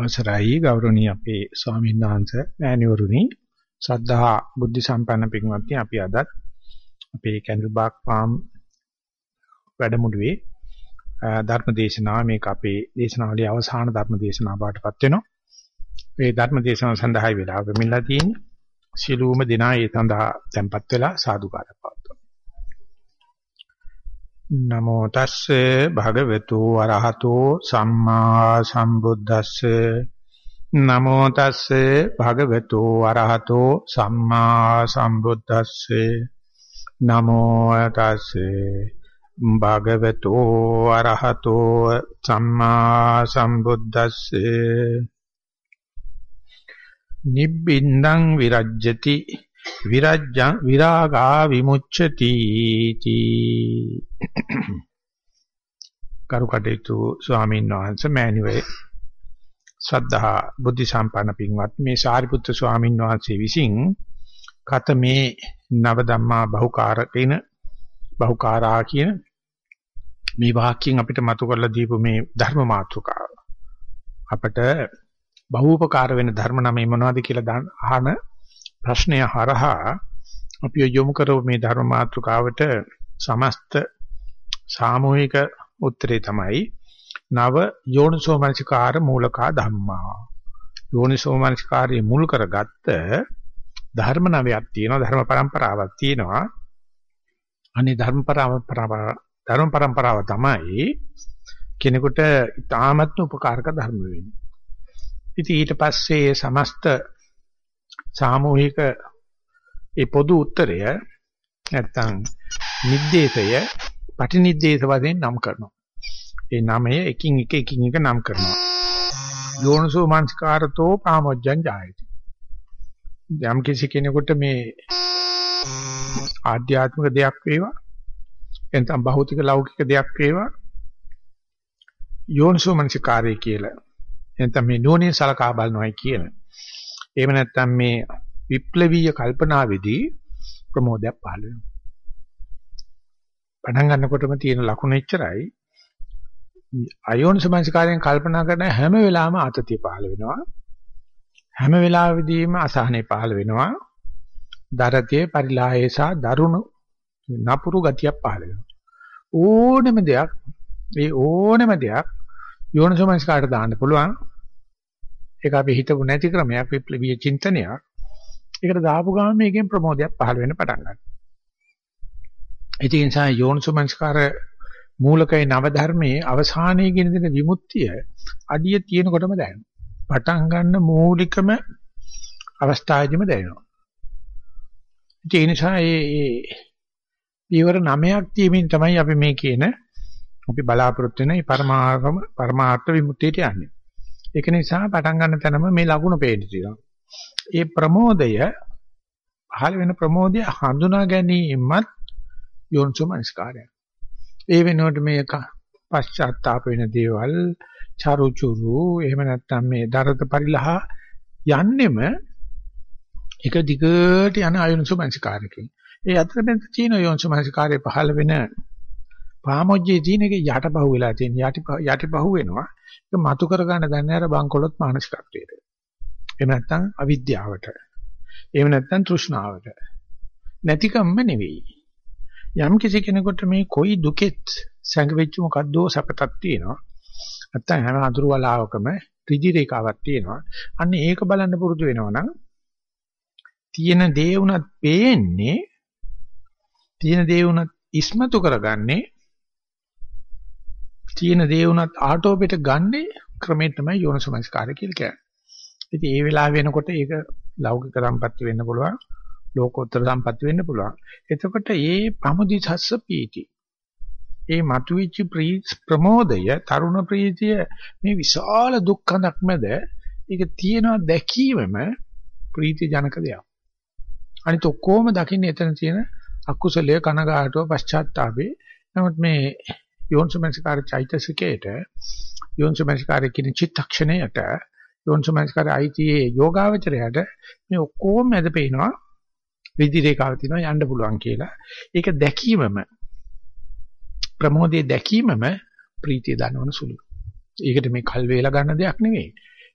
අවසරයි ගෞරවනීය අපේ ස්වාමීන් වහන්සේ මෑණිවරුනි සද්ධා බුද්ධ සම්පන්න පින්වත්නි අපි අදත් අපේ කැන්ඩල්බාග් ෆාම් වැඩමුළුවේ ධර්ම දේශනාව මේක අපේ දේශනාවලියේ අවසාන ධර්ම දේශනාව බාටපත් වෙනවා. මේ ධර්ම දේශනාව සඳහායි වෙලාව මෙමිලා තියෙන්නේ. සියලුම දෙනා ඒ සඳහා tempත් වෙලා සාදුකාරය පවත්වනවා. නමෝ තස්සේ භගවතු වරහතෝ සම්මා සම්බුද්දස්සේ. නමෝ තස්සේ භගවතු වරහතෝ සම්මා සම්බුද්දස්සේ. නමෝ තස්සේ භගවතු අරහතෝ සම්මා සම්බුද්දස්සේ. නිබ්බින්දං විරජ්‍යති. විරජ්ජං විරාගා විමුච්ඡති තී කරුකටේතු ස්වාමීන් වහන්සේ මෑණිවේ සද්ධා බුද්ධ සම්පන්න පින්වත් මේ සාරිපුත්‍ර ස්වාමීන් වහන්සේ විසින් කතමේ නව ධම්මා බහුකාරකින බහුකාරා කියන මේ වාක්‍යයෙන් අපිට මතු කරලා දීපු මේ ධර්ම මාතෘකාව. අපට බහූපකාර වෙන ධර්ම නම මොනවද කියලා අහන ප්‍රශ්නය හරහා අපි යොමු කරව මේ ධර්ම මාතෘකාවට සමස්ත සාමූහික උත්තරේ තමයි නව යෝනිසෝමනසිකාර මූලකා ධම්මා. යෝනිසෝමනසිකාරයේ මුල් කරගත්ත ධර්ම නවයක් තියෙනවා ධර්ම પરම්පරාවක් තියෙනවා. අනේ ධර්ම પરම්පරාව ධර්ම પરම්පරාව තමයි කෙනෙකුට ඉතාමත්ම උපකාරක ධර්ම වෙන්නේ. ඉතින් ඊට පස්සේ සමස්ත සාමූහික ඒ පොදු උත්තරය නැත්තම් නිද්දේශය පටිනිද්දේශ වශයෙන් නම් කරනවා. ඒ නමය එකින් එක එකින් එක නම් කරනවා. යෝනසෝ මානසිකාරතෝ පාමොජ්ජං ජායති. යම් කිසි කෙනෙකුට මේ ආධ්‍යාත්මික දෙයක් වේවා එතන භෞතික ලෞකික දෙයක් වේවා යෝනිසෝ මනසිකාරය කියලා එතන මේ නෝනේ සලකා බලනවායි කියන එහෙම නැත්නම් මේ විප්ලවීය කල්පනාවේදී ප්‍රමෝදයක් පහළ වෙනවා පටන් ගන්නකොටම තියෙන ලකුණ එච්චරයි අයෝනිසෝ මනසිකාරයෙන් කල්පනා කරන හැම වෙලාවෙම ආතතිය පහළ වෙනවා හැම වෙලාවෙදීම අසහනේ පහළ වෙනවා දරතේ පරිලාහේසා දරුණු නපුරු ගතියක් පහළ වෙනවා. ඕනෙම දෙයක් ඒ ඕනෙම දෙයක් යෝනිසෝමනස්කාරට දාන්න පුළුවන්. ඒක අපි හිතපු නැති ක්‍රමයක් විප්ලවීය චින්තනයක්. ඒකට දාපු ගමන් මේකෙන් ප්‍රමෝදයක් පහළ වෙන්න පටන් ගන්නවා. ඒ නිසා යෝනිසෝමනස්කාර මූලකේ නව ධර්මයේ අවසානයේ කියන දේ විමුක්තිය අඩිය තියෙනකොටම දැනෙනවා. පටන් ගන්න මූලිකම අවස්ථාවේදීම දැනෙනවා. ඒ නිසා මේ පියවර 9ක් තියෙමින් තමයි අපි මේ කියන අපි බලාපොරොත්තු වෙන මේ පරමාර්ථම පරමාර්ථ විමුක්තියට යන්නේ. ඒක නිසා පටන් ගන්න තැනම මේ ලකුණු පේන්න තියෙනවා. ඒ ප්‍රමෝදය පහළ වෙන ප්‍රමෝදය හඳුනා ගැනීමත් යෝනිසෝමනස්කාරය. ඒ වෙනුවට මේ පශ්චාත්තාප වෙන දේවල් චරුචුරු එහෙම නැත්නම් මේ දරත පරිලහ යන්නෙම එක දිගට යන අයෝනිසෝමනසිකාරකේ. ඒ අතරමැද තියෙන අයෝනිසෝමනසිකාරයේ පහළ වෙන පාමොජ්ජේ තියෙන එක යටපහුව වෙලා තියෙන යටි යටිපහුව වෙනවා. ඒක මතු කර ගන්න දන්නේ අර බංකොලොත් මානසිකත්වයට. එහෙම නැත්නම් අවිද්‍යාවට. එහෙම නැත්නම් තෘෂ්ණාවට. නැතිකම්ම නෙවෙයි. යම් කිසි කෙනෙකුට මේ කොයි දුකෙත් සංගවිච්ච මොකද්දෝ සපතක් තියෙනවා. නැත්නම් හැම අඳුරු වලාවකම ත්‍රිදි රේඛාවක් තියෙනවා. අන්න ඒක බලන්න පුරුදු වෙනවා නම් තියෙන දේ උනත් පේන්නේ තියෙන දේ උනත් ඉස්මතු කරගන්නේ තියෙන දේ උනත් ආටෝපෙට ගන්නේ ක්‍රමේ තමයි යෝනසමස්කාරය කියලා කියන්නේ. ඉතින් ඒ වෙලාව වෙනකොට ඒක ලෞකික සම්පatti වෙන්න පුළුවන් ලෝකෝත්තර සම්පatti වෙන්න පුළුවන්. එතකොට ඒ පමුදිසස්ස පීති. ඒ මතුවෙච්ච ප්‍රමෝදය තරුණ ප්‍රීතිය මේ විශාල දුක්ඛඳක් මැද ඒක තියෙනවා දැකීමම ප්‍රීති ජනක දෙයක්. අනිත ඔක්කොම දකින්නේ එතන තියෙන අකුසලයේ කනගාටුව පශ්චාත්තාපේ. නමුත් මේ යෝන්සමනස්කාර චෛතසිකේට යෝන්සමනස්කාර කියන චිත්තක්ෂණයට යෝන්සමනස්කාර අයිතියේ යෝගාවචරයට මේ ඔක්කොම මැද පේනවා විදි රේඛාව තියෙනවා යන්න පුළුවන් කියලා. ඒක දැකීමම ප්‍රමෝදයේ දැකීමම ප්‍රීතිය දනවන සුළු. ඒකට මේ කල් වේලා ගන්න දෙයක් නෙවෙයි.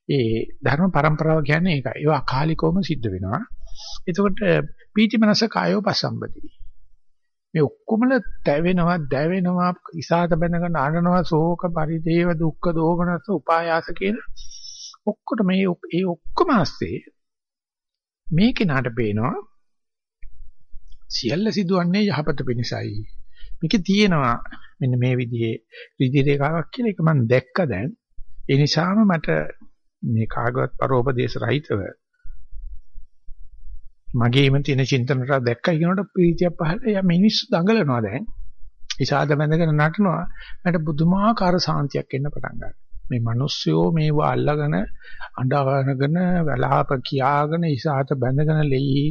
ඒ ධර්ම પરම්පරාව කියන්නේ ඒකයි. ඒවා අකාලිකවම සිද්ධ වෙනවා. එතකොට පීති මනස කායෝ පසම්පති. මේ ඔක්කොමල තැවෙනවා, දැවෙනවා, ඉසాత බැඳගෙන අනනවා, ශෝක, පරිදේව, දුක්ඛ, දෝමනස, උපායාස කියන ඔක්කොට මේ ඒ ඔක්කොම ASCII මේ කෙනාට පේනවා සියල්ල සිදුවන්නේ යහපත පිණිසයි. මේකේ තියෙනවා මෙන්න මේ විදිහේ ඍජු රේඛාවක් කියලා ඒක මම දැක්ක දැන්. ඒ නිසාම මට මේ කාගවත් පරෝපදේශ රහිතව මගේම තියෙන චින්තනට දැක්කයි කියනකොට ප්‍රීතියක් පහළ යා මිනිස්සු දඟලනවා දැන්. ඉසාද බැඳගෙන නටනවා. මට බුදුමාකාර සාන්තියක් එන්න පටන් ගන්නවා. මේ මිනිස්සුયો මේව අල්ලගෙන අඬවගෙන වැළහප කියාගෙන ඉසාත බැඳගෙන ලෙයි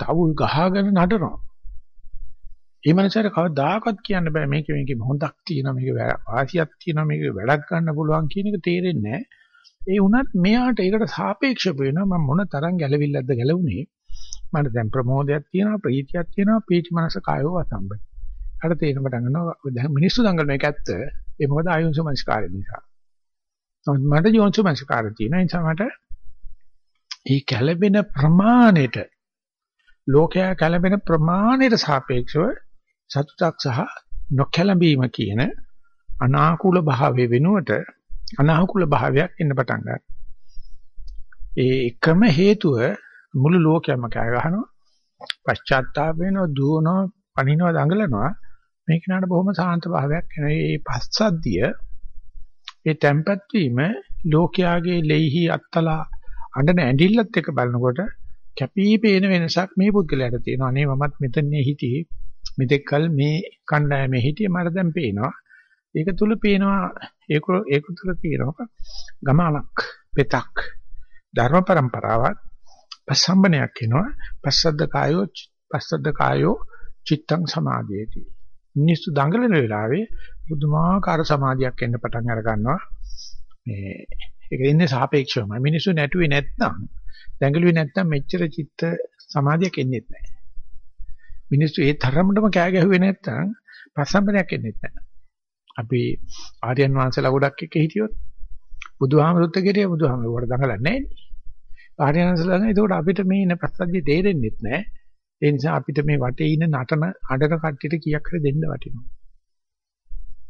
තවුල් ගහගෙන නටනවා. ඒ මනසට කවදාකවත් කියන්න බෑ මේක මේක හොඳක් තියෙනවා මේක වාසියක් තියෙනවා මේක වැඩක් ගන්න පුළුවන් කියන එක තේරෙන්නේ නැහැ. ඒ වුණත් මෙයාට ඒකට සාපේක්ෂව වෙනවා මම මොන තරම් ගැළවිල්ලක්ද ගැලවුනේ මට දැන් ප්‍රමෝදයක් තියෙනවා ප්‍රීතියක් තියෙනවා පීති මනස කායව සම්බන්ධ. අර තේරෙන පටන් ගන්නවා දැන් මිනිස්සු දඟලන එක ඇත්ත. ඒ මොකද ආයුන්ස මනස්කාරය නිසා. මට යෝන්ස මනස්කාරය තියෙන නිසා මට ඒ කැළඹෙන ප්‍රමාණයට ලෝකයා කැළඹෙන ප්‍රමාණයට සාපේක්ෂව සතුටක් සහ නොකැළඹීම කියන අනාකූල භාවයේ වෙනුවට අනාකූල භාවයක් එන්න පටන් ගන්නවා. ඒ එකම හේතුව මුළු ලෝකයම කෑ ගහනවා. පශ්චාත්තාප වෙනවා, දුවනවා, පණිනවා, දඟලනවා. මේක නට බොහොම සාන්ත භාවයක් එනවා. මේ පස්සද්ධිය ඒ tempat වීම ලෝකයාගේ ලෙහි අත්තලා අඬන ඇඬිල්ලත් එක බලනකොට කැපී පේන වෙනසක් මේ පුද්ගලයාට තියෙනවා. අනේ මමත් මෙතනනේ හිටියේ. මෙතෙක්කල් මේ කණ්ඩායමේ හිටියේ මට දැන් පේනවා. ඒක තුල පේනවා ඒක ඒක තුල තියෙනවා ගමනක් පෙතක් ධර්ම પરම්පරාවක් පසම්බනයක් එනවා. පස්සද්ද කායෝ පස්සද්ද කායෝ චිත්තං සමාධියති. මිනිස්සු දඟලන වෙලාවේ බුදුමාකාර සමාධියක් එන්න පටන් අර ගන්නවා. මේ ඒක ඉන්නේ සාපේක්ෂවම මිනිස්සු නැටුවේ නැත්නම් දඟලුවේ නැත්නම් මෙච්චර චිත්ත සමාධියක් එන්නේ නැහැ. මිනිස්සු ඒ තරමටම කෑ ගැහුවේ නැත්නම් පසම්බනයක් එන්නේ නැහැ. අපි ආර්යයන් වහන්සේලා ගොඩක් එක්ක හිටියොත් බුදුහාමරුත් එක්ක හිටිය බුදුහාමරුවට දඟලන්නේ නැහැ නේ. ආර්යයන් වහන්සේලා නේද ඒකට අපිට මේ ඉන්න ප්‍රසද්දි තේරෙන්නේ නැහැ. ඒ නිසා අපිට මේ වටේ ඉන්න නටන අඬන කට්ටියට කීයක් හරි දෙන්න වටිනවා.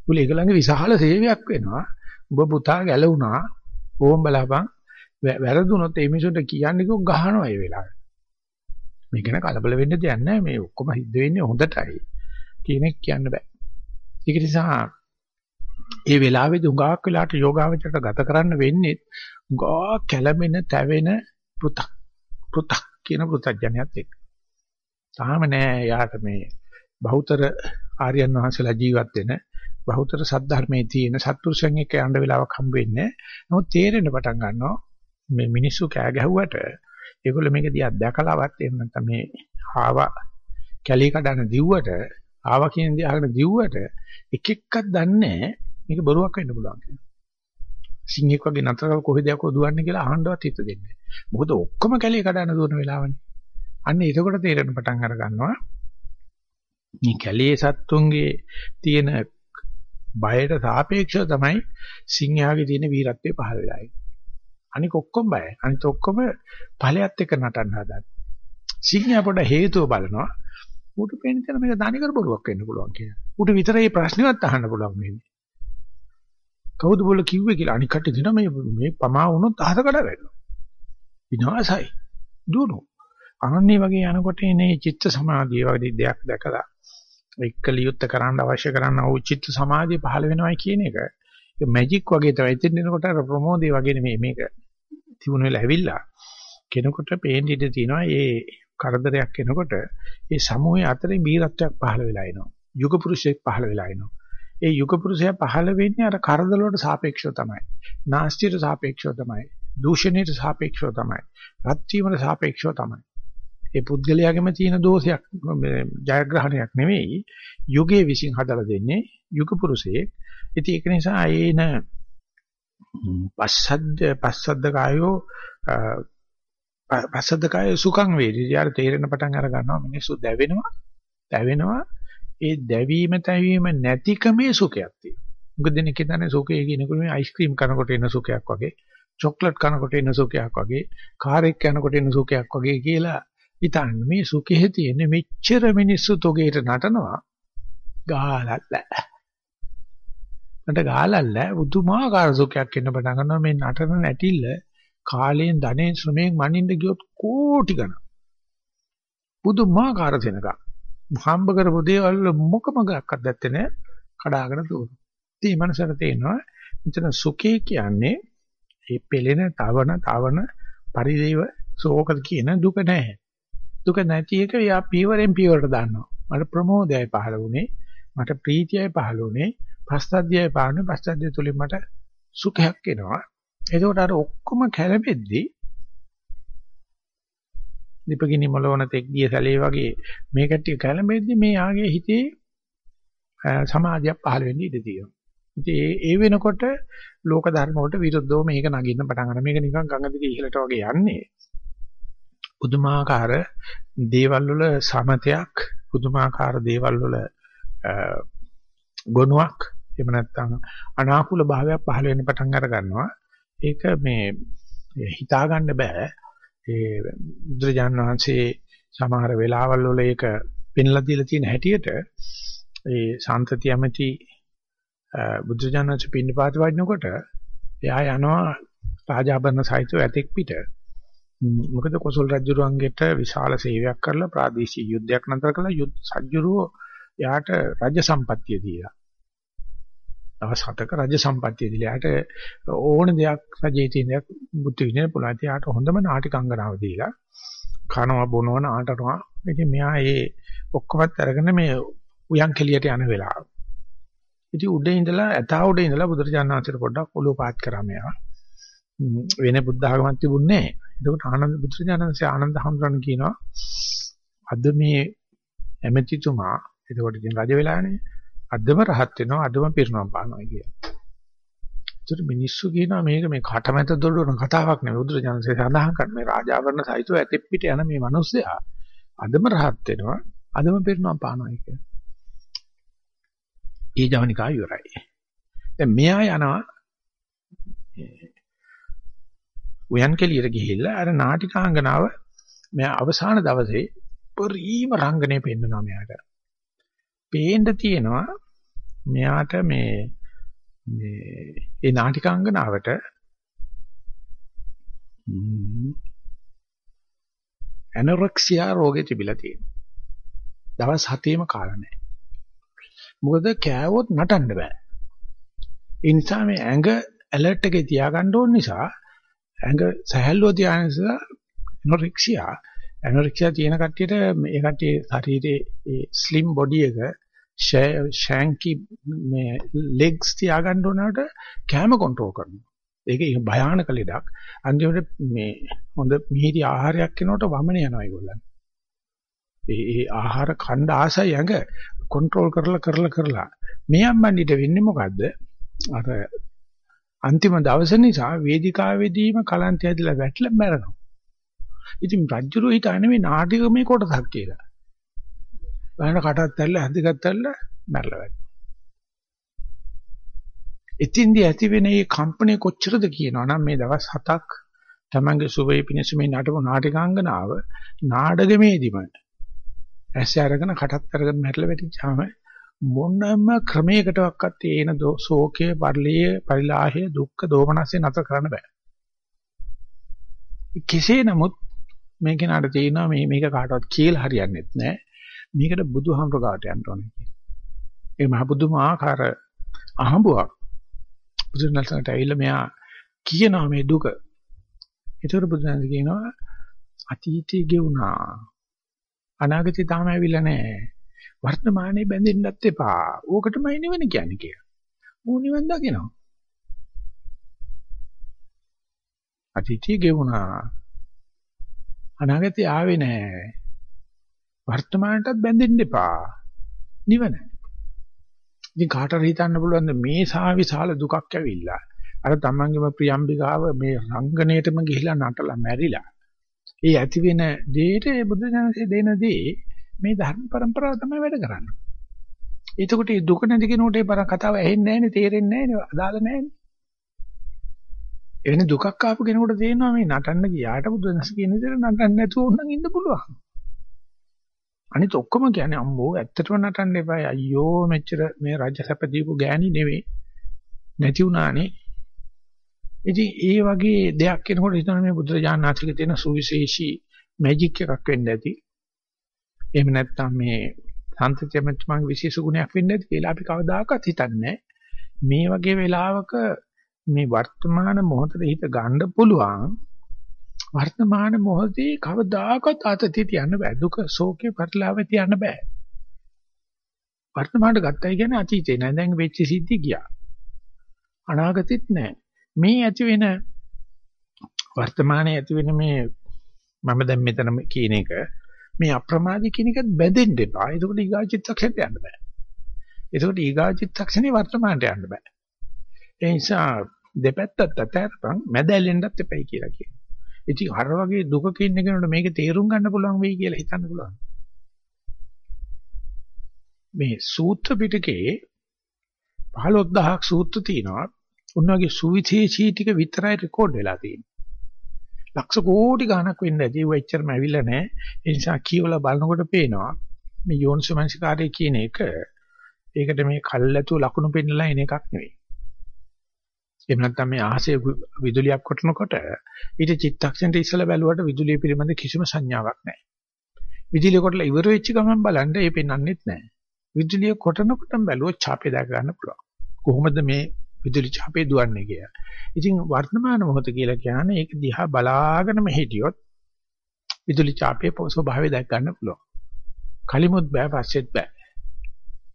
උල ඒගොල්ලන්ගේ විශාල සේවයක් වෙනවා. ඔබ පුතා ගැලුණා. ඕම් බලපන් වැරදුනොත් ඒ මිනිසුන්ට කියන්නේ කෝ ගහනවා ඒ වෙලාවේ. මේක න කලබල වෙන්න දෙයක් නැහැ. මේ ඔක්කොම හිට වෙන්නේ හොඳටයි. කෙනෙක් කියන්න බෑ. ඒක නිසා ඒ වෙලාවේදී හුඟාක් වෙලාට යෝගාවචරයට ගත කරන්න වෙන්නේ හුඟා කැළඹෙන, තැවෙන පුතක්. පුතක් කියන පුතඥයත් එක්ක. තාම නෑ යාට මේ බහුතර ආර්යයන් වහන්සේලා ජීවත් වෙන බහුතර සද්ධර්මයේ තියෙන සත්පුරුෂයන් එක්ක යන්න වෙලාවක් හම්බ වෙන්නේ. නමුත් තේරෙන්න පටන් ගන්නවා මේ මිනිස්සු කෑ ගැහුවට ඒගොල්ලෝ මේක දිහා දැකලාවත් එහෙම නැත්නම් මේ ආව කැලේ කඩන දිව්වට ආව කියන දේ අහගෙන දිව්වට එක එකක් දන්නේ නැහැ. මේක බොරුවක් වෙන්න පුළුවන් කියලා. සිංහෙක් වගේ නතර කොහෙද යකෝ දුවන්නේ කියලා අහන්නවත් හිත දෙන්නේ. මොකද ඔක්කොම කැලේ කඩන දුවන වෙලාවනේ. අන්න ඒකකොට තේරෙන පටන් අර ගන්නවා. මේ කැලේ සත්තුන්ගේ තියෙන බයට සාපේක්ෂව තමයි සිංහයාගේ තියෙන වීරත්වය පහළ වෙලා ඉන්නේ. අනික ඔක්කොම බයයි. අනිත් ඔක්කොම ඵලයත් එක්ක නටන්න හදන්නේ. සිංහයා පොඩ හේතුව බලනවා. ඌට පේන තැන මේක ධානිකර බොරුවක් වෙන්න පුළුවන් කියලා. ඌට විතරේ ප්‍රශ්නවත් අහන්න පුළුවන් මේක. කවුද බෝල කිව්වේ කියලා අනික් කට්ටිය දෙනවා මේ මේ පමා වුණොත් අහස කඩ වැටෙනවා. විනාශයි. දුනෝ. අනන්නේ වගේ යනකොට එනේ චිත්ත සමාධිය වගේ දෙයක් දැකලා එක්කලියුත් කරන්න අවශ්‍ය කරන ඕ චිත්ත සමාධිය පහළ වෙනවයි කියන එක ඒ මැජික් වගේ තමයි එතෙන් එනකොට අර ප්‍රමෝදේ වගේ නෙමෙයි මේක තිබුණ වෙලා ඇවිල්ලා කෙනෙකුට පේන්න ඉඩ තියෙනවා ඒ කරදරයක් එනකොට ඒ සමූහය අතරේ බීරත්වයක් පහළ වෙලා එනවා යුග පුරුෂයෙක් පහළ වෙලා එනවා ඒ යුග පුරුෂයා පහළ වෙන්නේ අර කරදර වලට සාපේක්ෂව තමයි. නාස්තියට සාපේක්ෂව තමයි. දූෂණයට සාපේක්ෂව තමයි. රත් වීමට සාපේක්ෂව තමයි. ඒ පුද්ගලයාගෙම තියෙන දෝෂයක් ජයග්‍රහණයක් නෙවෙයි යුගයේ විසින් හදලා දෙන්නේ යුග පුරුෂයෙක්. ඉතින් ඒක නිසා ඒන පස්සද්ද පස්සද්ද කායෝ පස්සද්ද කායෝ සුඛං වේදි. යාර තේරෙන පටන් අර ගන්නවා මිනිස්සු දැවෙනවා. දැවෙනවා ඒ දැවීම තැවීම නැතිකමේ සුඛයක් තියෙනවා. මොකද දෙනෙක් හිතන්නේ සුඛය කියනකොට මේ අයිස්ක්‍රීම් කනකොට එන සුඛයක් වගේ, චොක්ලට් කනකොට එන සුඛයක් වගේ කාර් එක යනකොට එන සුඛයක් වගේ කියලා හිතන්න. මේ සුඛෙ තියෙන මෙච්චර මිනිස්සු තොගේට නටනවා. ගාලල්ල මට ගාලල්ල බුදුමාකාර සුඛයක් එන්න පටන් ගන්නවා. මේ නටන නැටිල්ල කාලයෙන් ධනෙන් ශ්‍රමයෙන් මනින්න ගියොත් කෝටි ගණන්. බුදුමාකාර දෙනක හම්බ කරපු දේවල් මොකමගක්වත් දැත්තේ නෑ කඩාගෙන දුවන. ඉතින් මේ මනසට තේනවා මෙතන සුඛය කියන්නේ මේ පෙළෙන තවන තවන පරිදේව ශෝක කියන දුක නැහැ. දුක නැති එක යා පීවරෙන් පීවරට දාන්නවා. මට ප්‍රමෝදයයි පහළ වුණේ, මට ප්‍රීතියයි පහළ වුණේ, පස්සද්ධියයි පහළ වුණේ, පස්සද්ධිය තුලින් මට සුඛයක් එනවා. එතකොට අර ඔක්කොම කැළඹෙද්දී දීපගිනි මොළවන තෙක් ගිය සැලේ වගේ මේ කට්ටිය කැළඹෙද්දී මේ ආගේ හිතේ සමාධියක් පහළ වෙන්න ඉඩ තියෙනවා. ඉතින් ඒ වෙනකොට ලෝක ධර්ම වලට විරුද්ධව මේක නගින්න පටන් ගන්නවා. මේක නිකන් ගඟ දිගේ ඉහළට වගේ යන්නේ. පුදුමාකාර දේවල් වල සමතයක්, පුදුමාකාර දේවල් වල ගුණයක්, එහෙම නැත්නම් අනාකූල භාවයක් පහළ වෙන්න පටන් අර ගන්නවා. ඒක මේ හිතා ගන්න බෑ. ඒ බුදුරජාණන් වහන්සේ සමහර වෙලාවල් වල ඒක පෙන්ලා දීලා තියෙන හැටියට ඒ සාන්තති ඇමති බුදුජානක පින්නපාත වඩනකොට එයා යනවා රාජාභරණ සහිතව ඇතෙක් පිට. මොකද කොසල් රජුරුවන්ගෙට විශාල සේවයක් කරලා ප්‍රාදේශීය යුද්ධයක් නතර කළා යුද්ධ සජ්ජුරුව එයාට රාජ්‍ය සම්පත්තිය දීලා. දවස් 7ක රාජ්‍ය සම්පත්තිය දීලා. එයාට ඕන දෙයක් රජයේ තියෙන දෙයක් බුද්ධ විනය පුළුවන්. එයාට හොඳම නාටිකංගනාව දීලා කනවා බොනවා නාටනවා. ඉතින් මෙයා ඒ ඔක්කොමත් අරගෙන මේ උයන් කෙලියට යන වෙලාව. ඉතින් උඩ ඉඳලා ඇතා උඩ ඉඳලා බුදුරජාණන් වහන්සේට පොඩ්ඩක් ඔලුව පාත් කරා මෙයා. වෙන බුද්ධ ආගමක් තිබුණේ නැහැ. එතකොට ආනන්ද බුදුරජාණන් වහන්සේ ආනන්ද හඳුරන කියනවා අද මේ එමෙතිතුමා එතකොට ඉතින් රජ වෙලානේ අදම රහත් වෙනවා අදම පිරිනවම් පානවා කියලා. ඒතර මිනිස්සු කියනවා මේක මේ කටමැත දොඩවන කතාවක් නෙවෙයි බුදුරජාණන්සේ සඳහන් කරන මේ රාජාවරණ සහිතව ඇතෙක් පිට යන මේ මිනිස්සයා අදම රහත් වෙනවා අදම පිරිනවම් පානවා කියලා. ඒ ජවනිකා ඉවරයි. දැන් මෙයා යනවා උයන් කෙලියට ගිහිල්ලා අර නාටිකාංගනාව මෙයා අවසාන දවසේ පරිම රංගනේ පෙන්නනවා මෙයාට. පේන්න තියෙනවා මෙයාට මේ මේ ඒ නාටිකාංගනාවට ඇනොරෙක්සියා රෝගේ තිබිලා තියෙනවා. දවස් 7ේම කාලා නැහැ. මොකද කෑවොත් නටන්න බෑ. ඒ නිසා මේ ඇඟ ඇලර්ට් එකේ තියාගන්න ඕන නිසා ඇඟ සහැල්ලුව තියාගෙන නිසා ඇනොරෙක්සියා ඇනොරෙක්සියා තියෙන කට්ටියට මේ කට්ටිය ශරීරයේ ඒ ස්ලිම් බොඩි එක ෂැන්කි මේ ලෙග්ස් තියාගන්න උනට කැම කන්ට්‍රෝල් කරනවා. ඒක භයානක ලෙඩක්. අන්තිමට මේ හොඳ මිහිරි ආහාරයක් කෙනකොට වමන යනවා ඒගොල්ලන්. ඒ ඒ ආහාර ඛණ්ඩ ආසයි ඇඟ කන්ට්‍රෝල් කරලා කරලා කරලා මේ අම්මන්ඩිට වෙන්නේ මොකද්ද? අර අන්තිම දවස නිසා වේදිකාවේදීම කලන්තය ඇදලා වැටලා මැරෙනවා. ඉතින් රජුරු හිතන්නේ මේ නාටකමේ කොටසක් කියලා. බලන්න කටත් ඇල්ල හැඳගත් ඇල්ල මැරලා වැටෙනවා. ඉතින්දී ඇති වෙන මේ කම්පණය කොච්චරද කියනවා නම් මේ දවස් 7ක් තමන්ගේ සුවේ පිණිස මේ නටපු නාටිකාංගනාව නාඩගමේදීම ඇස් අරගෙන කටත් අරගෙන මැරලා වැටිච්චාම මොනම ක්‍රමයකටවත් ඒන ශෝකයේ පරිලයේ පරිලාහය දුක්ඛ දෝමනස්සේ නැතර කරන්න බෑ. කෙසේ නමුත් මේ කෙනාට තේිනවා මේ මේක කාටවත් කියලා හරියන්නේ නැහැ. මේකට බුදුහාමුදුර ගාවට යන්න ඕනේ කියලා. ඒ මහ බුදුමාකාර අහඹුවක්. බුදුරණල්සන්ට ඇවිල්ලා මෙයා කියනවා මේ දුක. ඒතර බුදුරණන් කියනවා අතීතයේ ගෙවුනා අනාගතේ තාම ඇවිල්ලා නැහැ. වර්තමානයේ බැඳෙන්නත් එපා. ඕකටමයි නිවන කියන්නේ කියලා. ඌ නිවන් දකිනවා. අතීතයේ ගෙවුණා. අනාගතේ ආවේ නැහැ. වර්තමානටත් බැඳෙන්න එපා. නිවන. ඉතින් කාටද හිතන්න පුළුවන්ද මේ සාවිශාල දුකක් ඇවිල්ලා අර තමන්ගේම ප්‍රියම්බිකාව මේ රංගනයටම ගිහිලා නටලා මැරිලා ඒ ඇති වෙන දෙයට බුදුසසුනේ දෙන දේ මේ ධර්ම પરම්පරාව තමයි වැඩ කරන්නේ. එතකොට මේ දුක නැති කෙනෙකුට ඒ බර කතාව ඇහෙන්නේ නැහැනේ තේරෙන්නේ නැහැනේ අදාළ නැහැනේ. එවැනි දුකක් ආපු කෙනෙකුට තේරෙනවා මේ නටන්න ගියාට බුදුදහම කියන විදිහට නටන්න නැතුව ඕනනම් ඉන්න පුළුවන්. අනිත ඔක්කොම කියන්නේ අම්මෝ ඇත්තටම නටන්න එපා. අයියෝ මෙච්චර මේ රාජ්‍ය සැප දීපු ගෑණි නෙවෙයි. නැති වුණානේ. ඉතින් ඒ වගේ දෙයක් කෙනෙකුට හිතන මේ බුදුරජාණන් වහන්සේගේ තියෙන සුවිශේෂී මැජික් එකක් වෙන්න ඇති. එහෙම නැත්නම් මේ සම්ත්‍ත්‍යමත්මගේ විශේෂ ගුණයක් වෙන්න ඇති කියලා අපි කවදාකවත් හිතන්නේ මේ වගේ වෙලාවක මේ වර්තමාන මොහොතේ හිත ගන්න පුළුවන්. වර්තමාන මොහොතේ කවදාකවත් ආතතිය තියන්න බෑ. දුක ශෝකේ පරිලාවෙ තියන්න බෑ. වර්තමානට ගත්තයි කියන්නේ අතීතේ නෑ. දැන් වෙච්ච සිද්ධි ගියා. අනාගතෙත් නෑ. මේ ඇති වෙන වර්තමානයේ ඇති වෙන මේ මම දැන් මෙතන කියන එක මේ අප්‍රමාදී කියන එකත් බැඳෙන්න එපා. ඒකට ඊගා චිත්තක්ෂණයට යන්න බෑ. ඒකට ඊගා චිත්තක්ෂණේ වර්තමානට යන්න බෑ. ඒ නිසා දෙපැත්තත් අතරපන් මැද ඇලෙන්නත් එපයි කියලා කියනවා. ඉතින් අර වගේ දුකක ඉන්න කෙනෙකුට මේක තේරුම් ගන්න පුළුවන් වෙයි කියලා හිතන්න පුළුවන්. මේ සූත්‍ර පිටකේ 15000ක් සූත්‍ර තියෙනවා. උන් වගේ සුවිශේෂී ටික විතරයි රෙකෝඩ් වෙලා තියෙන්නේ. ලක්ෂ කෝටි ගණක් වෙන්න ඇති ඒව එච්චරම ඇවිල්ලා නැහැ. ඒ නිසා කියවලා බලනකොට පේනවා මේ යෝනිසමංසකාරය කියන එක ඒකට මේ කල්ැතු ලකුණු පෙන්නලා එන එකක් නෙවෙයි. එහෙම නැත්නම් මේ ආහසේ විදුලියක් කොටනකොට ඊට චිත්තක්ෂණයට ඉස්සලා බැලුවට විදුලිය පිළිබඳ කිසිම සංඥාවක් නැහැ. විදුලිය කොටලා ඉවර වෙච්ච ගමන් බලන්න ඒ පෙන්වන්නෙත් නැහැ. විදුලිය කොටනකොටම බැලුවොත් ඡාපේ දාග ගන්න පුළුවන්. කොහොමද මේ විදුලි ඡාපේ දුවන්නේ කියලා. ඉතින් වර්තමාන මොහොත කියලා කියන්නේ ඒක දිහා බලාගෙනම හිටියොත් විදුලි ඡාපේ ස්වභාවය දැක් ගන්න පුළුවන්. කලිමුත් බෑ පස්සෙත් බෑ.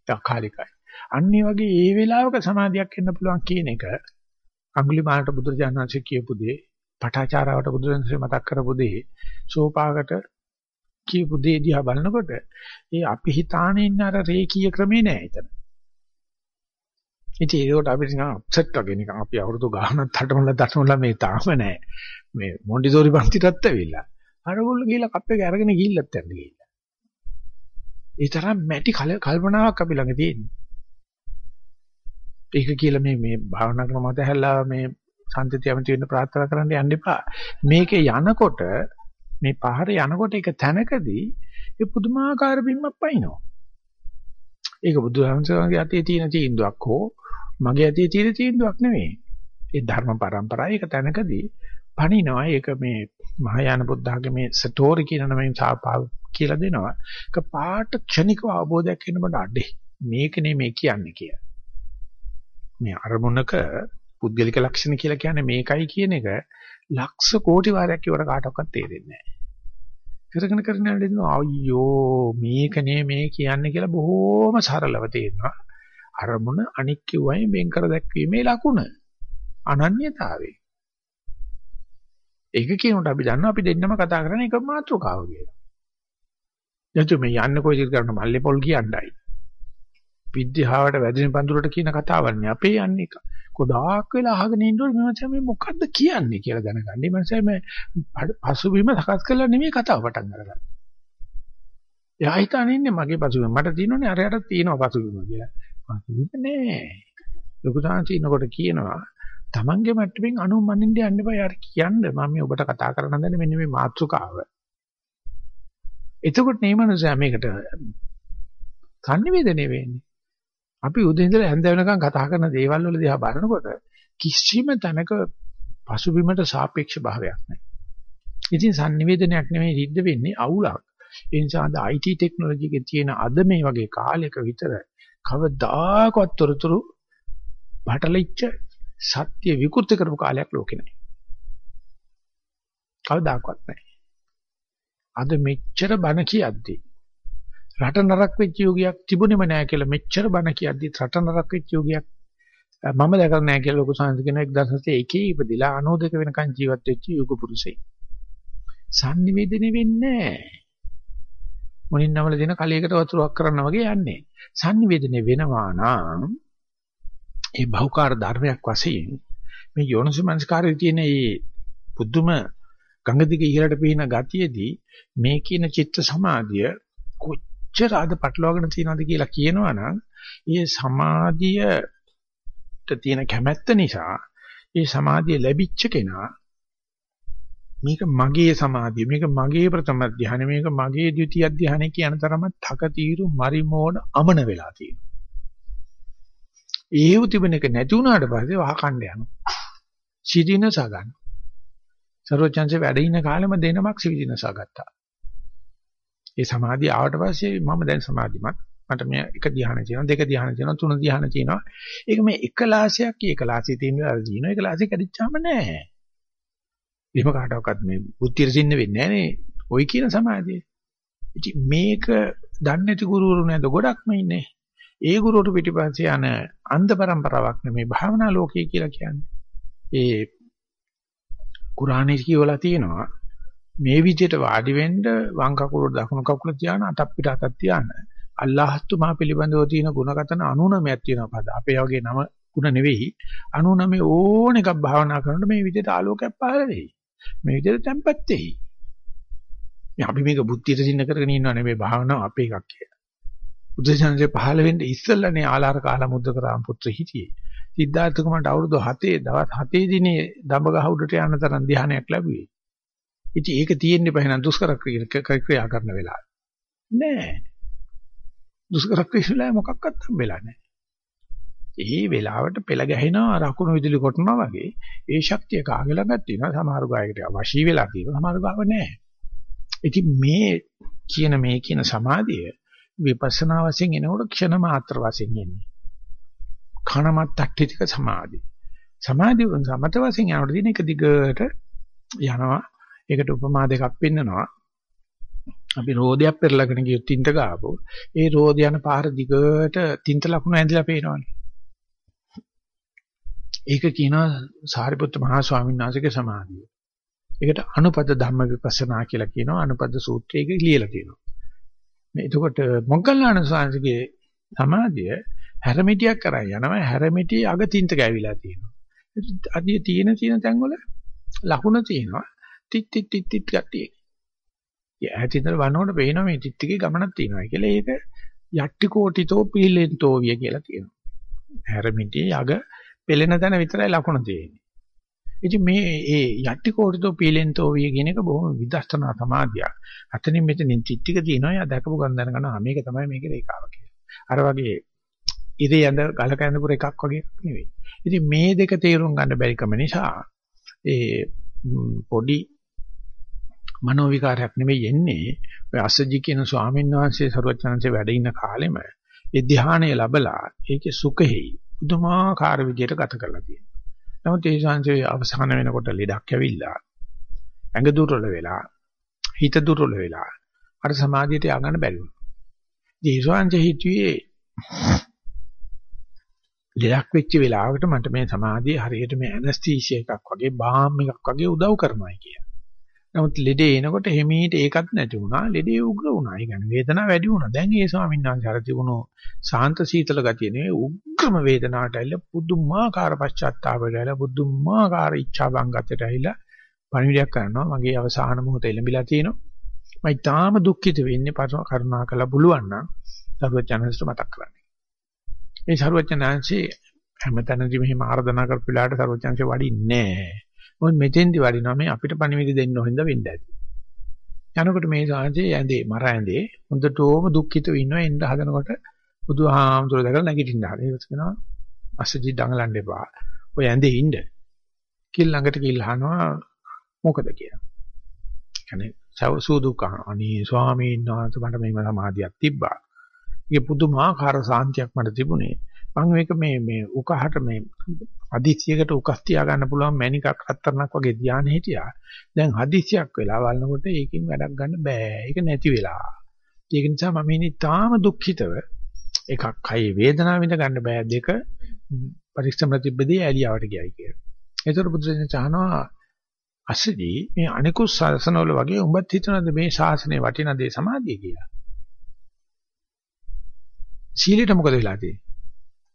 යකාලිකයි. අන්න වගේ ඒ වෙලාවක සමාධියක් එන්න පුළුවන් කියන එක අඟුලිමාලට බුදුරජාණන් වහන්සේ කියපු දේ, පටාචාරාවට බුදුරජාණන්සේ මතක් කරපු දේ, සෝපාකට කියපු දේ දිහා බලනකොට ඒ අපි හිතාන ඉන්න අර රේකී ක්‍රමේ නෑ එතන. ඉතින් ඒකට අපිට නිකන් අප්සෙට් වගේ නිකන් අපි අවුරුදු ගානක් තටමල තටමල මේ තාම නෑ. මේ මොන්ටිසෝරි පන්තිටත් ඇවිල්ලා. අරගොල්ලෝ ගිහලා කප් එක අරගෙන ගිහිල්ලත් යන්න ගිහිල්ලා. ඒ තරම් මැටි කල්පනාවක් අපි ළඟ තියෙනවා. ඒක කියලා මේ මේ භාවනා ක්‍රම මත හැල්ලා මේ සම්තතිය යමති වෙන්න ප්‍රාර්ථනා කරන්න යන්න එපා. මේකේ යනකොට මේ පහර යනකොට ඒක තැනකදී ඒ පුදුමාකාර බිම්මක් පයින්නවා. ඒක බුදුහාමසගේ අතේ තියෙන තීන්දුවක් හෝ මගේ අතේ තියෙන තීන්දුවක් නෙවෙයි. ඒ ධර්ම પરම්පරාව ඒක තැනකදී පණිනවා. ඒක මේ මහායාන බුද්ධාගමේ සතෝරි කියන නමෙන් කියලා දෙනවා. ඒක පාට ක්ෂණිකව අවබෝධයක් වෙනකොට අඩේ මේක නෙමෙයි කියන්නේ කියලා. මේ අරමුණක පුද්ගලික ලක්ෂණ කියලා කියන්නේ මේකයි කියන එක ලක්ෂ කෝටි වාරයක් ඉවර කාටවත් තේරෙන්නේ නැහැ. කරගෙන කරගෙන යනකොට අයියෝ මේක නේ මේ කියන්නේ කියලා බොහොම සරලව තේරෙනවා. අරමුණ අනික් කිව්වයි වෙන් කර දැක්වීමේ ලකුණ. අනන්‍යතාවය. ඒක කියනකොට අපි දන්නවා අපි දෙන්නම කතා කරන එක මාතෘකාව කියලා. යතු මේ යන්නේ කොයි විදිහට කරන මල්ලේ පොල් කියන්නයි. විද්‍යාවට වැදින පඳුරට කියන කතාවක් නේ. අපේ යන්නේ කොදාක් වෙලා අහගෙන ඉන්නකොට මම මේ මොකද්ද කියන්නේ කියලා දැනගන්න. මේ මනසේ මේ පසුබිම සකස් කරලා නෙමෙයි කතාව පටන් අරගන්නේ. එයා හිතන්නේ ඉන්නේ මගේ පසුබිම. මට තියෙනවනේ අරයට තියෙනවා පසුබිම කියලා. පසුබිම නෑ. ලොකු සාංශිනකොට කියනවා Tamange මට්ටමින් අනුමනින්න යන්න බෑ. යාර කියන්න මම මේ ඔබට කතා කරන්න හදන්නේ මෙන්න මේ මාතෘකාව. එතකොට මේ මනුස්සයා මේකට සංනිවේදනය වෙන්නේ. අපි උදේ ඉඳලා හැන්ද වෙනකන් කතා කරන දේවල් වල දිහා බලනකොට කිසිම තැනක පසුබිමට සාපේක්ෂ භාවයක් නැහැ. ඉතින් sannivedanayak නෙමෙයි සිද්ධ වෙන්නේ අවුලක්. ඒ නිසා අද IT ටෙක්නොලොජි එකේ තියෙන අද මේ වගේ කාලයක විතර කවදාකවත් තොරතුරු බටලිච්ච සත්‍ය විකෘති කරපු කාලයක් ලෝකේ නැහැ. කවදාකවත් නැහැ. අද මෙච්චර බණ කියද්දී රට නරක වෙච්ච යුගයක් තිබුණෙම නැහැ කියලා මෙච්චර බණ කියද්දි රට නරක වෙච්ච යුගයක් මම දැකලා නැහැ කියලා ලොකු සංහස කියන 1901 ඉපදිලා 92 වෙනකන් ජීවත් වෙච්ච යුග පුරුෂයෙක්. sannivedana වෙන්නේ නැහැ. මොනින් නමල දෙන කලයකට වතුරක් කරන්න වගේ යන්නේ. sannivedana වෙනවා නම් ඒ බහුකාර්ය ධර්මයක් වශයෙන් මේ යෝනිසමංස්කාරයේ තියෙන මේ පුදුම ගංග දිගේ ඉහළට පීන ගතියේදී මේ කියන චිත්ත සමාධිය කොච්චර අද පටලවාගෙන තියෙනවද කියලා කියනවනම් ඒ සමාධියට තියෙන කැමැත්ත නිසා ඒ සමාධිය ලැබිච්ච කෙනා මේක මගේ සමාධිය මේක මගේ ප්‍රථම ධ්‍යාන මේක මගේ ද්විතිය ධ්‍යාන කියන තරම තකතිරු මරිමෝඩ අමන වෙලා තියෙනවා. ඒව තිබෙන එක නැති වුණාට පස්සේ වහකණ්ඩ යනවා. සිදිනස ගන්න. සර්වචන්සේ වැඩ ඉන්න කාලෙම දෙනමක් සිදිනස ගත්තා. ඒ සමාධිය ආවට පස්සේ මම දැන් සමාධිමත්. මට මේ එක ධ්‍යාන තියෙනවා, දෙක ධ්‍යාන තියෙනවා, තුන ධ්‍යාන තියෙනවා. ඒක මේ එකලාසයක්, එකලාසී තියෙනවා, දිනන එකලාසී කැඩිච්චාම නෑ. එහෙම කාටවත් මේ බුද්ධිය රසින්න වෙන්නේ නෑනේ. ওই කියන සමාධිය. ඉතින් මේක දන්නේ නැති ගුරුවරු නේද ගොඩක්ම ඉන්නේ. ඒ ගුරුවරු පිටිපස්සේ යන අන්ධ પરම්පරාවක් නෙමේ භාවනා ලෝකය කියලා කියන්නේ. ඒ කුරාණේ කියවලා තියෙනවා මේ විදිහට වාඩි වෙන්න වම් කකුල දකුණු කකුල තියාන අතක් පිට අතක් තියාන අල්ලාහ්තු මහ පිළිබඳව තියෙන ಗುಣගතන 99ක් තියෙනවා පද. අපේ වගේ නම ಗುಣ නෙවෙයි. 99 ඕන එකක් භාවනා කරනකොට මේ විදිහට ආලෝකයක් පහළ වෙයි. මේ විදිහට tempත් වෙයි. මේ අපි මේක බුද්ධියට දින්න කරගෙන ඉන්නව නෙවෙයි භාවනාව අපේ එකක් කියලා. බුදුසසුනේ පහළ වෙන්න ඉස්සෙල්ලානේ ආලාර කාලා මුද්දකරාම පුත්‍ර හිටියේ. සිද්ධාර්ථ කුමාරට අවුරුදු 7 දවස් 7 දිනේ දඹගහ උඩට යන තරම් ධානයක් ලැබුවේ. ඉතින් ඒක තියෙන්න බෑ නම් දුෂ්කර ක්‍රියා කරන වෙලාව. නෑ. දුෂ්කර ක්‍රියා මොකක්වත් හම්බෙලා නෑ. ඒ වෙලාවට පෙළ ගැහෙනවා රකුණු විදුලි කොටනවා වගේ ඒ ශක්තිය කාගේ ළඟක් තියෙනවා සමහර ගායකට වශී වෙලා තියෙනවා සමහර ගාව නෑ. ඉතින් මේ කියන මේ කියන සමාධිය විපස්සනා වශයෙන් එනකොට ක්ෂණ මාත්‍ර වශයෙන් එන්නේ. කණමත්තට්ටි ටික සමාධි. සමාධි සමත වශයෙන් යනකොට දින එක දිගට යනවා. ඒකට උපමා දෙකක් පෙන්නනවා. අපි රෝදයක් පෙරලගෙන ගියොත් තින්ත ගාපෝ. ඒ රෝද යන පාර දිගට තින්ත ලකුණු ඇඳලා පේනවනේ. ඒක කියනවා සාරිපුත්ත මහා ස්වාමීන් වහන්සේගේ සමාධිය. ඒකට අනුපද ධම්ම විපස්සනා කියලා කියනවා. අනුපද සූත්‍රයක ලියලා තියෙනවා. මේ එතකොට මොග්ගල්ලාන ස්වාමීන්ගේ සමාධිය හැරමිටියක් කරා යනවා හැරමිටිය අග තින්ත ගෑවිලා තියෙනවා. අදිය තියෙන තියෙන තැන්වල ලකුණ තියෙනවා. ටික් ටික් ටික් ටික් ගැටියේ. ඒ ඈතින්දර වනෝට පේනවා මේ ටික් ටිකේ ගමනක් තියෙනවා කියලා. ඒක යට්ටි කෝටිතෝ පීලෙන්තෝ විය කියලා කියනවා. හැරමිටියේ අග පෙළෙන තැන විතරයි ලකුණ තියෙන්නේ. ඉතින් මේ ඒ යට්ටි කෝටිතෝ පීලෙන්තෝ විය කියන එක බොහොම විදර්ශනා සමාධියක්. අතනින් මෙතනින් ටික් ටික තියෙනවා. යා දැකපු ගමන් දැනගන්නවා මේක තමයි මේකේ රේඛාව කියලා. අර වගේ ඉරේ ඇඳ ගලක ඇඳපුර එකක් වගේ නෙවෙයි. ඉතින් මේ දෙක තේරුම් ගන්න බැරිකම නිසා ඒ පොඩි මනෝ විකාරයක් නෙවෙයි එන්නේ. ඔය අසජි කියන ස්වාමීන් වහන්සේ සරුවචනන්සේ වැඩ ඉන්න කාලෙම ඒ ධ්‍යානය ලැබලා ඒකේ සුඛෙහි පුදුමාකාර විදියට ගත කරලා තියෙනවා. නමුත් ඒ ශාන්සේ අවසාන වෙනකොට ලෙඩක් ඇවිල්ලා ඇඟ දුර්වල වෙලා හිත දුර්වල වෙලා අර සමාධියට ය아가න්න බැරි වුණා. ඒ ශාන්සේ හිතුවේ ලෙඩක් වෙච්ච වෙලාවකට මට මේ සමාධිය හරියට මේ ඇනස්තීසියා එකක් වගේ බාම් එකක් වගේ උදව් කරනවා කියලා. නමුත් ලෙඩේ එනකොට හිමීට ඒකත් නැති වුණා. ලෙඩේ උග්‍ර වුණා. ඒ කියන්නේ වේදනාව වැඩි වුණා. දැන් ඒ ස්වාමීන් වහන්සේ අර තිබුණු සාන්ත සීතල ගතිය නෙවෙයි උග්‍රම වේදනාවට ඇවිල්ලා පුදුමාකාර පශ්චාත්තාපයට ඇවිල්ලා පුදුමාකාර ඉච්ඡා බංගතයට ඇවිල්ලා පණිවිඩයක් කරනවා. මගේ අවසාන මොහොත එළඹිලා තියෙනවා. මම තාම දුක්ඛිත වෙන්නේ කරුණා කළා පුළුවන් නම් සරුවචනන්සට මතක් කරන්න. මේ සරුවචනංශේ හැමතැනදීම මෙහෙම ආර්දනා කරපු වෙලාවට සරුවචනංශේ වඩින්නේ නැහැ. මොකද මෙතෙන්දි වඩිනවා මේ අපිට පණිවිඩ දෙන්න හොඳ වෙන්න ඇති. යනකොට මේ සාංශේ ඇඳේ මර ඇඳේ හොඳටම දුක්ඛිතව ඉන්නවා එන්න හදනකොට බුදුහාමුදුර දැකලා නැගිටින්න හරි. ඒක කියනවා අසජි දඟලන්න එපා. ඔය ඇඳේ ඉන්න. කිල් ළඟට කිල් අහනවා මොකද කියලා. يعني සූදුකා අනේ ස්වාමීන් වහන්සේ මට මේ සමාධියක් තිබ්බා. ඒක පුදුමාකාර සාන්තියක් මට තිබුණේ. මම මේක මේ මේ උකහට මේ හදිසියකට උකස් තියා ගන්න පුළුවන් මැණිකක් හතරක් වගේ ධානය හිටියා. දැන් හදිසියක් වෙලා වළනකොට ඒකෙන් වැඩක් ගන්න බෑ. ඒක නැති වෙලා. ඒක නිසා මම ඉන්නේ තාම දුක්ඛිතව එකක් හයි වේදනාව විඳ ගන්න බෑ දෙක පරික්ෂම ප්‍රතිබ්බදී ඇලියාවට ගියයි කියලා. ඒතර බුදුසෙන් චාහනවා අසදී මේ අනිකුත් ශාසනවල වගේ උඹත් හිතනද මේ ශාසනය වටින දේ සමාධිය කියලා. සීලෙට මොකද වෙලා තියෙන්නේ?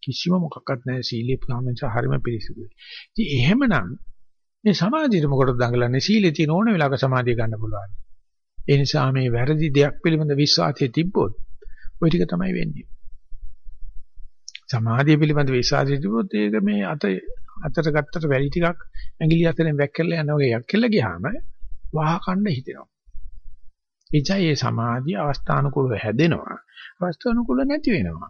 කිසිම මොකක්වත් නැහැ සීලේ ප්‍රාමංශ හරිම පිරිසිදුයි. ඉතින් එහෙමනම් මේ සමාධියට මොකටද දඟලන්නේ? සීලේ තියෙන ඕන වෙලාවක සමාධිය ගන්න පුළුවන්. ඒ නිසා මේ වැරදි දෙයක් පිළිබඳ විශ්වාසය තිබ්බොත් ওই ටික තමයි වෙන්නේ. සමාධිය පිළිබඳ විශ්වාසය තිබුණොත් ඒක මේ අත අතට ගත්තට වැලි ටිකක් ඇඟිලි අතරින් වැක්කලා යන වගේ යක්කලා ගියාම වහ කණ්ඩ හිතෙනවා. එචයි මේ සමාධිය අවස්ථානුකූලව හැදෙනවා. අවස්ථානුකූල නැති වෙනවා.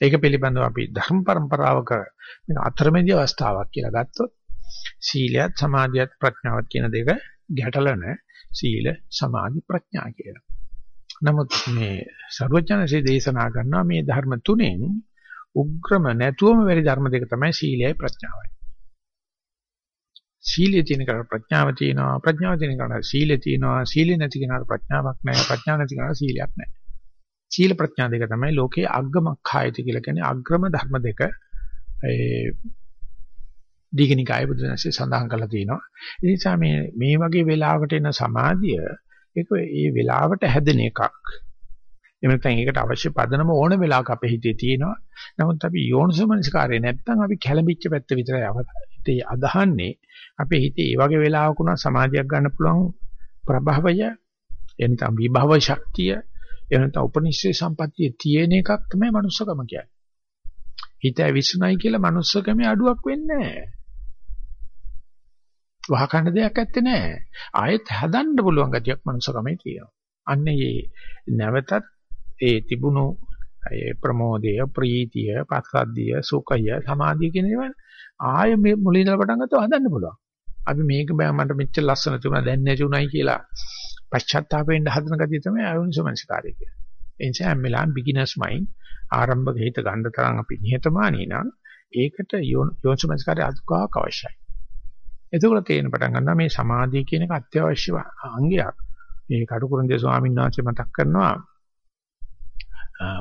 ඒක පිළිබඳව අපි ධර්ම પરම්පරාවක මේක අතරමැදි අවස්ථාවක් කියලා ගත්තොත් සීලයත් සමාධියත් ප්‍රඥාවත් කියන දෙක ගැටලන සීල සමාධි ප්‍රඥා කියලා. නමුත් මේ සර්වඥාන්සේ දේශනා කරනවා මේ ධර්ම තුනෙන් උග්‍රම නැතුවම වැඩි ධර්ම දෙක තමයි සීලයයි ප්‍රඥාවයි. සීලයේ තියෙන කෙනාට ප්‍රඥාව තියෙනවා ප්‍රඥාව තියෙන කෙනාට සීලය තියෙනවා සීලය නැති කෙනාට ප්‍රඥාවක් නැහැ ප්‍රඥාව නැති කෙනාට සීලයක් නැහැ. සීල ප්‍රඥා දෙක තමයි ලෝකයේ අග්ගමඛායති කියලා කියන්නේ අග්‍රම ධර්ම දෙක ඒ දීගනිකාය බුදුන්සේ සඳහන් කරලා තියෙනවා. ඒ නිසා මේ මේ වගේ වෙලාවකට එන සමාධිය ඒක ඒ වෙලාවට හැදෙන එකක්. එහෙම නැත්නම් ඒකට අවශ්‍ය පදනම ඕන වෙලාවක අපේ හිතේ තියෙනවා. නමුත් අපි යෝනිසමනස්කාරය නැත්නම් අපි කැළඹිච්ච පැත්ත විතරයි හිතේ අදහන්නේ. අපේ හිතේ මේ වගේ වෙලාවක උනා සමාධියක් ගන්න පුළුවන් ප්‍රභවය එනතම් විභව ශක්තිය එනතම් උපනිශ්‍රේ සම්පත්තිය තියෙන එකක් තමයි manussකම කියන්නේ. හිත විශ්ුණයි කියලා manussකමේ අඩුවක් වෙන්නේ නැහැ. වහකන්න දෙයක් ඇත්තේ නැහැ. ආයෙත් හදන්න පුළුවන් ගතියක් manussකමේ තියෙනවා. අන්න ඒ නැවතත් ඒ තිබුණු ඒ ප්‍රමෝදය, ප්‍රීතිය, පස්සද්ධිය, සුඛය, සමාධිය කියන ඒවා ආයෙ මේ මුලින් ඉඳලා පටන් ගත්තොත් හදන්න පුළුවන්. අපි මේක බෑ මට මෙච්චර ලස්සන තිබුණා දැන් නැති උනායි කියලා පශ්චාත්තාපයෙන් හදන ගතිය තමයි අයෝනිසමනසිකාරය කියන්නේ. ඒ නිසා හැම වෙලාවෙම බිග්ිනර්ස් මයින්ඩ් ආරම්භක හිත ගන්න තරම් අපි නිහතමානී නම් ඒකට යෝනිසමනසිකාරය අදුකාවක් අවශ්‍යයි. එතකොට තේරෙන පටන් ගන්නවා මේ සමාධිය කියන එක අත්‍යවශ්‍ය අංගයක්. මේ කටුකුරුන්දේ ස්වාමීන් වහන්සේ මතක් කරනවා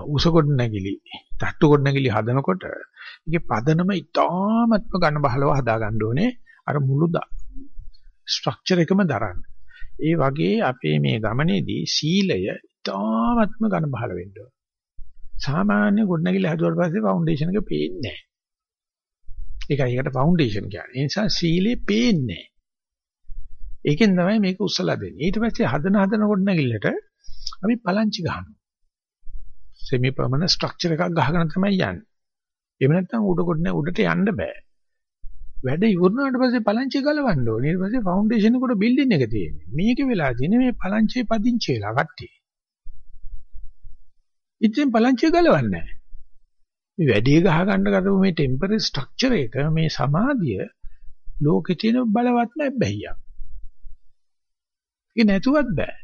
උසකොඩ නැගිලි, තට්ටු කොට නැගිලි හදනකොට ඒකේ පදනම ඉතාමත්ම ඝන බහලව හදා ගන්න ඕනේ. අර මුළු ස්ට්‍රක්චර් එකම දරන්න. ඒ වගේ අපේ මේ ගමනේදී සීලය ඉතාමත්ම ඝන බහල වෙන්න ඕනේ. සාමාන්‍ය ගොඩනැගිලි හදුවාට පස්සේ ෆවුන්ඩේෂන් එක පේන්නේ නැහැ. ඒකයි ඒකට ෆවුන්ඩේෂන් කියන්නේ. ඒ නිසා සීලේ පේන්නේ ඒකෙන් තමයි මේක උස්සලා දෙන්නේ. ඊට පස්සේ හදන හදන කොට නැගිල්ලට අපි පලංචි ගහනවා. සෙමි පර්මනන්ට් ස්ට්‍රක්චර් එකක් ගහගෙන තමයි යන්නේ. එහෙම නැත්නම් උඩ කොට නෑ උඩට යන්න බෑ. වැඩ ඉවරනාට පස්සේ පලංචි ගලවන්න ඕනේ. ඊට පස්සේ ෆවුන්ඩේෂන් එකට බිල්ඩින් එක තියෙන්නේ. මේක වෙලා තියෙන්නේ මේ පලංචියේ පදිංචි වෙලා කට්ටිය. ඉතින් පලංචිය ගලවන්නේ නැහැ. මේ වැඩේ ගහ ගන්න කරපු මේ ටෙම්පරරි ස්ට්‍රක්චර් එක මේ සමාධිය ලෝකේ තියෙන බලවත්ම බැහැියක්. ඒක නැතුවත් බෑ.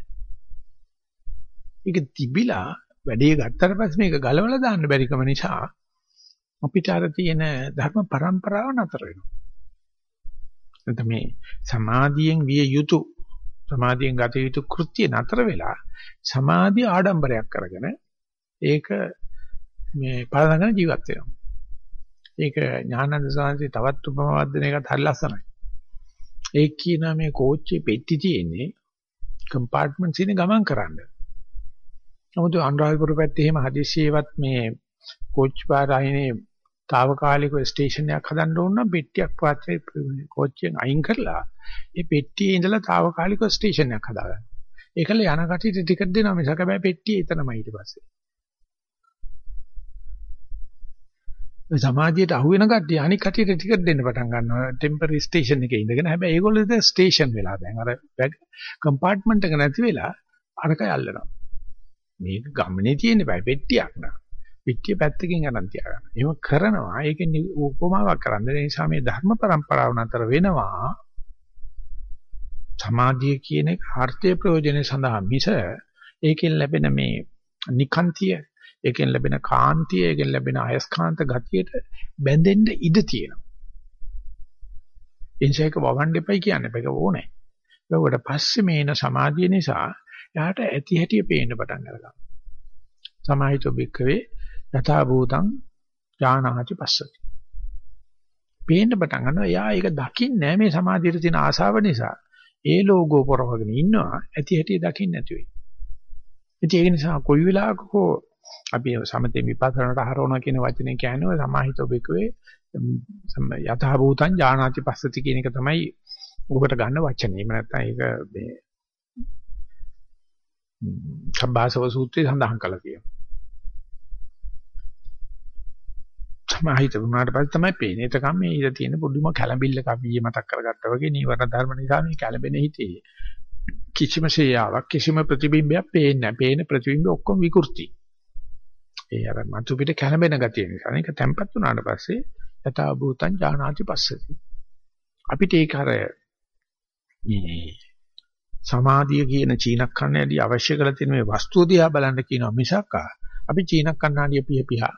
ඒක තිබිලා වැඩේ ගත්තට පස්සේ මේක ගලවලා දාන්න බැරිකම නිසා අපිට අර තියෙන ධර්ම પરම්පරාව නතර වෙනවා. එතන මේ සමාධියෙන් විය යුතු සමාධියෙන් ගත යුතු කෘත්‍ය නතර වෙලා සමාධිය ආඩම්බරයක් කරගෙන ඒක මේ පාදගෙන ජීවත් වෙනවා. ඒක ඥානන්ද සාංශي තවත් උපමාවක් දෙන එකත් හරි ලස්සනයි. ඒක කියන මේ කෝච්චියේ පෙට්ටි තියෙන්නේ කම්පාර්ට්මන්ට්ස් ඉන්නේ ගමන් කරන්න. නමුත් අනුරාධපුර පැත්තේ එහෙම හදිස්සියේවත් මේ කෝච්චි පාර අයිනේ తాවකාලික ස්ටේෂන් එකක් හදන්න ඕන නම් පෙට්ටියක් පාත්‍රේ කෝච්චියෙන් අයින් කරලා ඒ පෙට්ටියේ ඉඳලා తాවකාලික ස්ටේෂන් එකක් හදාගන්න. ඒකල යන කටියට ටිකට් දෙනවා මිසක බෑ පෙට්ටිය එතනමයි ඊට පස්සේ. සමාජයට අහු වෙන කට්ටිය අනික් කට්ටියට ටිකට් දෙන්න පටන් ගන්නවා. ටෙම්පරරි ස්ටේෂන් එකේ ඉඳගෙන. හැබැයි ඒගොල්ලෝ ඉතින් ස්ටේෂන් වෙලා දැන් අර කම්පාර්ට්මන්ට් එක නැති වෙලා අරකයි අල්ලනවා. මේක ගමනේ තියෙන බයි පෙට්ටියක් නා. පිටිය පැත්තකින් අරන් තියාගන්න. එහෙම කරනවා ඒකෙන් උපමාවක් කරන්න. ඒ නිසා මේ ධර්ම પરම්පරාව නතර වෙනවා. සමාධිය කියන එක ආර්ථික ප්‍රයෝජන සඳහා මිස ඒකෙන් ලැබෙන මේ නිකාන්තිය ඒකෙන් ලැබෙන කාන්තිය, ඒකෙන් ලැබෙන අයස්කාන්ත ගතියට බැඳෙන්න ඉඩ තියෙනවා. එනිසාක වවන්න එපයි කියන්නේ ඒක ඕනේ. ඒකට පස්සේ මේන සමාධිය නිසා එයාට ඇති හැටි පේන්න පටන් ගන්නවා. සමාහිතෝ බික්කවේ යථා භූතං ඥානාති පස්සති. පේන්න පටන් ගන්නවා. එයා ඒක දකින්නේ මේ සමාධියට තියෙන ආශාව නිසා. ඒ ලෝගෝ පොරවගෙන ඉන්නවා. ඇති හැටි දකින්න නැති වෙයි. ඉතින් ඒක නිසා කොයි වෙලාවක හෝ අපි සමතේ විපස්සනාට හරවනවා කියන වචනේ කියන්නේ සමාහිතෝ බිකවේ යතහ භූතං ඥානාති පස්සති කියන එක තමයි ඔබට ගන්න වචනේ. එහෙම නැත්නම් ඒක මේ සම්භාසව සූත්‍රයේ සඳහන් කරලා තියෙනවා. සමාහිත වුණාට පස්සේ තමයි පේන්නේ. එතකම් මේ ඉඳ තියෙන පුදුම කැළඹිල්ලක අපි ඊයේ මතක් කරගත්තා වගේ නීවරණ ධර්ම නිසා මේ කැළඹෙන හිතේ කිසිම ශේයාවක් කිසිම ප්‍රතිබිම්බයක් පේන්නේ නැහැ. පේන ප්‍රතිබිම්බ ඔක්කොම විකෘති. ඒ අර මතු පිට කැළඹෙන ගතිය නිසා. ඒක තැම්පත් වුණාට පස්සේ යථා භූතං ඥානාති පස්සති. අපිට ඒක අර මේ සමාධිය කියන චීන කන්නේදී අවශ්‍ය කරලා තියෙන මේ වස්තුව දිහා බලන්න කියනවා මිසක් අපි චීන කන්නාඩිය පිය පියා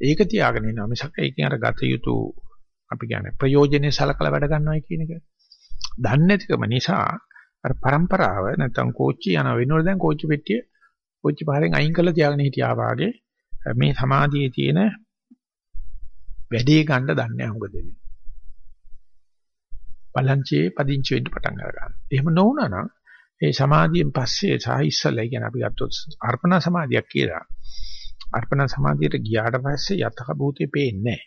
ඒක තියාගෙන ඉන්නවා මිසක් ඒකෙන් අර ගත යුතු අපි කියන්නේ ප්‍රයෝජනෙ සලකලා වැඩ ගන්නවා කියන එක. දන්නේ නැතිකම නිසා අර પરම්පරාව නැත්තම් කෝච්චි යන වෙනවල දැන් කෝච්චි පෙට්ටිය කෝච්චි පාරෙන් අයින් කරලා තියාගෙන හිටියා වාගේ මේ සමාධියේ තියෙන වැඩේ ගන්න දන්නේ නැහැ හුඟ දෙන්නේ. බලංචේ පදිංචි වෙන්න පටන් ගන්නවා. එහෙම නොවුනා නම් ඒ සමාධියෙන් පස්සේ සහ ඉස්සලා කියන්නේ අපි ගත්තොත් අර්පණ සමාධියක් කියලා. අර්පණ සමාධියට ගියාට පස්සේ යතහ භූතේ පේන්නේ නැහැ.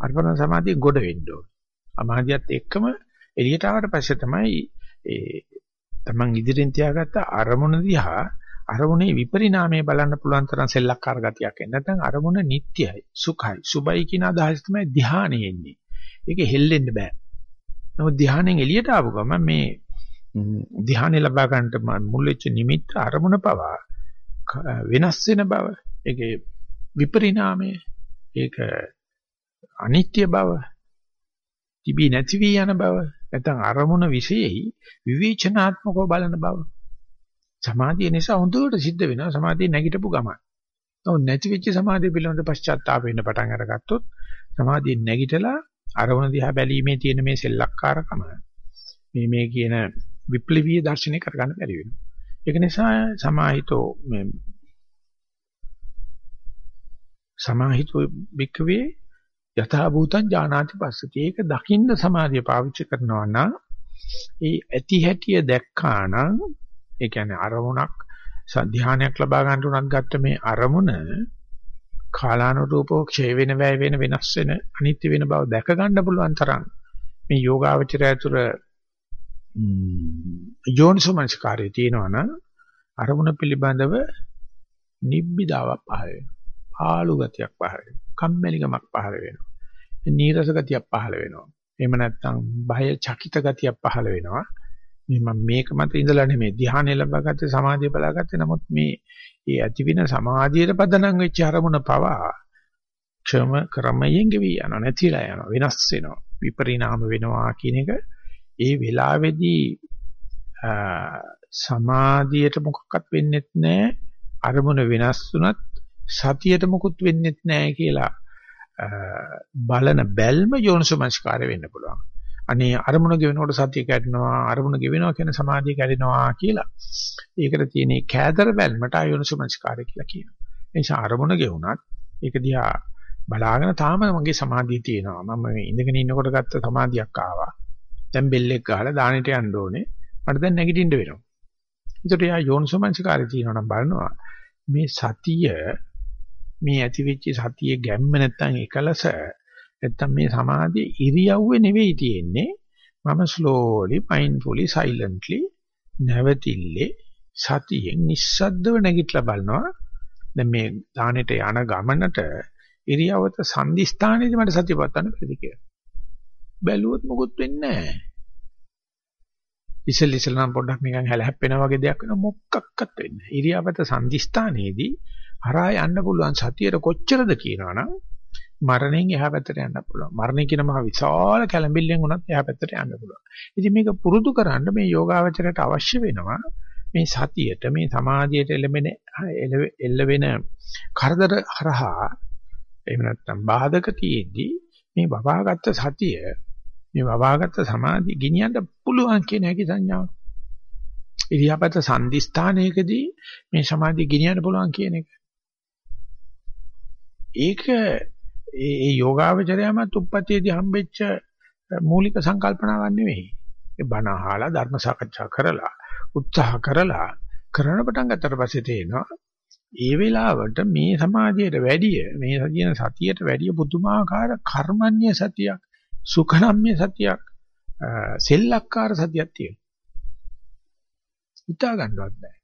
අර්පණ සමාධිය ගොඩ වෙන්න ඕන. සමාධියත් එක්කම එළියට ආවට පස්සේ තමයි ඒ තමන් ඉදිරියෙන් තියාගත්ත අරමුණ දිහා අරමුණේ විපරිණාමය බලන්න පුළුවන් තරම් සෙල්ලක්කාර ගතියක් එන්නේ. නැත්නම් අරමුණ නිට්ටයයි, සුඛයි, සුබයි කියන අදහස තමයි ධානයෙ එන්නේ. ඒක හෙල්ලෙන්න බෑ. නමුත් ධානයෙන් එළියට ආපු ගමන් මේ ධානය ලබා ගන්නට මුල් වෙච්ච නිමිත්ත අරමුණ පවා වෙනස් වෙන බව, ඒකේ විපරිණාමය, ඒක අනිත්‍ය බව, තිබී නැති වී යන බව, නැත්නම් අරමුණ විශේෂයි විවේචනාත්මකව බලන බව. සමාධිය නිසා හොඳට සිද්ධ වෙනවා සමාධිය නැගිටපු ගමන්. නමුත් නැති වෙච්ච සමාධිය පිළිබඳ පශ්චාත්තාප වෙන්න පටන් අරගත්තොත් සමාධිය නැගිටලා අරමුණ දිහා බැලීමේ තියෙන මේ සෙල්ලක්කාරකම මේ මේ කියන විප්ලවීය දර්ශනය කරගන්න බැරි වෙනවා. ඒක නිසා සමාහිතෝ මේ සමාහිතෝ බික්කවේ යථා භූතං ඥානාති පස්සති. ඒක දකින්න සමාධිය පාවිච්චි කරනවා නම් ඒ ඇති හැටිය දැක්කා නම් ඒ කියන්නේ අරමුණක් ධානයක් ලබා ගන්න උනත් ගත්ත මේ අරමුණ කාලානුරූපව ක්ෂය වෙන වැය වෙන වෙනස් වෙන අනිත්‍ය වෙන බව දැක ගන්න පුළුවන් තරම් මේ යෝගාවචරය ඇතුළ යෝනිසෝමනස්කාරයේ තියෙනවා නම් අරමුණ පිළිබඳව නිබ්බිදාවක් පහළ වෙනවා. පාළු ගතියක් පහළ වෙනවා. කම්මැලිකමක් පහළ වෙනවා. නීරස ගතියක් පහළ වෙනවා. එහෙම නැත්නම් බය චකිත ගතියක් පහළ වෙනවා. මේ මම මේක මත ඉඳලා නෙමෙයි ධ්‍යානෙ ලබාගත්තේ සමාධිය බලාගත්තේ නමුත් මේ ඒ ඇතිවින සමාධියට පදනම් වෙච්ච අරමුණ පවා ක්ෂම ක්‍රමයෙන් ගෙවි යනවා නැතිලා යනවා වෙනස් වෙනවා විපරිණාම වෙනවා කියන එක ඒ වෙලාවේදී සමාධියට මොකක්වත් වෙන්නේ නැහැ අරමුණ වෙනස් වුණත් සතියට මොකුත් වෙන්නේ නැහැ කියලා බලන බැල්ම යෝනිසමස්කාරය වෙන්න පුළුවන් අනේ අරමුණ ගෙවෙනකොට සතිය කැඩෙනවා අරමුණ ගෙවෙනවා කියන සමාධිය කැඩෙනවා කියලා. ඒකට තියෙන කෑදර බැල්මට අයෝනිසමස්කාරය කියලා කියනවා. ඒ නිසා අරමුණ ගෙවුණත් ඒක දිහා බලාගෙන තාම මගේ සමාධිය තියෙනවා. මම මේ ඉඳගෙන ඉන්නකොට ගත්ත සමාධියක් ආවා. දැන් බෙල්ලෙක් ගහලා දානෙට යන්න ඕනේ. මට දැන් නැගිටින්න වෙනවා. ඒකට යා යෝනිසමස්කාරය තියෙනවා නම් බලනවා මේ සතිය මේ ඇතිවෙච්ච සතියේ ගැම්ම නැත්තම් එකලස නැත්තම් මේ සමාධිය ඉරියව්වේ නෙවෙයි තියෙන්නේ. මම slowly mindfully silently නැවතිල්ලේ සතියෙන් නිස්සද්දව නැගිටලා බලනවා. දැන් මේ දානෙට යන ගමනට ඉරියව්වත සංදිස්ථානයේදී මට සතිය පවත්වන්න බැරිද කියලා. බැලුවොත් මොකුත් වෙන්නේ නැහැ. ඉසල් ඉසල් නම් පොඩ්ඩක් නිකන් හැලහැප්පෙනා වගේ දෙයක් වෙන මොකක්වත් වෙන්නේ නැහැ. ඉරියව්වත සංදිස්ථානයේදී හරහා යන්න පුළුවන් සතියට කොච්චරද කියනවනම් මරණයෙන් එහා පැත්තට යන්න පුළුවන්. මරණය කියන මහ විශාල කැළඹිල්ලෙන් උනත් එහා පැත්තට යන්න පුළුවන්. ඉතින් මේක පුරුදු කරන්න මේ යෝගාවචරයට අවශ්‍ය වෙනවා මේ සතියට මේ සමාධියට එළඹෙන එල්ල වෙන කරදර හරහා එහෙම නැත්නම් බාධක තියෙද්දි මේ වවාගත්ත සතිය මේ වවාගත්ත සමාධිය ගෙනියන්න පුළුවන් කියන හැකි සංඥාව. ඉරියාපත සංදිස්ථානයකදී මේ සමාධිය ගෙනියන්න පුළුවන් කියන එක. ඒක ඒ ඒ යෝගාවචරයමත් උප්පත්තියේදී හම්බෙච්ච මූලික සංකල්පනාවක් නෙවෙයි. ඒ බණ අහලා ධර්ම සාකච්ඡා කරලා උත්සාහ කරලා කරන පටන් ගත්තට පස්සේ තේනවා ඒ වෙලාවට මේ සමාධියට වැඩිය මේ කියන සතියට වැඩිය පුදුමාකාර කර්මන්‍ය සතියක් සුඛනම්‍ය සතියක් සෙල්ලක්කාර සතියක් තියෙනවා. හිතා ගන්නවත් බෑ.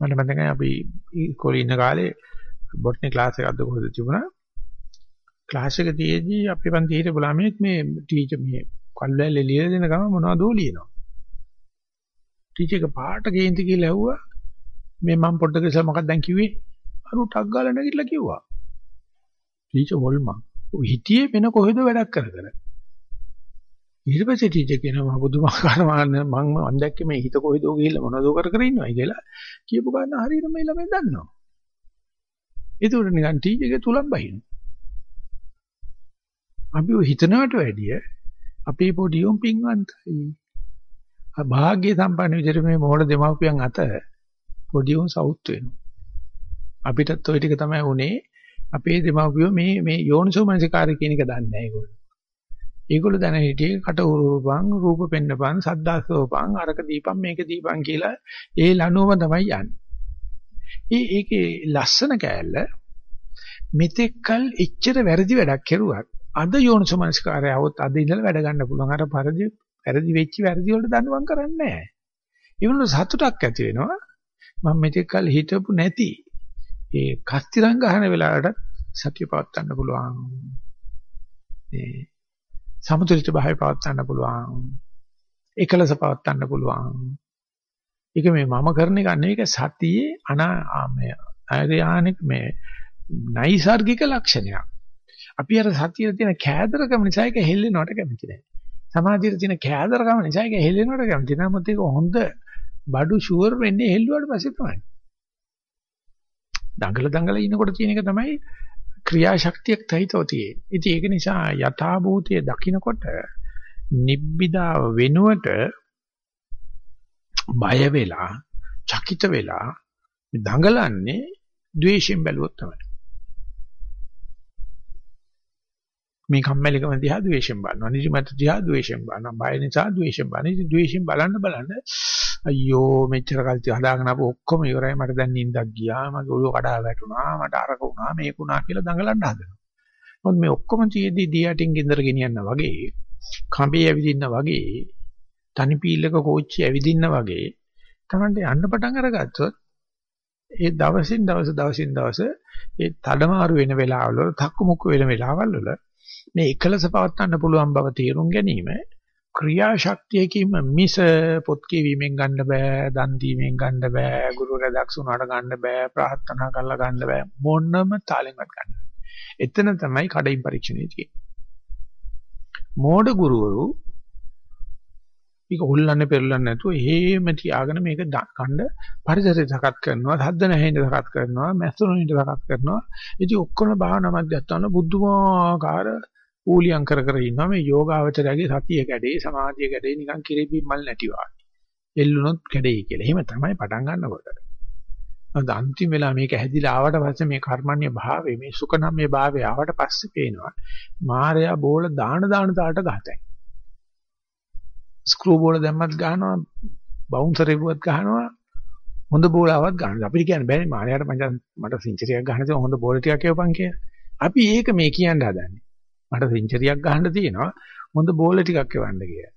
මට මතකයි අපි ඉස්කෝලේ ඉන්න කාලේ බොටනි ක්ලාස් එකක් අද කොහෙද තිබුණා ක්ලාස් එක තියේදී අපේ පන්ති හිටපු ළමයෙක් මේ ටීචර් මේ කල්වැල්ලේ ලියලා දෙන ගම මොනවද ලියනවා. ටීචර් එක පාට ගේන්ති කියලා ඇහුවා. මේ මම පොඩ්ඩක් ඉස්සෙල්ලා මොකක්ද දැන් කිව්වේ? අර ටක් ගාලා නැගිටලා කිව්වා. ටීචර් හොල්මන්. හිටියේ වෙන කොහෙද වැඩක් කර කර. ඊට පස්සේ ටීචර් කියනවා මම බුදුමාකාර මම මම දැක්කේ මේ හිත කොහෙද ගිහිල්ලා මොනවද කර කර ඉන්නවයි කියලා කියපු ගන්න හරියට මේ ළමයි දන්නවා. ඒක උඩ නිකන් ටීචර් එකේ තුලම් බහිනවා. අපි හිතනවට වැඩිය අපේ පොඩි උන් පින්වන්තයි. භාග්‍ය සම්පන්න විදිහට මේ මොහොත දෙමව්පියන් අත පොඩි උන් සවුත් වෙනවා. අපිටත් ওই ටික තමයි උනේ. අපේ දෙමව්පියෝ මේ මේ යෝනිසෝ මනසිකාරය කියන එක දන්නේ නැහැ ඒගොල්ලෝ. ඒගොල්ලෝ දැන හිටියේ කට උරුපන් රූප පෙන්නපන් සද්දාසෝපන් අරක දීපන් මේක දීපන් කියලා ඒ ලනුවම තමයි යන්නේ. ඒ ඒකේ ලස්සන කෑල්ල මෙතෙක්කල් එච්චර වැරදි වැඩක් කෙරුවත් අද යෝනිසමනස්කාරය આવොත් අද ඉඳලා වැඩ ගන්න පුළුවන්. අර පරිදි වැරදි වෙච්ච වැරදි වලට දඬුවම් කරන්නේ නැහැ. ඒ වුණොත් සතුටක් ඇති වෙනවා. මම මෙතෙක් කල හිතපු නැති ඒ කස්තිරංග ගහන වෙලාවට සතිය පවත් ගන්න පුළුවන්. ඒ සමතුලිත භාවය පවත් ගන්න පුළුවන්. එකලස පවත් ගන්න පුළුවන්. ඒක මේ මම කරන එක නෙවෙයි සතියේ අනාමය ආර්යානික මේ නයිසાર્ගික ලක්ෂණයක්. අපි අර සතියේ තියෙන කෑදරකම නිසා ඒක හෙල්ලෙනවට කැමති නැහැ. සමාධියේ තියෙන කෑදරකම නිසා ඒක හෙල්ලෙනවට කැමති නැහැ. මොකද ඒක හොඳ බඩු ෂුවර් වෙන්නේ හෙල්ලුවාට පස්සේ තමයි. දඟල දඟල ඉනකොට තියෙන එක තමයි ක්‍රියාශක්තියක් තහිතව තියෙන්නේ. ඉතින් ඒක නිසා යථා භූතයේ දකින්නකොට නිබ්බිදාව වෙනුවට බය වෙලා, චකිත වෙලා දඟලන්නේ ද්වේෂයෙන් බැලුවොත් තමයි. මේ කම්මැලිකම දිහා ද්වේෂයෙන් බලනවා. නිදිමත දිහා ද්වේෂයෙන් බලනවා. බය නිසා ද්වේෂයෙන් බලනවා. ඉතින් ද්වේෂයෙන් බලන්න බලන්න අයියෝ මෙච්චර කල්ති හදාගෙන ආපු ඔක්කොම ඉවරයි මට දැන් නිින්දක් ගියා මගේ ඔළුව කඩා වැටුණා මට අරක වුණා මේක වුණා කියලා දඟලන්න හදනවා. මොකද මේ ඔක්කොම තියේදී දියටින් ගින්දර ගෙනියන්න වගේ කඹේ ඇවිදින්න වගේ තනි පීල්ලක කෝච්චි ඇවිදින්න වගේ තමන්ට යන්න පටන් අරගත්තොත් ඒ දවසින් දවස දවසින් දවස ඒ තඩමාරු වෙන වෙලාවල් වල තක්කු මුක්කු වෙන වෙලාවල් වල මේ එකලස පවත්වන්න පුළුවන් බව තේරුම් ගැනීම ක්‍රියාශක්තියකින්ම මිස පොත් කියවීමෙන් ගන්න බෑ දන් දීමෙන් ගන්න බෑ ගුරුවරයා දක්ෂ උනාට ගන්න බෑ ප්‍රාර්ථනා කරලා ගන්න බෑ. මොනම තාලෙන්වත් ගන්න බෑ. එතන තමයි කඩින් පරීක්ෂණය තියෙන්නේ. මෝඩ ගුරුවරු මේක හොල්ලන්නේ පෙරලන්නේ නැතුව හේම තියාගෙන මේක කණ්ඩ පරිසරය සකත් කරනවා හද්ද නැහෙන්න සකත් කරනවා මැස්සුරුනිට සකත් කරනවා ඉතින් ඔක්කොම භාවනා මධ්‍යස්ථාන බුද්ධමාකාර ඌලියම් කර කර ඉන්නවා මේ යෝගාවචරයගේ සතිය කැඩේ සමාධිය කැඩේ නිකන් කිරිපි මල් නැටි වගේ. එල්ලුනොත් කැඩේ කියලා. එහෙම තමයි පටන් ගන්නකොට. අද අන්තිම වෙලා මේක හැදිලා ආවට පස්සේ මේ කර්මන්නේ භාවයේ මේ සුඛනම්මේ භාවයේ ආවට පස්සේ පේනවා මායя බෝල දාන දාන තාට ගහතයි. ස්ක්‍රූ බෝල දැම්මත් ගහනවා බවුන්සර් එකවත් ගහනවා හොඳ බෝලාවක් ගන්න. අපිට කියන්න බෑනේ මායයට මට සෙන්චරියක් ගන්න තියෙන හොඳ බෝල ටිකක් එවපන් කියලා. අපි ඒක මේ කියන්න හදන්නේ. මට සෙන්චරියක් ගහන්න තියෙනවා හොඳ බෝල ටිකක් එවන්න කියලා.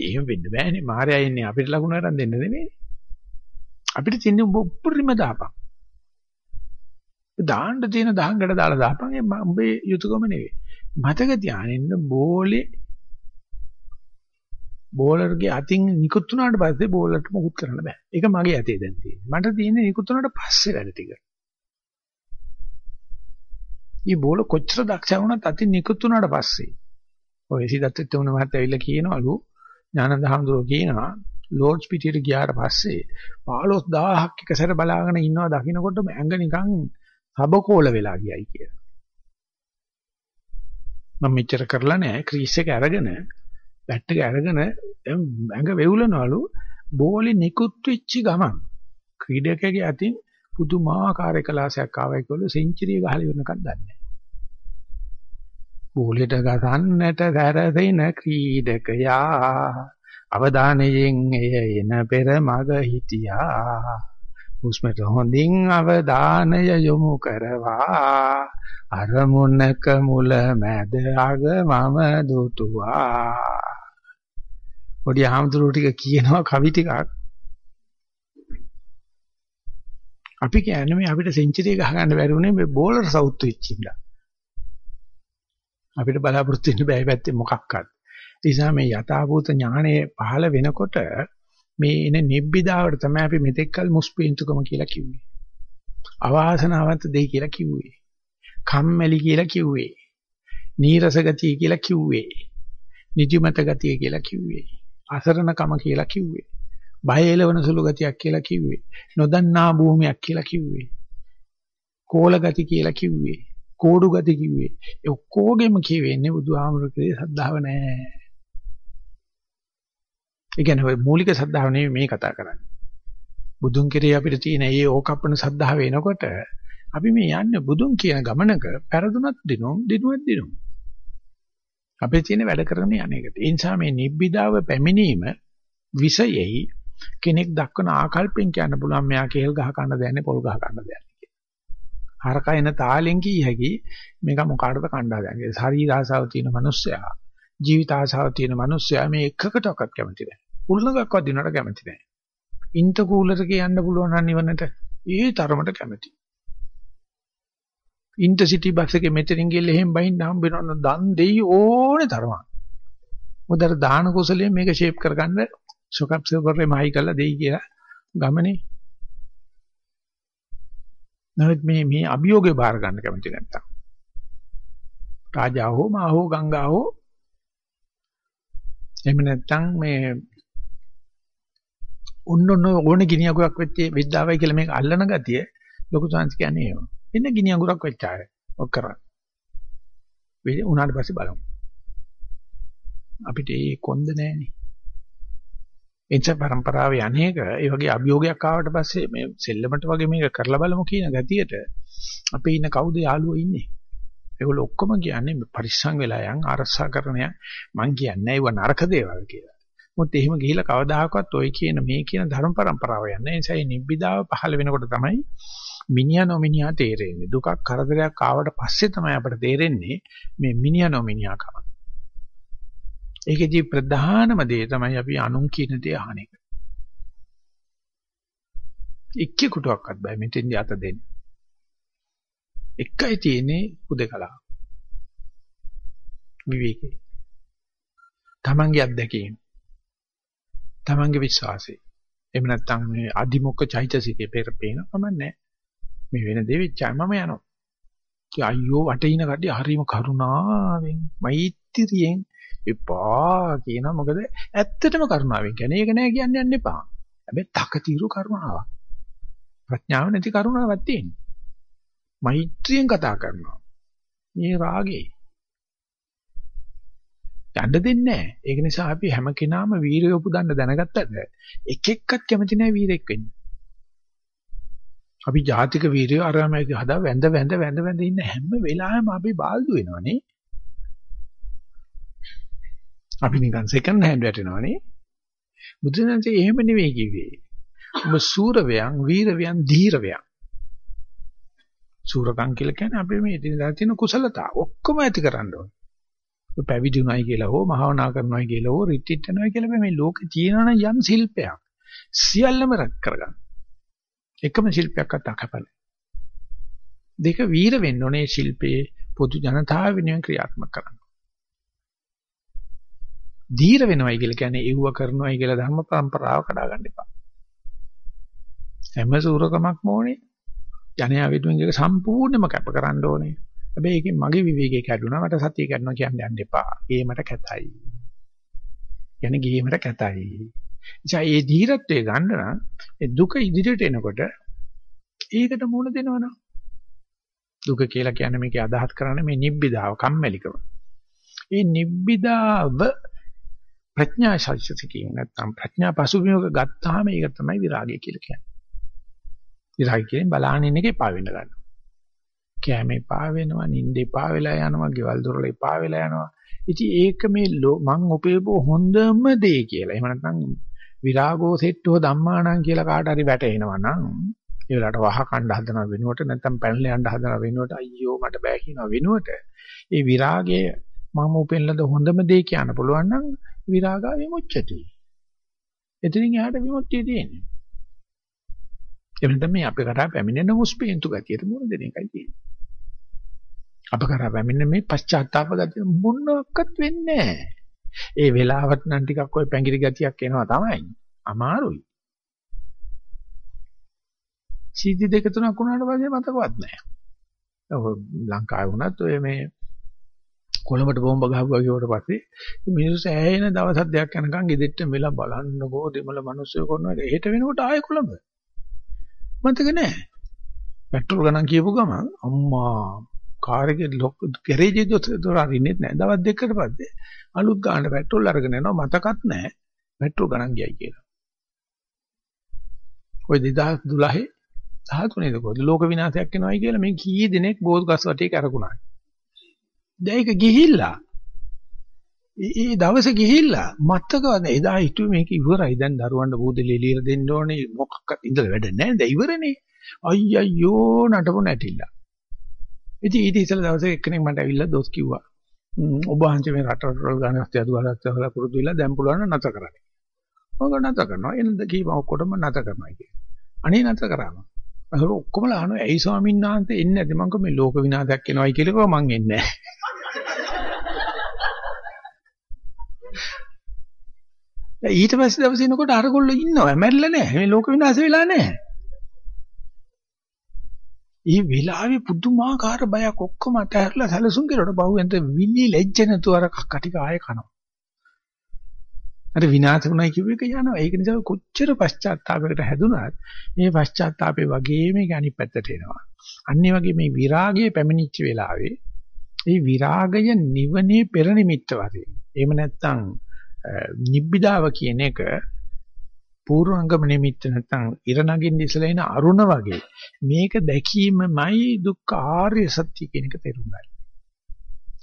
එහෙම වෙන්න බෑනේ. මාර්යා ඉන්නේ අපිට ලකුණු අරන් දෙන්න නෙමෙයි. අපිට තියන්නේ උඹ උපරිම දාපන්. දාන්න තියෙන දහංගඩ දාලා දාපන් ඒ උඹේ යුතුයකම නෙවෙයි. මතක තියාගන්න බෝලේ බෝලර්ගේ අතින් නිකුත් වුණාට පස්සේ බෝලර්ට මොකුත් කරන්න බෑ. ඒක මගේ අතේ දැන් තියෙන්නේ. මට තියෙන්නේ නිකුත් වුණාට පස්සේ වැඩ ටික. මේ බෝල කොච්චර දක්ෂ වුණත් අතින් නිකුත් වුණාට පස්සේ ඔය සිදත් තුන මහත් ඇවිල්ලා කියනවලු ඥානදහම්දුර කියනවා ලෝඩ්ස් පිටියට ගියාට පස්සේ 15000ක් එකසර බලාගෙන ඉන්නවා දකින්නකොට ඇඟ නිකන් සබකෝල වෙලා ගියයි කියලා. මම මෙච්චර කරලා නැහැ ක්‍රීස් එක අරගෙන බැට් එක අරගෙන ඇඟ වෙවුලනවලු බෝලේ නිකුත් වෙච්ච ගමන් ක්‍රීඩකයාගේ අතින් පුදුමාකාර එකලාසයක් ආවයි කියලා සෙන්චරිය ගහලා ඉවරනකම් දන්නේ නැහැ. බෝලෙට ගසන්නට සැරසෙන ක්‍රීඩකයා අවධානයෙන් එය එන පෙර මග හිටියා. උස්මට හොඳින් අවධානය යොමු කරවා අරමුණක මුල මැද අග මම දුතුවා. පොඩි ආම්දුරු ටික කියනවා කවි ටිකක් අපි කියන්නේ මේ අපිට සෙන්චරිය ගහ ගන්න බැරි වුණේ මේ බෝලර් සවුත් වෙච්ච ඉඳලා. අපිට බලාපොරොත්තු වෙන්න බෑ පැත්තේ මොකක්වත්. ඒ නිසා මේ යථාභූත ඥානය පහළ වෙනකොට මේ එන නිබ්බිදාවට තමයි අපි මෙතෙක්කල් මුස්පීන්තුකම කියලා කිව්වේ. අවාසනාවන්ත දෙයි කියලා කිව්වේ. කම්මැලි කියලා කිව්වේ. නීරස ගතිය කියලා කිව්වේ. නිදිමත ගතිය කියලා කිව්වේ. අසරණකම කියලා කිව්වේ. බය එලවන සුළු ගතියක් කියලා කිව්වේ. නොදන්නා භූමියක් කියලා කිව්වේ. කෝල ගති කියලා කිව්වේ. කෝඩු ගති කිව්වේ. ඒ ඔක්කොගෙම කියවෙන්නේ බුදුහාමුදුරේ සද්ධාව නැහැ. ඒ කියන්නේ ඔය මූලික සද්ධාව නෙමෙයි මේ කතා කරන්නේ. බුදුන් කෙරේ අපිට තියෙන මේ ඕකප්පන සද්ධාව එනකොට අපි මේ යන්නේ බුදුන් කියන ගමනක පෙරදුනත් දිනුම් දිනුවත් දිනුම්. අපේ තියෙන වැඩ කරන යන්නේකට. ඒ නිසා මේ නිබ්බිදාව පැමිණීම විෂයෙහි කෙනෙක් දක්වන ආකල්පෙන් කියන්න පුළුවන් මෙයා කේල් ගහ ගන්න දෙන්නේ පොල් ගහ ගන්න දෙන්නේ කියලා. හරක එන තාලෙන් කිය හැකි මේක මොකාටද කණ්ඩා දෙන්නේ. ශරීර ආසාව තියෙන මිනිස්සයා ජීවිත ආසාව තියෙන මිනිස්සයා මේ එකකටවත් කැමති නැහැ. උල්ලඟක්වත් දිනකට කැමති නැහැ. ඉන්ට කූලර් කියන්න පුළුවන් නම් නිවනට ඒ තරමට කැමති. ඉන්ටර්සිටි බස් එකේ මෙතනින් ගිහලා එහෙම බහින්න හම්බ වෙනවා දන් දෙයි ඕනේ තරමක්. මොකද දාන කුසලයෙන් මේක ෂේප් කරගන්න සොකප් සර්වරේ මහයි කරලා දෙයි කියලා ගමනේ. නමුත් මේ මේ අභියෝගේ බාර ගන්න කැමති නැත්තම්. රාජා හෝ මා හෝ ගංගා හෝ එහෙම නැත්තම් මේ ඔන්න ඔන්න ඕනේ ගිනි අගුරක් වෙච්ච විද්‍යාවයි කියලා මේක අල්ලන ගතිය ලොකු chance කියන්නේ එහෙම. එන්න ගිනි අඟුරක් වෙච්චාය. ඔක් කරන්නේ. වෙලේ උනාට පස්සේ බලමු. අපිට ඒ කොන්ද නැහනේ. එච්ච પરම්පරාව යන්නේක ඒ වගේ අභියෝගයක් ආවට පස්සේ මේ සෙල්ලමට වගේ මේක කරලා බලමු කියන ගතියට අපේ ඉන්න කවුද යාළුවෝ ඉන්නේ? ඒගොල්ලෝ ඔක්කොම කියන්නේ පරිස්සම් වෙලා යන් අරසාකරණය මං කියන්නේ ඒව නරක දේවල් කියලා. මොකද එහෙම ගිහිලා කවදාහකවත් ඔය කියන මේ කියන ධර්ම પરම්පරාව යන්නේ. ඒ නිසා මේ නිබ්බිදාව පහළ වෙනකොට තමයි මිනිහා නොමිනිහා තේරෙන්නේ. දුකක් කරදරයක් ආවට පස්සේ තමයි අපට තේරෙන්නේ මේ මිනිහා නොමිනිහා කම. ඒකෙදි ප්‍රධානම දේ තමයි අපි අනුන් කියන දේ අහන එක. එක්කෙකුටවත් බෑ මෙතෙන්දී අත දෙන්න. එකයි තියෙන්නේ උදකලා. විවේකේ. තමන්ගේ අත්දැකීම. තමන්ගේ විශ්වාසය. එහෙම නැත්නම් මේ අදිමොක්ක චෛතසිකේ පෙරපේන කමන්නේ. මේ වෙන දේ වෙච්චා මම යනවා. ඒ අයියෝ වටේ ඉන කට්ටිය හරිම කරුණාවෙන් මෛත්‍රියෙන් එපා කියන මොකද ඇත්තටම කරුණාවෙන් කියන්නේ ඒක නෑ කියන්න යන්න එපා. හැබැයි තකතිරු කරුණාවක්. ප්‍රඥාව නැති කරුණාවක් තියෙනවා. මෛත්‍රියෙන් කතා කරනවා. මේ රාගේ යන්න දෙන්නේ නැහැ. ඒක නිසා අපි හැම කෙනාම වීරය උපදන්න දැනගත්තට එක එක්කත් කැමති නැහැ වීරෙක් වෙන්න. අපි ජාතික වීරය අරමයි හදා වැඳ වැඳ වැඳ වැඳ ඉන්න හැම වෙලාවෙම අපි බාල්දු වෙනවනේ. අපි නිකන් සෙකන්ඩ් හෑන්ඩ් වැටෙනවනේ. බුදුසසුනේ එහෙම නෙවෙයි කිව්වේ. ඔබ සූරවයන්, වීරවයන්, ධීරවයන්. සූරකම් කියලා කියන්නේ අපි මේ ඉතින් තියෙන කුසලතා ඔක්කොම ඇති කරන්න ඕනේ. පැවිදි උනායි කියලා හෝ භාවනා කරනවායි කියලා හෝ රිට්‍රීට් යනවායි කියලා මේ ලෝකේ තියෙනවනම් යම් ශිල්පයක් සියල්ලම රැක් කරගන්න. එකම ශිල්පයක් අතකපල. දෙක වීර වෙන්න ඕනේ ශිල්පේ පොදු ජනතාව වෙනුවෙන් ක්‍රියාත්මක කරන්න. ධීර වෙනවයි කියලා කියන්නේ ඒව කරනවයි කියලා ධර්ම પરම්පරාව කඩා ගන්න එපා. හැම සූරකමක් මොනේ ජනයා වෙනුවෙන් ඒක සම්පූර්ණයෙන්ම කැප කරන්න ඕනේ. හැබැයි ඒකෙන් මගේ විවේකේ කැඩුනා මට සතිය කැඩුනා කියන්න යන්න එපා. ගේමට කැතයි. කියන්නේ ගේමට කැතයි. එචා ඒ ධීරත්වයේ ගන්න නම් ඒ දුක ඉදිරියට එනකොට ඒකට මුණ දෙනවනම් දුක කියලා කියන්නේ මේකේ අදහස් කරන්නේ මේ නිබ්බිදාව කම්මැලිකම. ඒ නිබ්බිදාව ප්‍රඥා ශාස්ත්‍රකින් නැත්නම් ප්‍රඥා පසුබිමක ගත්තාම ඒක තමයි විරාගය කියලා කියන්නේ. විරාගය කියන්නේ බලාගෙන ඉන්න එකේ පා වෙන්න ගන්නවා. කැමේ පා වෙනවා, නිින්දේ පා වෙලා යනවා, ගෙවල් දොරල පා වෙලා යනවා. ඉතින් ඒක මේ මං උපයපු හොඳම දේ කියලා. එහෙම නැත්නම් විරාගෝ සෙට්ටෝ ධම්මාණං කියලා කාට හරි වැටෙනවා නම් ඒ වෙලාවට වහ කණ්ඩ හදන වෙනුවට නැත්නම් පැනලා යන්න හදන වෙනුවට අයියෝ මට බෑ කියන වෙනුවට ඒ විරාගය මම උපෙන්ලද හොඳම දේ කියන්න පුළුවන් නම් විරාගා විමුච්ඡති. එතනින් එහාට විමුක්තිය තියෙන්නේ. එවෙලෙන් මේ අපේ කරා පැමිණෙන මුස්පීන්තු ගතියට මුණ දෙන එකයි තියෙන්නේ. අප කරා පැමිණ මේ පශ්චාත්තාප ගතිය මොනක්වත් වෙන්නේ නැහැ. ඒ වෙලාවට නම් ටිකක් ওই පැංගිරි ගතියක් එනවා තමයි. අමාරුයි. සීදි දෙක තුනක් වුණාට පස්සේ මතකවත් නැහැ. ඔය ලංකාවේ වුණත් ඔය මේ කොළඹට බෝම්බ ගහපුවා කියවට පස්සේ මිනිස්සු ඇහෙන දවස් හදයක් යනකම් ගෙදෙට්ට මෙලා බලන්නකෝ දෙමළ මිනිස්සු කරනවා. එහෙට වෙනකොට ආයෙ කොළඹ. මතක නැහැ. පෙට්‍රල් ගණන් කියපු ගමන් අම්මා කාර් එකේ ගෑරේජ් එකේ දොර අරින්නෙත් නැහැ. දවස් දෙකකට පස්සේ අලුත් ගානට පෙට්‍රල් අරගෙන යනවා මතකත් නැහැ. පෙට්‍රල් ගණන් ගියයි කියලා. ওই 2012 13 දකෝද ලෝක විනාශයක් වෙනවයි කියලා මේ කී දෙනෙක් බෝධ ගස් වටේ කරකුණා. දැන් ඒක ගිහිල්ලා ඒ දවසේ ගිහිල්ලා මත්තකවද එදා හිතුවේ මේක ඉවරයි දැන් දරුවන්ට බූදලි එළියට දෙන්න ඕනේ මොකක්වත් ඉඳලා වැඩ නැහැ දැන් ඉවරනේ අයියෝ නටපො නැටිලා ඉතින් ඊට ඉස්සෙල්ලා දවසේ එක්කෙනෙක් මට ඇවිල්ලා දොස් කිව්වා ඔබ වහන්සේ මේ රට රටවල් ගාන අධ්‍යාත්මවත් හොලා පුරුදු වෙලා දැන් පුළුවන් නම් නැතර කරන්න. මොකද නැතර කරනවා එනද කීම ඔක්කොටම නැතර කරනවා කියන්නේ. අනේ නැතර කරාම. අර ඔක්කොම අහනවා ඇයි ස්වාමීන් වහන්සේ එන්නේ නැති මං කෝ මේ ලෝක විනාශයක් වෙනවයි කියලා කිව්වා මං එන්නේ නැහැ. ඊට පස්සේ දවසේ එනකොට අරගොල්ලෝ ඉන්නවා මැරිලා නැහැ. මේ ලෝක විනාශ වෙලා නැහැ. ඒ වෙලාවේ පුදුමාකාර බයක් ඔක්කොම අතහැරලා සැලසුම් කෙරුවට බහුවෙන්ද විලි ලැජ්ජ නැතුව අර කටික ආයේ කනවා. අර විනාශ වුණයි කිව්ව එක යනවා. ඒක නිසා කොච්චර පශ්චාත්තාපයකට හැදුනත් මේ පශ්චාත්තාපේ වගේ මේක අනිත් පැත්තට එනවා. අන්නේ වගේ මේ විරාගයේ පැමිණිච්ච වෙලාවේ මේ විරාගය නිවනේ පෙර නිමිත්ත වශයෙන්. එහෙම නැත්නම් නිබ්බිදාව කියන එක පූර්වංගම නිමිත්ත නැත්නම් ඉර නගින්න ඉස්සලා එන අරුණ වගේ මේක දැකීමමයි දුක්ඛ ආර්ය සත්‍ය කියන එක තේරුම් ගන්න.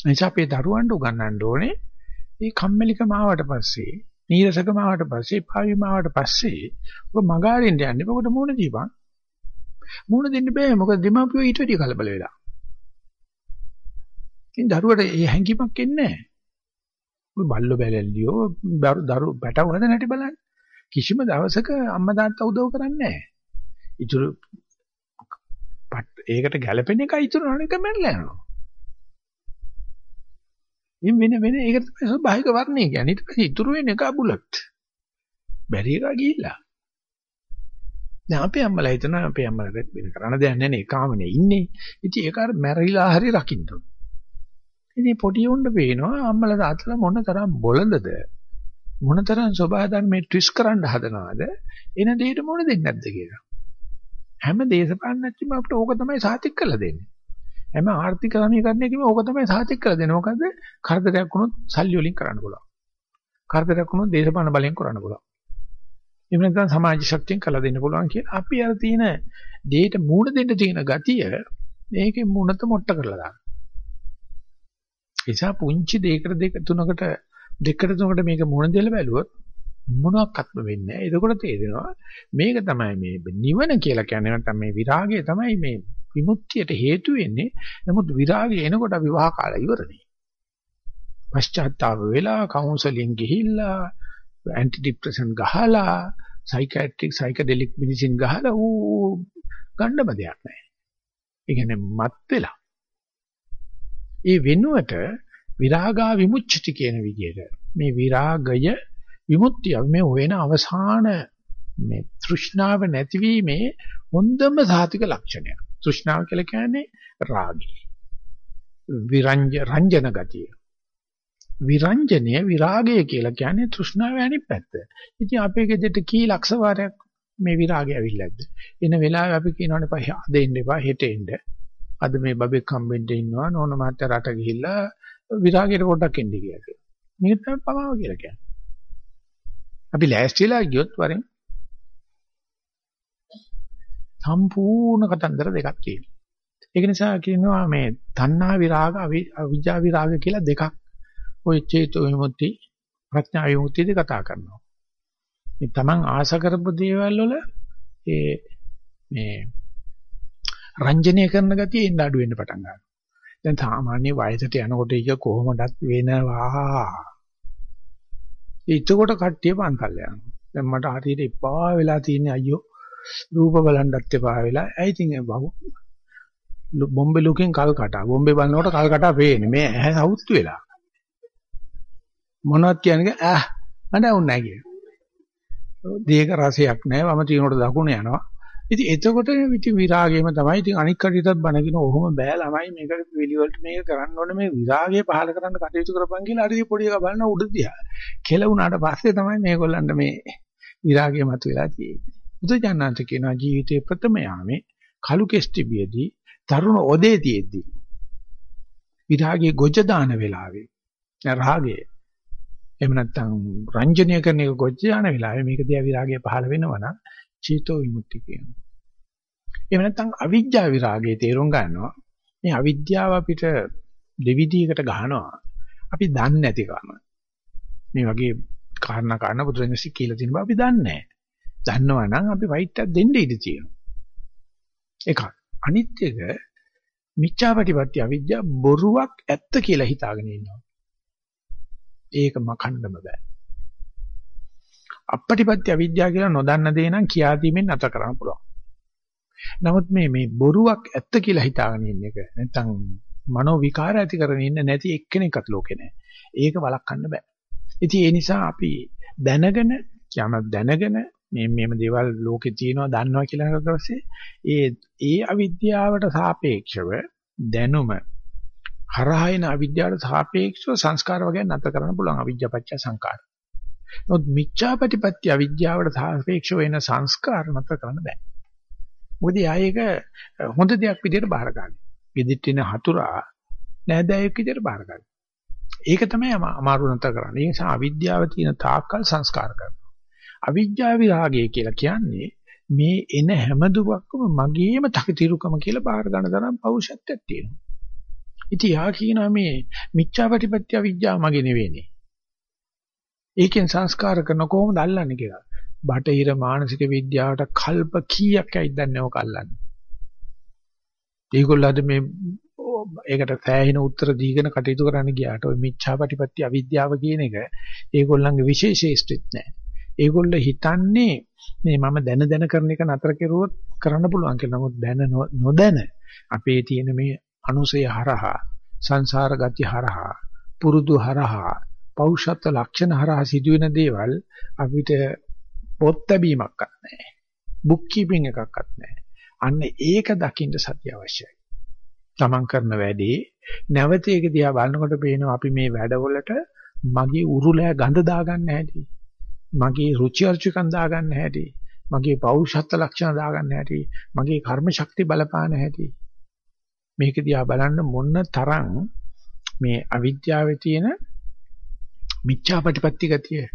එනිසා අපේ දරුවන්ට උගන්වන්න ඕනේ මේ කම්මැලිකම ආවට පස්සේ නීරසකම ආවට පස්සේ පාවිම ආවට පස්සේ ඔබ මගාරින්න යන්නේ මොකද මූණ දීපන්? මූණ දෙන්න බෑ. මොකද දෙමාපියෝ ඊට වැඩිය කලබල වෙලා. ඉතින් දරුවට ඒ හැඟීමක් එන්නේ නැහැ ඔය බල්ලෝ බැලල්ලියෝ දරු පැටවුනද නැටි බලන්න. කිසිම දවසක අම්මා තාත්තා උදව් කරන්නේ නැහැ ඉතුරු ඒකට ගැළපෙන එකයි ඉතුරු අනික මැරලා යනවා ඉතින් වෙන වෙන ඒක තමයි ස්වභාවික වර්ණය කියන්නේ. ඊට පස්සේ ඉතුරු වෙන එක බුලත්. බැරි එක ගිහිල්ලා. දැන් අපේ අම්මලා හිතනවා අපේ අම්මලා වෙන කරන්න දෙයක් නැහැ නේ කාමනේ ඉන්නේ. ඉතින් ඒක අර මැරිලා හරි රකින්න ඕන. ඉතින් පොඩි උණ්ඩ පේනවා අම්මලා තාත්තලා මොන තරම් බොළඳද මොන තරම් ස්වභාව ධර්මයේ ට්විස්ට් කරන්න හදනවද එන දෙයට මොන දෙන්නේ නැද්ද කියලා. හැම දේශපාලනඥයෙක්ම අපිට ඕක තමයි සාතික් කරලා දෙන්නේ. හැම ආර්ථික සමීකරණයකම ඕක තමයි සාතික් කරලා දෙන්නේ. මොකද කරදරයක් වුණොත් සල්ලි වලින් කරන්න පුළුවන්. කරදරයක් වුණොත් දේශපාලන බලයෙන් කරන්න පුළුවන්. එහෙම නැත්නම් සමාජ ශක්තියෙන් කළා දෙන්න පුළුවන් කියලා අපි අර තියෙන දෙයට මූණ දෙන්න තියෙන ගතිය මේකේ මුණත මොට්ට කරලා දානවා. එසා පුංචි දෙයකට දෙක තුනකට දෙකට තුනකට මේක මුණ දෙලා බැලුවොත් මොනක්වත්ම වෙන්නේ නැහැ. එතකොට තේරෙනවා මේක තමයි මේ නිවන කියලා කියන්නේ නැත්නම් මේ විරාගය තමයි මේ විමුක්තියට හේතු වෙන්නේ. නමුත් විරාගය එනකොට අපි වහ කාලා ඉවරනේ. පශ්චාත්තාප වෙලා කවුන්සලින් ගිහිල්ලා ඇන්ටි ડિප්‍රෙසන් ගහලා සයිකියාට්‍රික් සයිකඩෙලික් මෙඩිසින් ගහලා ඌ ගන්නම දෙයක් නැහැ. ඒ කියන්නේ මත් වෙලා. ඒ වෙනුවට විරාගා විමුච්ඡති කියන විදිහට මේ විරාගය විමුක්තිය මේ වෙන අවසාන මේ තෘෂ්ණාව නැතිවීමේ හොඳම සාතික ලක්ෂණයක්. තෘෂ්ණාව කියලා කියන්නේ රාගය. විරංජ රංජන ගතිය. විරංජනය විරාගය කියලා කියන්නේ තෘෂ්ණාවේ අනිත් පැත්ත. ඉතින් අපේ ගෙදරට කී ලක්ෂ වාරයක් මේ විරාගය ඇවිල්ලාද? එන වෙලාවේ අපි කියනවනේ පහ අද එන්න එපා හෙට එන්න. අද මේ බබෙක් හම්බෙන්න ඉන්නවා නෝන මහත්තයා රට ගිහිල්ලා විරාගයට පොඩ්ඩක් එන්න කියලා. මේක තමයි පමාව කියලා කියන්නේ. අපි ලෑස්තිලා ගියොත් වරෙන් සම්පූර්ණ කතන්දර දෙකක් තියෙනවා. ඒක නිසා කියනවා මේ තණ්හා විරාග අවිජ්ජා විරාග කියලා දෙකක් ওই චේතෝ විමුක්ති ප්‍රඥා විමුක්තියද කතා කරනවා. මේ Taman ආශ කරපු දේවල් වල ඒ මේ රංජනය කරන ගතිය එන්න අඩු වෙන්න පටන් ගන්නවා. දැන් සාමාන්‍ය වයසට යනකොට ඒක කොහොමදත් වෙනවා. ඒකකොට කට්ටිය පන්සල් යනවා. දැන් මට හරියට එපා වෙලා තියෙන්නේ අයියෝ රූප බලන්නත් එපා වෙලා. ඇයි ඉතින් බහු බොම්බේ ලුකින් කල් කටා. බොම්බේ බලනකොට කල් කටා පේන්නේ. මේ ඇහැ සවුත්තු වෙලා. මොනවද කියන්නේ ඈ මට වුන්නේ නැහැ කියන. දීක රසයක් නැහැ. වම තියනකොට දකුණ යනවා. ඉතින් එතකොට ඉතින් විරාගයම තමයි. ඉතින් අනික් කටියටත් බනගෙන ඔහොම බෑ ළමයි මේකට පිළිවෙලට මේක කරන්න ඕනේ මේ විරාගය පහල කරන්න කටයුතු කරපන් කියලා හරි පොඩි එකා බලන උඩ දිහා. කෙලුණාට පස්සේ තමයි මේගොල්ලන්ට මේ විරාගය මතුවලා තියෙන්නේ. බුදුජානනාංශ කියනවා ජීවිතේ ප්‍රථම යාමේ කලු කෙස්ටිබියදී තරුණ ඔදේ තියෙද්දි විරාගයේ ගොජ දාන වෙලාවේ රාගයේ එහෙම නැත්නම් රංජනීය කරන එක ගොජ දාන වෙලාවේ මේක දිහා විරාගය පහළ වෙනවා නම් චීතෝ විමුක්ති කියනවා. එහෙම නැත්නම් අවිජ්ජා විරාගයේ තේරුම් ගන්නවා මේ අවිද්‍යාව අපිට දෙවිදියකට ගහනවා. අපි දන්නේ නැතිකම. මේ වගේ කාරණා කාරණා බුදුරජාණන්සේ කියලා තියෙන බව අපි දන්නේ නැහැ. දන්නවා නම් අපි වයිට් එකක් දෙන්න ඉඩ තියෙනවා. එකක්. අනිත් එක මිච්ඡාපටිපත්‍ය අවිද්‍යාව බොරුවක් ඇත්ත කියලා හිතාගෙන ඉන්නවා. ඒක මකන්නම බෑ. අපපටිපත්‍ය අවිද්‍යාව කියලා නොදන්න දේ නම් කියා දීමෙන් නැත කරන්න පුළුවන්. නමුත් මේ මේ බොරුවක් ඇත්ත කියලා හිතාගෙන ඉන්න එක නැත්නම් මනෝ විකාර ඇති කරගෙන ඉන්න නැති එක්කෙනෙක්වත් ලෝකේ නැහැ. ඒක වළක්වන්න බෑ. ඉතින් ඒ නිසා අපි දැනගෙන යම දැනගෙන මේ මේම දේවල් ලෝකේ තියෙනවා දන්නවා කියලා හිතලා පස්සේ ඒ ඒ අවිද්‍යාවට සාපේක්ෂව දැනුම හරහායන අවිද්‍යාවට සාපේක්ෂව සංස්කාර වගේ නැතර කරන්න පුළුවන් අවිද්‍යාපච්ච සංකාර. නමුත් මිච්ඡාපටිපත්‍ය අවිද්‍යාවට සාපේක්ෂව එන සංස්කාර නැතර කරන්න බෑ. මොකද ආයේක හොඳ දෙයක් විදිහට බාර ගන්න. විදිහට එන හතුරා නෑදෑයෙක් විදිහට බාර ගන්න. ඒක තමයි අමාරු නැතර කරන්නේ. ඒ නිසා අවිද්‍යාව තියෙන තාක්කල් සංස්කාර කරනවා. අවිජ්ජා විරාගය කියලා කියන්නේ මේ එන හැම දුකක්ම මගේම තකතිරුකම කියලා බාර ගන්න තරම් පෞරුෂත්වයක් තියෙනවා. ඉතින් යා කියනවා මේ මිච්ඡාපටිපත්‍ය අවිජ්ජා මගේ නෙවෙයිනේ. ඒකෙන් සංස්කාර කරන කොහොමද අල්ලන්නේ කියලා. බටහිර මානසික විද්‍යාවට කල්ප කීයක් ඇයිදන්නේ ඔක අල්ලන්නේ. ඒගොල්ලෝ අද මේ ඒකට සෑහෙන උත්තර දීගෙන කටයුතු කරන්න ගියාට ওই මිච්ඡාපටිපත්‍ය අවිද්‍යාව කියන එක ඒගොල්ලන්ගේ විශේෂීස්ත්‍රිත් නෑ. ඒගොල්ලෝ හිතන්නේ මේ මම දැන දැන කරන එක නතර කෙරුවොත් කරන්න පුළුවන් කියලා. නමුත් දැන නොදැන අපේ තියෙන මේ අනුසය හරහා සංසාර ගති හරහා පුරුදු හරහා පෞෂත්ව ලක්ෂණ හරහා සිදුවෙන දේවල් අපිට පොත් ලැබීමක් නැහැ. බුක් කීපින් එකක්වත් නැහැ. අන්න ඒක දකින්න සතිය අවශ්‍යයි. තමන් කරන වැඩේ නැවත ඒක දිහා බලනකොට පේනවා අපි මේ වැඩවලට මගේ උරුලෑ ගඳ දාගන්න හැටි. මගේ රුචි අරුචිකම් දාගන්න හැටි මගේ පෞරුෂත්ව ලක්ෂණ දාගන්න හැටි මගේ කර්ම ශක්ති බලපාන හැටි මේක දිහා බලන්න මොන තරම් මේ අවිද්‍යාවේ තියෙන මිච්ඡාපටිපත්ති ගතිය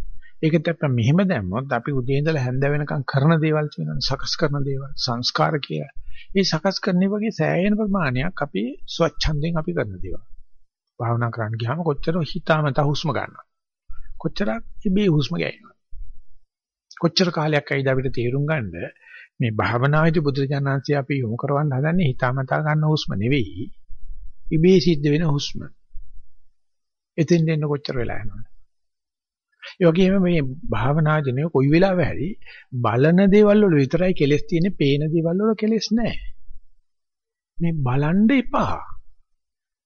ඒකත් අප මෙහෙම දැම්මොත් අපි උදේ ඉඳලා හැන්ද වෙනකම් කරන දේවල් තියෙනවානේ සකස් කරන දේවල් සංස්කාර කිය. ඒ සකස් කරන්නේ වගේ සෑහෙන ප්‍රමාණයක් අපි ස්වච්ඡන්දයෙන් අපි කරන දේවල්. භාවනා කරන්න ගියාම කොච්චර හිතාමතා හුස්ම ගන්නවා. කොච්චරක් ඉබේ හුස්ම ගන්නවා. කොච්චර කාලයක් ඇයිද අපිට තේරුම් ගන්න මේ භාවනාවේදී බුදුරජාණන්සේ අපි යොමු කරවන්න හදන්නේ හිතාමතා ගන්න හුස්ම නෙවෙයි ඉබේ සිද්ධ වෙන හුස්ම. එතෙන් දෙන්න කොච්චර වෙලා යනවද? ඒ වගේම මේ භාවනාදීනේ කොයි වෙලාවෙ හරි බලන දේවල් වල විතරයි කෙලස් තියෙන්නේ, පේන දේවල් වල කෙලස් නැහැ. මේ බලන්න එපා.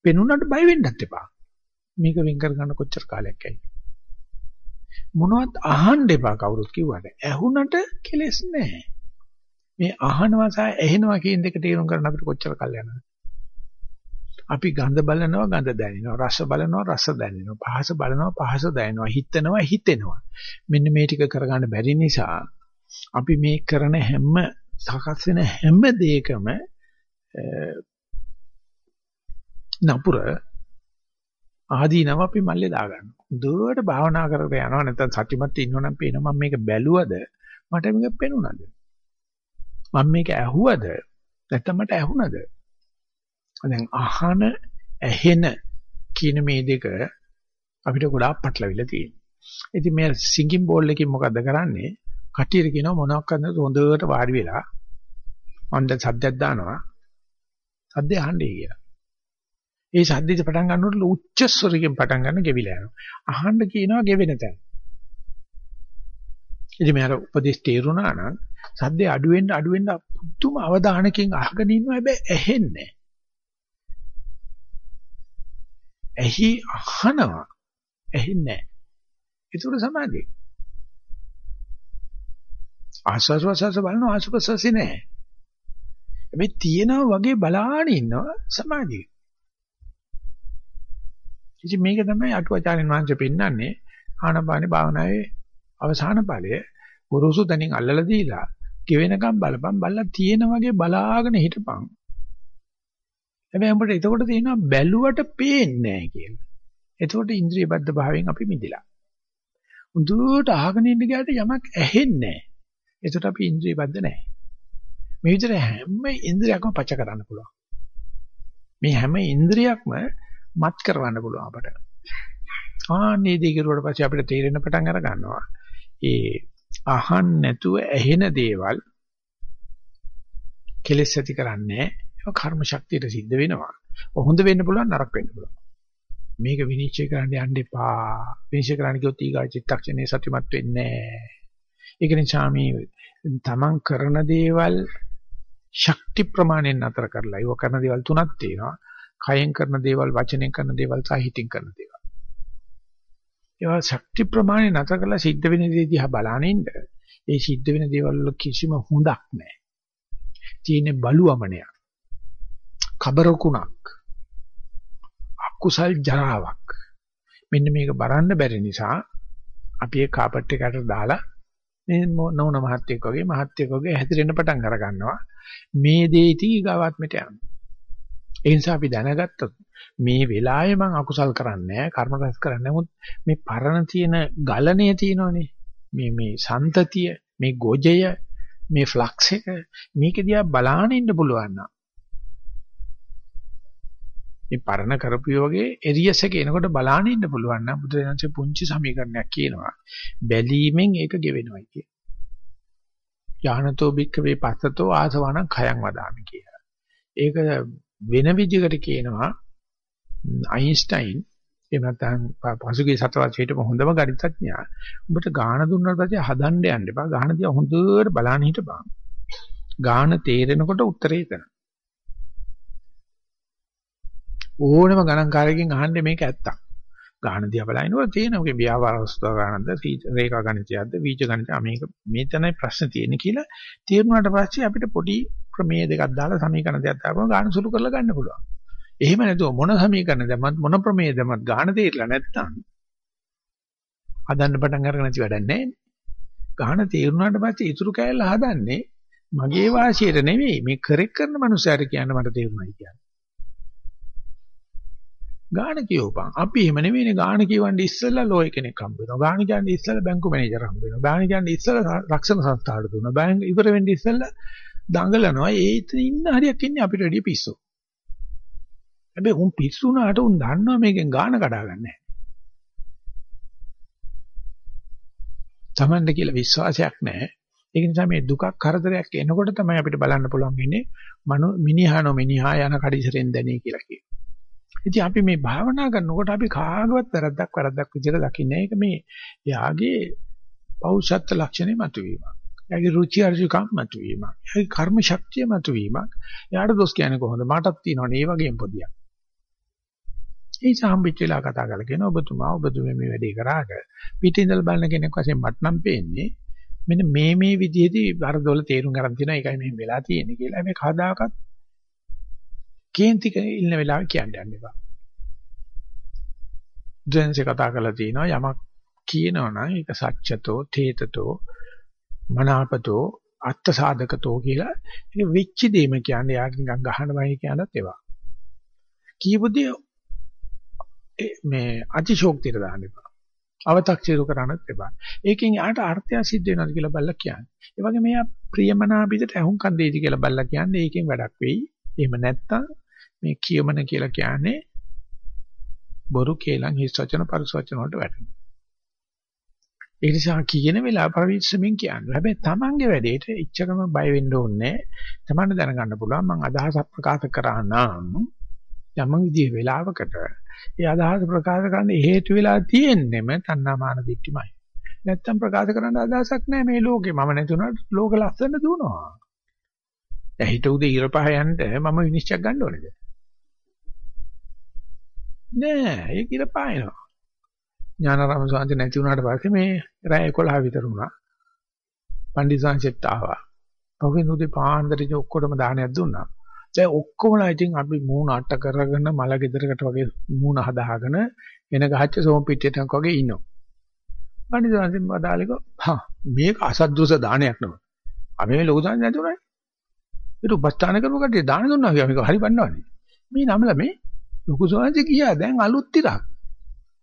පෙනුනට බය වෙන්නත් එපා. මේක වෙන් කර ගන්න කොච්චර කාලයක් ඇයි? මොනවත් අහන්න එපා කවුරුත් කිව්වට. ඇහුනට කෙලස් නැහැ. මේ අහනවා සහ ඇහෙනවා කියන දෙක තේරුම් ගන්න අපිට කොච්චර කල් යනවද? අපි ගඳ බලනවා ගඳ දැනෙනවා. රස බලනවා රස දැනෙනවා. පහස බලනවා පහස දැනෙනවා. හිතනවා හිතෙනවා. මෙන්න මේ ටික කරගන්න බැරි නිසා අපි මේ කරන හැම සකස් වෙන හැම දෙයකම නපුර ආදීනව අපි මල්ලේ දාගන්නවා. දුවට භාවනා කරගෙන යනවා. නැත්නම් සත්‍යමත් ඉන්නවනම් පේනවා මම මේක බැලුවද? මට මේක පෙනුනද? මම මේක ඇහුවද? නැත්නම් මට ඇහුණද? දැන් අහන ඇහෙන කියන මේ දෙක අපිට ගොඩාක් පටලවිලා තියෙනවා. ඉතින් මේ සිංගින් බෝල් එකකින් මොකද්ද කරන්නේ? කටියට කියනවා මොනවක් කරන්නද හොඳට වාඩි වෙලා මම දැන් සද්දයක් දානවා. සද්දේ අහන්නේ කියලා. ඒ සද්දිත පටන් ගන්නකොට උච්ච ස්වරයෙන් පටන් ගන්න ගෙවිලා යනවා. අහන්න කියනවා ගෙවෙන තැන. ඉතින් මම අර උපදේශ තේරුණා නම් සද්දේ අඩු වෙන්න අඩු වෙන්න පුදුම අවධානයකින් අහගෙන ඉන්නවා හැබැයි ඇහෙන්නේ ඇහි අහනවා. ඇහින්නේ නැහැ. ඒකට සමාධිය. ආස්වාස් වාසස බලන ආස්වාස්සේ නැහැ. මේ තියෙනවා වගේ බලාගෙන ඉන්නවා සමාධිය. ඉතින් මේක තමයි අටුවාචාර්යන් වහන්සේ පෙන්නන්නේ ආනපාන භාවනාවේ අවසාන ඵලය ගුරුසු තනින් අල්ලලා දීලා ගෙවෙනකම් බලපන් බලලා තියෙන වගේ බලාගෙන හිටපන්. හැබැයි අපිට එතකොට තියෙනවා බැලුවට පේන්නේ නැහැ කියලා. එතකොට ඉන්ද්‍රිය බද්ධ භාවයෙන් අපි මිදිලා. උදුට අහගෙන ඉන්න ගියාට යමක් ඇහෙන්නේ නැහැ. එතකොට අපි ඉන්ද්‍රිය බද්ධ නැහැ. මේ විදිහට හැම ඉන්ද්‍රියක්ම පච කරන්න පුළුවන්. මේ හැම ඉන්ද්‍රියක්ම මත් කරවන්න පුළුවන් අපට. ආන්නේ දේ කරුවට පස්සේ අපිට තේරෙන පටන් අර ගන්නවා. ඒ අහන්න නැතුව ඇහෙන දේවල් කෙලෙස් ඇති කරන්නේ ඒක කර්ම ශක්තියට සිද්ධ වෙනවා. හොඳ වෙන්න පුළුවන් නරක වෙන්න පුළුවන්. මේක විනිශ්චය කරන්න යන්න එපා. විනිශ්චය කරන්න ගියොත් ඊගා චිත්තක්ෂණේ සත්‍යමත් වෙන්නේ නැහැ. ඒක නිසා මේ තමන් කරන දේවල් ශක්ති ප්‍රමාණයෙන් නතර කරලා ඒව කරන දේවල් තුනක් තියෙනවා. කයෙන් කරන දේවල්, වචනෙන් කරන දේවල්, සාහිතින් කරන දේවල්. ඒවා ශක්ති ප්‍රමාණය නැතර කරලා සිද්ධ වෙන දේ දිහා බලන ඉන්න. ඒ සිද්ධ වෙන දේවල් වල කිසිම හොඳක් නැහැ. තියෙන බලුවමනයක්. කබරකුණක්. අකුසල් ජරාවක්. මෙන්න මේක බරන්න බැරි නිසා අපි ඒ කාපට් එකට දාලා මේ නෝන මහත්තයෙක් වගේ මහත්තයෙක් වගේ හැදිරෙන්න පටන් අර ගන්නවා. මේ දේ ඊගාවාත්මට යනවා. ඒ නිසා අපි දැනගත්තොත් මේ වෙලාවේ මම අකුසල් කරන්නේ නැහැ කර්ම රැස් කරන්නේ නමුත් මේ පරණ තියෙන ගලණය තියෙනවනේ මේ මේ සන්තතිය මේ ගොජය මේ ෆ්ලක්ස් එක මේක දිහා බලාගෙන ඉන්න පුළුවන් නම් මේ පරණ කරපු වගේ එරියස් එක එනකොට බලාගෙන ඉන්න පුළුවන් නම් බුදුරජාණන්සේ පුංචි සමීකරණයක් කියනවා බැලීමෙන් ඒක ගෙවෙනවයි කිය. ඥානතෝ භික්ඛවේ පස්සතෝ ආසවණං khයං වදාමි කියලා. ඒක වෙන විදිහකට කියනවා අයින්ස්ටයින් එහෙම නැත්නම් පසුගිය සතවර්ෂයේටම හොඳම ගණිතඥයා උඹට ගාණ දුන්නාට පස්සේ හදන්න යන්න එපා ගාණ දිහා හොඳට බලන්න හිටපන් ගාණ තේරෙනකොට උත්තරේ එතන ඕනම ගණන්කාරයෙක්ගෙන් අහන්නේ මේක ඇත්තක් ගාණ දිහා බලනකොට තේරෙනවා ව්‍යාපාරස්තව ගානද රේඛා ගණිතයක්ද බීජ ගණිතය මේක මේ තමයි ප්‍රශ්න තියෙන්නේ කියලා තේරුණාට පස්සේ අපිට පොඩි ප්‍රමේය දෙකක් දාලා සමීකරණ දෙකක් දාපුවම ගාණ සුළු කරලා ගන්න පුළුවන්. එහෙම නැතුව මොන සමීකරණ දැම්මත් මොන ප්‍රමේය දැම්මත් ගාණ තේරිලා නැත්නම් හදන්න පටන් අරගෙන නැති වැඩක් නැහැ. ගාණ තේරුණාට පස්සේ ඉතුරු කෑල්ල හදන්නේ මගේ වාසියට නෙවෙයි මේ කරෙක් කරන මනුස්සයාට කියන්න මට තේරුණායි කියන්නේ. ගාණ කියවපන්. අපි එහෙම නෙවෙයිනේ ගාණ කියවන්නේ ඉස්සෙල්ලා ලෝය කෙනෙක් හම්බ වෙනවා. ගාණ කියන්නේ ඉස්සෙල්ලා බැංකු මැනේජර් හම්බ වෙනවා. ගාණ කියන්නේ ඉස්සෙල්ලා රක්ෂණ සංස්ථාවට දුන්නා. බැංක ඉවර වෙන්නේ ඉස්සෙල්ලා දඟලනවා. ඒ ඉන්න හරියක් ඉන්නේ අපිට වැඩිය පිස්සු. හැබැයි උන් පිස්සු උනාට උන් දන්නවා මේකෙන් ගාන කඩා ගන්න නැහැ. Tamanda කියලා විශ්වාසයක් නැහැ. ඒක නිසා මේ දුකක් කරදරයක් එනකොට තමයි අපිට බලන්න පුළුවන් වෙන්නේ මනෝ මිනිහානෝ මිනිහා යන කඩිසරෙන් දැනේ කියලා කියනවා. ඉතින් අපි මේ භාවනා කරනකොට අපි කාගවත් වැරද්දක් වැරද්දක් විදිහට දකින්නේ. ඒක මේ යාගේ පෞෂත්ව ලක්ෂණේ මතුවීමක්. එයාගේ රුචි අරුචිකම් මතුවීමක්. එයාගේ කර්ම ශක්තිය මතුවීමක්. එයාට දොස් කියන්නේ කොහොමද? මටත් තියෙනවනේ මේ වගේම පොදියක්. ඒ සම්පිච්ච වෙලා කතා කරලා කියන ඔබතුමා ඔබතුමේ මේ වැඩේ කරාට පිටින්දල් බලන කෙනෙක් වශයෙන් මට නම් පේන්නේ මෙන්න මේ මේ විදිහේදී වරදොල තේරුම් ගන්න තියෙනවා ඒකයි මෙහෙම වෙලා තියෙන්නේ කියලා මේ කවදාකවත් කේන්ති ඉන්න වෙලාවෙ කියන්න යන්න එපා. දැන්සේ කතා කරලා තිනවා යමක් කියනවනම් ඒක සත්‍යතෝ තේතතෝ මනාපතෝ අත්ත සාධකතෝ කියලා ඒක වෙච්ච දෙයම කියන්නේ යාකින් ගහන වයි කියනත් ඒවා. කීපදී මේ අතිශෝක්තියට දාන්න එපා. අව탁සිරු කරන්නත් එපා. ඒකෙන් යාට අර්ථය සිද්ධ වෙනවද කියලා බලලා කියන්නේ. ඒ වගේ මෙයා ප්‍රියමනාපිතට අහුම්කම් දෙයිද කියලා බලලා කියන්නේ ඒකෙන් වැඩක් වෙයි. එහෙම නැත්තම් මේ කියමන කියලා කියන්නේ බොරු කේලම් හිස් වචන පරිස වචන වලට වැටෙනවා. ඒ නිසා කියන වෙලාව පරිස්සමින් කියන්නේ. හැබැයි Tamange වැඩේට ඉච්ඡකම බය වෙන්න ඕනේ. Tamanne දැනගන්න පුළුවන් මම අදහසක් ප්‍රකාශ කරා නම් යම් විදිහේ වෙලාවකට ඒ අදහස ප්‍රකාශ කරන්න හේතු වෙලා තියෙන්නෙම තණ්හාමාන දිට්ඨිමයි. නැත්තම් ප්‍රකාශ කරන්න අදහසක් නැහැ මේ ලෝකේ. මම නැතුණාට ලෝක ලස්සන දුවනවා. දැන් හිත උදේ ඉරපහ යන්න මම විනිශ්චය ගන්න ඕනේද? නෑ ඒක ඉර පායනවා. ඥානාරාම සාන්ති නැති වුණාට පස්සේ මේ රෑ 11 විතර වුණා. පණ්ඩිතාංශෙත් ආවා. පහුවෙන් උදේ පාන්දර ඉතින් ඔක්කොටම දානයක් දුන්නා. දැන් ඔක්කොමලා ඉතින් අපි මූණ අට කරගෙන මල ගෙදරකට වගේ මූණ හදාගෙන එන ගහච්ච සෝම් පිටියටක් වගේ ඉන්නවා. පණ්ඩිතාංශෙන් බදාලික හා මේක අසද්දෘස දානයක් නෙවෙයි. අපි මේ ලොකු දානයක් නැතුණානේ. ඒක උපස්ථාන කරපු කට්ටිය දාන දුන්නා කියලා මේක හරි බන්නවනේ. මේ නමල මේ ලොකු සෝන්ජි ගියා දැන් අලුත් ටිකක්.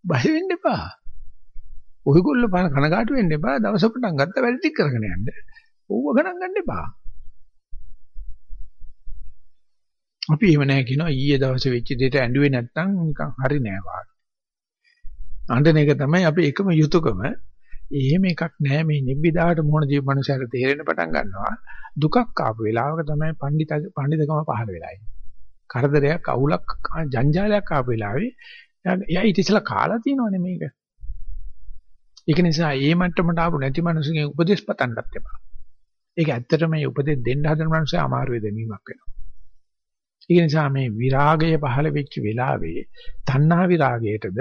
බය වෙන්න එපා. ඔයගොල්ලෝ කනගාටු වෙන්න එපා. දවස පටන් ගත්ත වැඩ ටික කරගෙන යන්න. ඕව ගණන් ගන්න එපා. අපි එහෙම නැහැ කියනවා ඊයේ දවසේ වෙච්ච දෙයට ඇඬුවේ නැත්නම් නිකන් හරි නෑ වාගේ. අඬන එක තමයි අපි එකම යුතුයකම. එහෙම එකක් නැහැ මේ නිබ්බිදාට මොන ජීව මනුස්සයර තේරෙන්න පටන් ගන්නවා. දුකක් ආපු වෙලාවක තමයි පඬිත පඬිතකම පහළ වෙලා ඉන්නේ. කරදරයක් අවුලක් ජංජාලයක් ආපු වෙලාවේ එයා ඊට ඉස්සලා කාලා තියෙනවනේ මේක. ඒක නිසා ඒ මට්ටමට ආපු නැති මිනිස්සුන්ගේ උපදේශ පතන්නත් එපා. ඒක ඇත්තටම මේ උපදෙස් දෙන්න හදන මිනිස්සු අමාරු දෙමීමක් වෙනවා. ඒ නිසා මේ විරාගය පහළ වෙච්ච වෙලාවේ තණ්හා විරාගයටද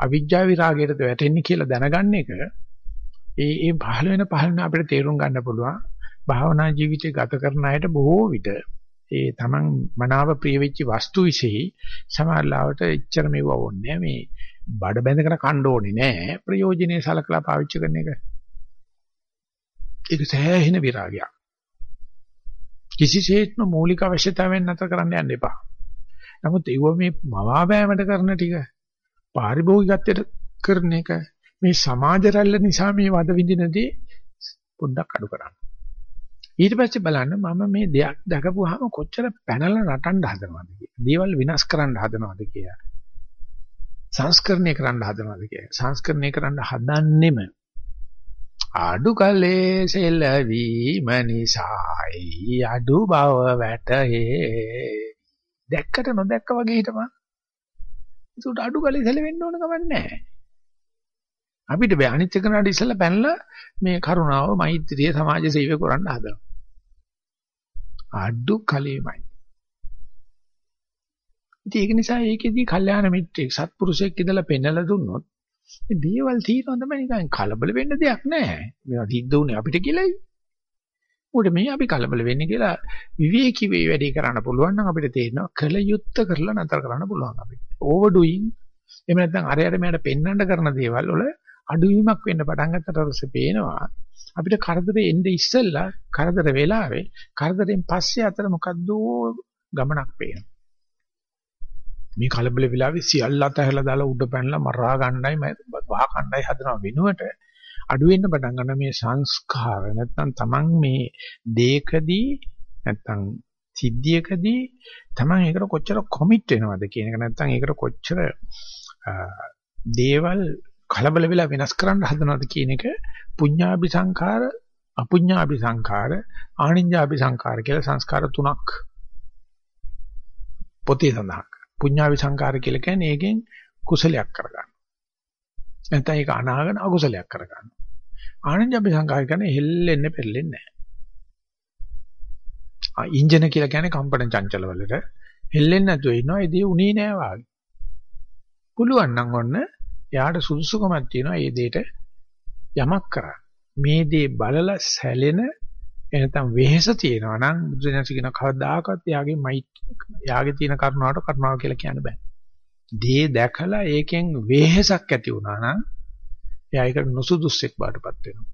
අවිජ්ජා විරාගයටද වැටෙන්නේ කියලා දැනගන්න එක ඒ ඒ පහළ වෙන පහළ වෙන අපිට තේරුම් ගන්න පුළුවන් භාවනා ජීවිතය ගත කරන අයට බොහෝ විට ඒ Taman මනාව ප්‍රිය වෙච්ච වස්තු વિશે සමහරවිට එච්චර මෙව ඕනේ මේ බඩ බැඳගෙන කන්න ඕනේ නෑ. ප්‍රයෝජනේ සලකලා පාවිච්චි කරන එක. ඒක සෑහෙන විරාගයක්. කිසිසේත්ම මූලික අවශ්‍යතාවයන් නැතර කරන්න යන්න එපා. නමුත් ඒව මේ මවාපෑමට කරන ටික පාරිභෝගිකත්වයට කරන එක මේ සමාජ රැල්ල නිසා මේ වද විඳිනදී පොඩ්ඩක් අඩු කරන්න. ඊට පස්සේ බලන්න මම මේ දෙයක් දැකපුවාම කොච්චර පැනලා නටන්න හදනවද කියලා. දේවල් විනාශ කරන්න හදනවද කියලා. සංස්කරණය කරන්න හදනවද කියලා. සංස්කරණය කරන්න හදන්නෙම අඩු කලේ සෙල්වීම නිසායි අඩු බව වැටේ. දැක්කට නොදැක්ක වගේ හිටපන්. ඒකට අඩු කලේ සෙලවෙන්න ඕන කමක් නැහැ. අපිට බෑ අනිත් එකනට ඉස්සෙල්ලා පැනලා මේ කරුණාව මෛත්‍රිය සමාජ සේවය කරන්න හදනවා. අඩු කලෙමයි. ඉතින් ඒක නිසා ඒකෙදී කල්යාණ මිත්‍රෙක් සත්පුරුෂයෙක් ඉඳලා පෙන්නලා දුන්නොත් මේ දේවල් తీරන තමයි නිකන් කලබල වෙන්න දෙයක් නැහැ. මේවා සිද්ධ උනේ අපිට කියලායි. උඩ මේ අපි කලබල වෙන්නේ කියලා විවේකී වේ වැඩි කරන්න පුළුවන් නම් අපිට තේරෙනවා කල යුත්ත කරලා නතර කරන්න පුළුවන් අපිට. ඕවර් ඩුයින් එහෙම නැත්නම් අර අර මෙයාට පෙන්වන්න කරන දේවල් වල අඩුවීමක් වෙන්න පටන් ගත්තට පස්සේ පේනවා අපිට කරදරේ එන්නේ ඉස්සෙල්ලා කරදර වෙලාවේ කරදරෙන් පස්සේ අතර මොකද්ද ගමනක් පේනවා. මේ කලබල වෙලාවේ සියල්ල අතහැරලා දාලා උඩ පැනලා මරා ගන්නයි වහ කණ්ඩායි හදනවා වෙනුවට අඩු වෙන්න පටන් ගන්න මේ සංස්කාර නැත්නම් Taman මේ දේකදී නැත්නම් සිද්ධියකදී Taman ඒකට කොච්චර කොමිට් වෙනවද කියන එක නැත්නම් ඒකට කොච්චර දේවල් කලබල වෙලා වෙනස් කරන්න හදනවද කියන එක පුඤ්ඤාභි සංඛාර අපුඤ්ඤාභි සංඛාර ආනිඤ්ඤාභි සංඛාර කියලා සංස්කාර තුනක් පොතේ සඳහන් පුඤ්ඤාභි සංඛාර කියලා කියන්නේ ඒකෙන් කුසලයක් කරගන්න. නැත්නම් ඒක අනාගන අකුසලයක් කරගන්න. ආනිඤ්ඤාභි සංඛාර කියන්නේ හෙල්ලෙන්නේ පෙරලෙන්නේ නැහැ. ඉන්ජින කියලා කියන්නේ කම්පන චංචල වලට හෙල්ලෙන්නේ නැතුව ඉන්නවා ඒ දේ උනේ නෑ වාගේ. පුළුවන් නම් ඔන්න එයාට සුදුසුකමක් තියෙනවා මේ දෙයට යමක් කරන්න. මේ දේ බලලා සැලෙන එනතම් වෙහෙස තියෙනවා නම් බුදුසෙනස කියන කවදාකවත් එයාගේ මයිත් එයාගේ තියෙන කරුණාවට කරුණාව කියලා කියන්න බෑ. දේ දැකලා ඒකෙන් වෙහෙසක් ඇති වුණා නම් එයා ඒක නුසුදුස්සෙක් බාටපත් වෙනවා.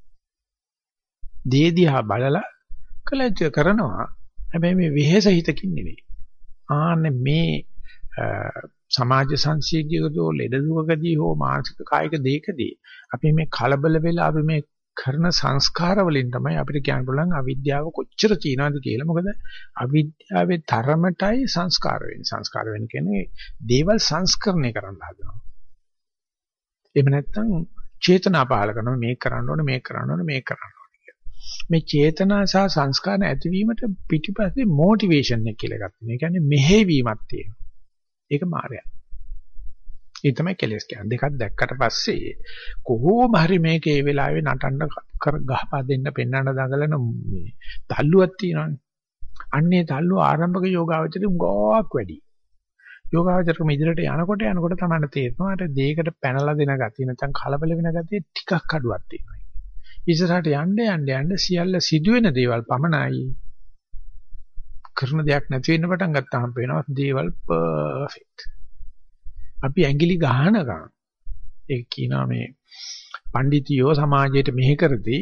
දේ දිහා බලලා කලජ කරනවා. හැබැයි මේ වෙහෙස හිතකින් නෙවෙයි. ආන්නේ මේ සමාජ සංසිද්ධියකදෝ ලෙඩ දුකකදී හෝ මානසික කායික දෙයකදී අපි මේ කලබල වෙලා අපි මේ කරන සංස්කාර වලින් තමයි අපිට කියන්න පුළුවන් අවිද්‍යාව කොච්චර තියනවද කියලා. මොකද අවිද්‍යාවේ තරමටයි සංස්කාර වෙන්නේ. සංස්කාර වෙන කියන්නේ දේවල් සංස්කරණය කරන්න හදනවා. එහෙම නැත්නම් චේතනා පහල කරනවා මේක කරන්න ඕනේ මේක කරන්න ඕනේ මේක කරන්න ඕනේ මේ චේතනා සහ සංස්කාර ඇතිවීමට පිටිපස්සේ මොටිවේෂන් එක කියලා එකක් තියෙනවා. ඒ කියන්නේ මෙහෙවීමක් තියෙනවා. ඒක මායя. ඒ තමයි කෙලස් කියන්නේ. දෙකක් දැක්කට පස්සේ කොහොම හරි මේක ඒ වෙලාවේ නටන්න කර ගහපා දෙන්න පෙන්වන්න දඟලන මේ තල්ලුවක් තියෙනවානේ. අන්නේ තල්ලුව ආරම්භක යෝගාවචරේ උගාවක් වැඩි. යෝගාවචරකම ඉදිරියට යනකොට යනකොට තමයි තේරෙනවා අර දෙයකට පැනලා දෙන ගතිය නැත්නම් කලබල වෙන ගතිය ටිකක් අඩුවක් තියෙනවා. ඉස්සරහට යන්න යන්න යන්න සියල්ල සිදුවෙන දේවල් පමණයි. කරන දෙයක් නැති වෙන්න පටන් ගත්තාම පේනවා දේවල් පර්ෆෙක්ට්. අපි ඇඟිලි ගහනකම් ඒ කියනවා මේ පඬිතියෝ සමාජයට මෙහෙ කරති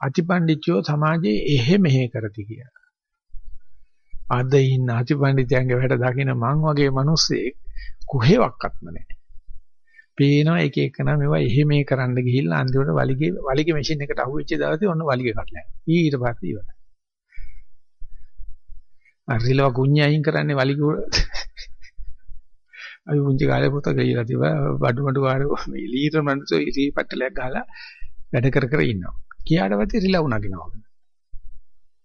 අතිපඬිතියෝ සමාජයේ එහෙ මෙහෙ කරති කියලා. අද ඉන්න අතිපඬිතයන්ගේ වැඩ දකින්න මං වගේ මිනිස්සෙක් කොහෙවත්ක්ම නැහැ. පේනවා එක එකන මේවා එහෙ මේ කරන්න ගිහිල්ලා අන්තිමට වලිගේ වලිගේ මැෂින් එකට අහුවෙච්ච දවසේ ඔන්න වලිගේ කඩලා යනවා. ඊට පස්සේ ඉවරයි. අරිලව කුඤ්ඤ අයින් කරන්නේ වලිගේ අපි පුංචි කාලේ පොත ගියලා තිබා බඩු බඩු කාරේ මේ ලීටර් මනසෝ ඉරි පට්ටලයක් ගහලා වැඩ කර කර ඉන්නවා. කියාට පස්සේ රිලව් නගිනවා.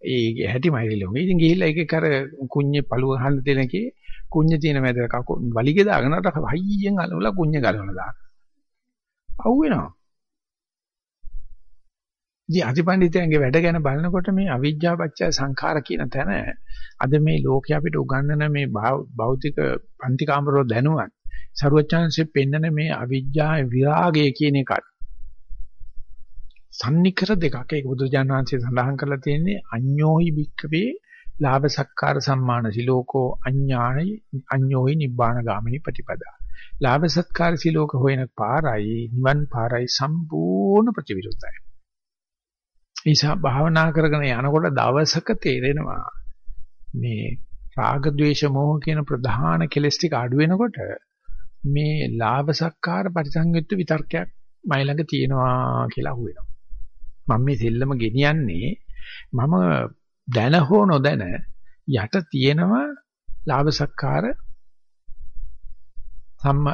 ඒ හැටිමයි රිලව්. ඉතින් ගිහිල්ලා ඒක කර කුඤ්ඤේ පළුව ගහන්න දෙනකේ කුඤ්ඤ තියෙන මැද කකු වලිගේ දාගෙනට හයියෙන් අලවලා කුඤ්ඤ ගලවලා දාන. අවු වෙනවා. ඉතින් අධිපණ්ඩිතයන්ගේ වැඩ ගැන බලනකොට මේ අවිජ්ජා පත්‍ය සංඛාර කියන තැන අද මේ ලෝකයේ අපිට උගන්වන මේ භෞතික පන්ති කාමරවල දැනුවත් සරුවචාන්සේ පෙන්නන මේ අවිජ්ජා විරාගය කියන එකත් සම්නිකර දෙකක්. ඒක බුදුජානක වහන්සේ සඳහන් කරලා තියෙන්නේ අඤ්ඤෝහි භික්ඛවේ ලාභ සක්කාර සම්මාන සිලෝකෝ අඤ්ඤාණයි අඤ්ඤෝහි නිබ්බාන ගාමිනී ප්‍රතිපදා. ලාභ සත්කාර සිලෝක හොයන පාරයි නිවන් පාරයි සම්පූර්ණ ප්‍රතිවිරුද්ධයි. නිසා භාවනා කරගෙන යනකොට දවසක තේරෙනවා මේ රාග ద్వේෂ මෝහ කියන ප්‍රධාන කෙලස් ටික අඩු වෙනකොට මේ ලාභ සක්කාර පරිසංයුක්ත විතර්කයක් මයි ළඟ තියෙනවා කියලා අහුවෙනවා. මම මේ දෙල්ලම ගෙනියන්නේ මම දැන හෝ නොදැන යට තියෙනවා ලාභ සක්කාර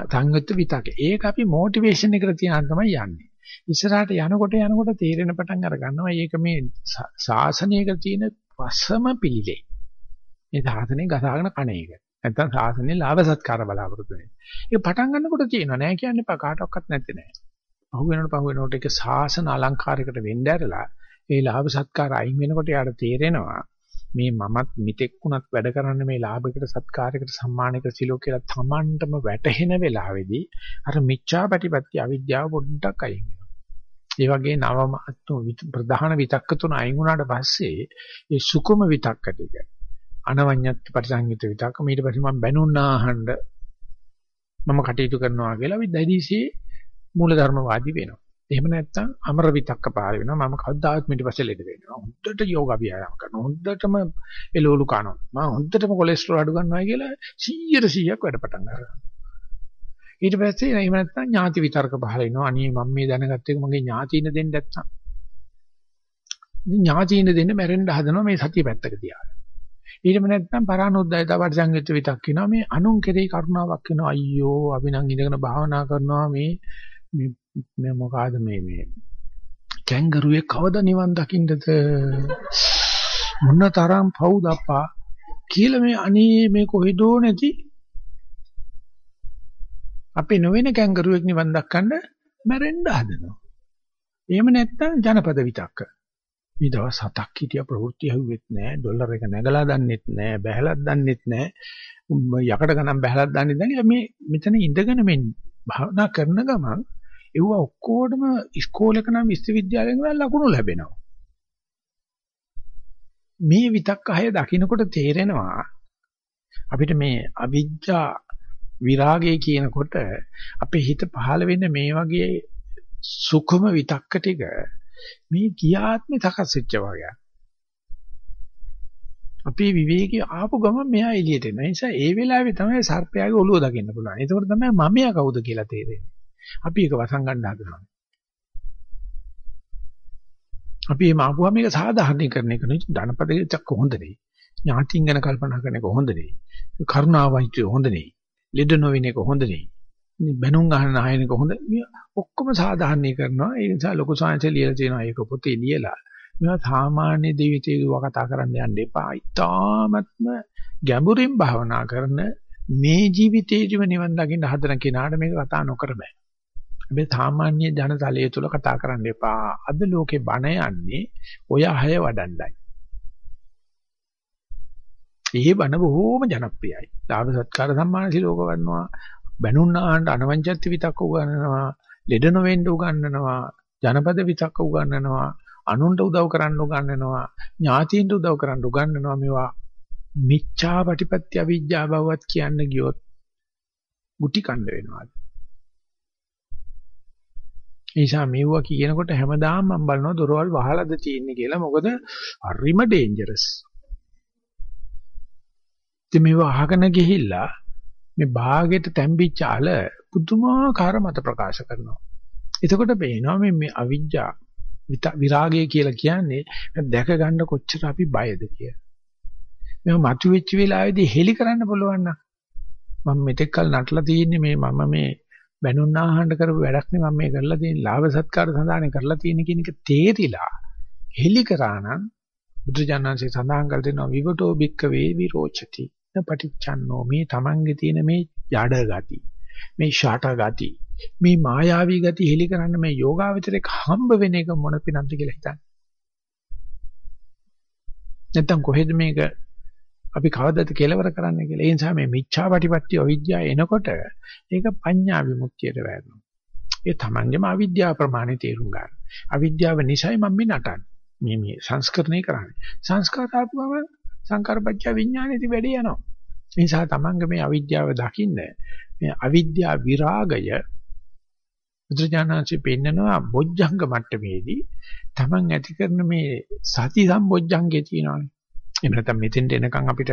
සංයුක්ත විතර්ක. ඒක අපි මොටිවේෂන් එකට තියන තමයි යන්නේ. ඉස්සරහට යනකොට යනකොට තීරණ පටන් අර ගන්නවා මේක මේ ශාසනයක තියෙන වසම පිළිලේ. මේ සාසනේ ගසාගෙන කණ එක. නැත්තම් සාසනේ ලාභ සත්කාර බලාපොරොත්තු වෙන්නේ. ඒක පටන් ගන්නකොට තියෙනවා නෑ කියන්නේ පා කාටවත් නැත්තේ නෑ. පහු වෙනකොට පහු වෙනකොට ඒක සාසන අලංකාරයකට වෙන්න ඇරලා ඒ ලාභ සත්කාර අයින් වෙනකොට යාට තේරෙනවා මේ මමත් මිත්‍ෙක් වුණත් වැඩ කරන්නේ මේ ලාභයකට සත්කාරයකට සම්මානයකට සිලෝ කියලා තමන්ටම වැටහෙන වෙලාවේදී අර මිච්ඡා ප්‍රතිපත්‍ය අවිද්‍යාව පොඩ්ඩක් අයින් වෙනවා. ඒ වගේ නවම ප්‍රධාන විතක්ක තුන අයින් වුණාට පස්සේ ඒ සුකුම විතක්ක ටික අනවඤ්ඤත් පරිසංගිත විතක්ක ඊට පස්සේ මම බැනුණාහඬ මම කටයුතු කරනවා කියලා අපි දැඩිසේ මූලධර්මවාදී වෙනවා. එහෙම නැත්නම් අමර විතක්ක පාර වෙනවා. මම කවදාවත් ඊට පස්සේ ලෙඩ වෙනවා. හොඳට යෝග ව්‍යායාම කරනවා. හොඳටම එළවලු කනවා. මම හොඳටම කොලෙස්ටරෝල් අඩු කරනවා කියලා 100 100ක් වැඩ පටන් ගන්නවා. ඊට පස්සේ එහෙම නැත්නම් ඥාති විතර්ක පහල වෙනවා. අනේ මම මේ දැනගත්ත එක මගේ ඥාතියින දෙන්න නැත්තම්. ඥාතියින දෙන්න මැරෙන්න හදනවා මේ සතිය පැත්තක තියාගෙන. ඊටම නැත්නම් පරානුද්යතා පරිසංයුත් විතක් කියනවා මේ අනුන් කෙරෙහි කරුණාවක් වෙනවා අයියෝ අපි නම් ඉඳගෙන භාවනා කරනවා මේ මේ මොකಾದ මේ මේ කැංගරුවේ කවද නිවන් දකින්නද මොන තරම් පවුද අප්පා කියලා මේ අනේ මේ කොහෙදෝ නැති අපි නොවන කැංගරුවෙක් නිවන් දක්කන්න මැරෙන්න හදනවා. එහෙම නැත්නම් ජනපද විතක්ක. මේ දවස් හතක් හිටිය ප්‍රවෘත්ති ඇහුවෙත් නැහැ, ඩොලර් එක නැගලා දන්නෙත් නැහැ, බැහැලක් දන්නෙත් නැහැ, යකඩ ගණන් බැහැලක් දන්නෙත් නැහැ. මේ මෙතන ඉඳගෙන මේ භාවනා කරන ගමන් ඒව ඔක්කොටම ඉස්කෝලේක නම් විශ්වවිද්‍යාලයෙන් නම් ලකුණු ලැබෙනවා. මේ විතක්ක හය දකින්නකොට තේරෙනවා අපිට මේ අවිජ්ජා විරාගය කියනකොට අපේ හිත පහළ වෙන්න මේ වගේ සුඛම විතක්ක ටික මේ ගියාත්මේ සකස් වෙච්ච වගේ. අපේ විවේකී ආපු ගමන් මෙහා එළියට එන නිසා ඒ වෙලාවේ තමයි සර්පයාගේ ඔළුව දකින්න පුළුවන්. ඒකෝට තමයි මමයා කවුද කියලා තේරෙන්නේ. අපි ඒක වසංගන්න හදනවා. අපි මේ ආපුවා මේක සාධාරණීකරණය කරන ධනපදයක් හොඳ නෙයි. ඥාතිං ගැන කල්පනා කරන එක හොඳ නෙයි. කරුණාවයිතු හොඳ නෙයි. ලෙඩ නොවින එක හොඳ නෙයි. බැනුම් ගන්න ආයන එක හොඳ ඔක්කොම සාධාරණී කරනවා. ඒ නිසා ලොකු සාංශය ලියලා තියෙනවා. ඒක පොතේ ලියලා. මේවා සාමාන්‍ය දෙවිතේව කතා කරන්න යන්න එපා. ඊ타ත්ම ගැඹුරින් භාවනා කරන මේ ජීවිතේදිම නිවන් දකින්න හදන කෙනාට මේක කතා නොකර බෑ. මේ සාමාන්‍ය ජනතලයේ තුල කතා කරන්න එපා. අද ලෝකේ බණ යන්නේ ඔය අය වඩන්නයි. ඒ බණ බොහෝම ජනප්‍රියයි. ලාභ සත්කාර සම්මාන සිලෝක වන්නවා. බැනුන් ආහන්න අනවංචත්ති විතක්ක උගන්වනවා. ලෙඩ නොවෙන්න උගන්වනවා. ජනපද විතක්ක උගන්වනවා. අනුන්ට උදව් කරන්න උගන්වනවා. ඥාතීන්ට උදව් කරන්න උගන්වනවා. මේවා මිච්ඡා ප්‍රතිපත්‍ය අවිජ්ජා බවවත් කියන්න ගියොත් ගුටි කණ්ඩ වෙනවා. නිසා මෙව්වා කියනකොට හැමදාම මම බලනවා දොරවල් වහලාද තියෙන්නේ කියලා. මොකද හරිම ඩේන්ජරස්. ඉතින් මේව අහගෙන ගිහිල්ලා මේ භාගයට තැම්බිච්ච අල පුදුමාකාර මත ප්‍රකාශ කරනවා. එතකොට පේනවා මේ මේ අවිජ්ජා විරාගය කියලා කියන්නේ දැක ගන්න කොච්චර අපි බයද කියලා. මේ මතුවෙච්ච වෙලාවේදී හෙලි කරන්න පුළුවන් නම් මම මෙතෙක් කල නටලා තියෙන්නේ මේ මම මේ බැනුන් ආහන්න කරපු වැඩක් නේ මම මේ කරලා තියෙන ලාභ සත්කාර සඳහානේ කරලා තියෙන කියන එක තේරිලා හෙලි කරා නම් බුදුජානන්සේ සඳහන් කර දෙනවා විවටෝ බික්ක වේ විරෝචති පටිච්චන්නෝ. මේ Tamange තියෙන මේ ජඩ ගති මේ ෂාට ගති මේ මායාවී ගති හෙලි කරන්න මේ යෝගාවචරයක හම්බ වෙන එක මොන පිනක්ද කියලා හිතන්න. නැත්තම් කොහෙද මේක අපි කවදද කෙලවර කරන්න කියලා. ඒ නිසා මේ මිච්ඡා ප්‍රතිපත්තිය අවිද්‍යාව එනකොට ඒක පඤ්ඤා විමුක්තියට වැටෙනවා. ඒ තමන්ගේම අවිද්‍යාව ප්‍රමාණය තේරුම් ගන්න. අවිද්‍යාව නිසායි මම මේ නටන්නේ. මේ මේ සංස්කරණය කරන්නේ. සංස්කාරාත්මව සංකාරපච්ච විඥානෙදි වැඩේ යනවා. ඒ නිසා තමන්ගේ මේ අවිද්‍යාව දකින්න මේ අවිද්‍යා විරාගය බුදුජානනාංශي පෙන්නනවා බොජ්ජංග මට්ටමේදී තමන් ඇති කරන මේ සති සම්බොජ්ජංගේ තියෙනවානේ. එහෙම නැත්නම් මෙතෙන්ට එනකන් අපිට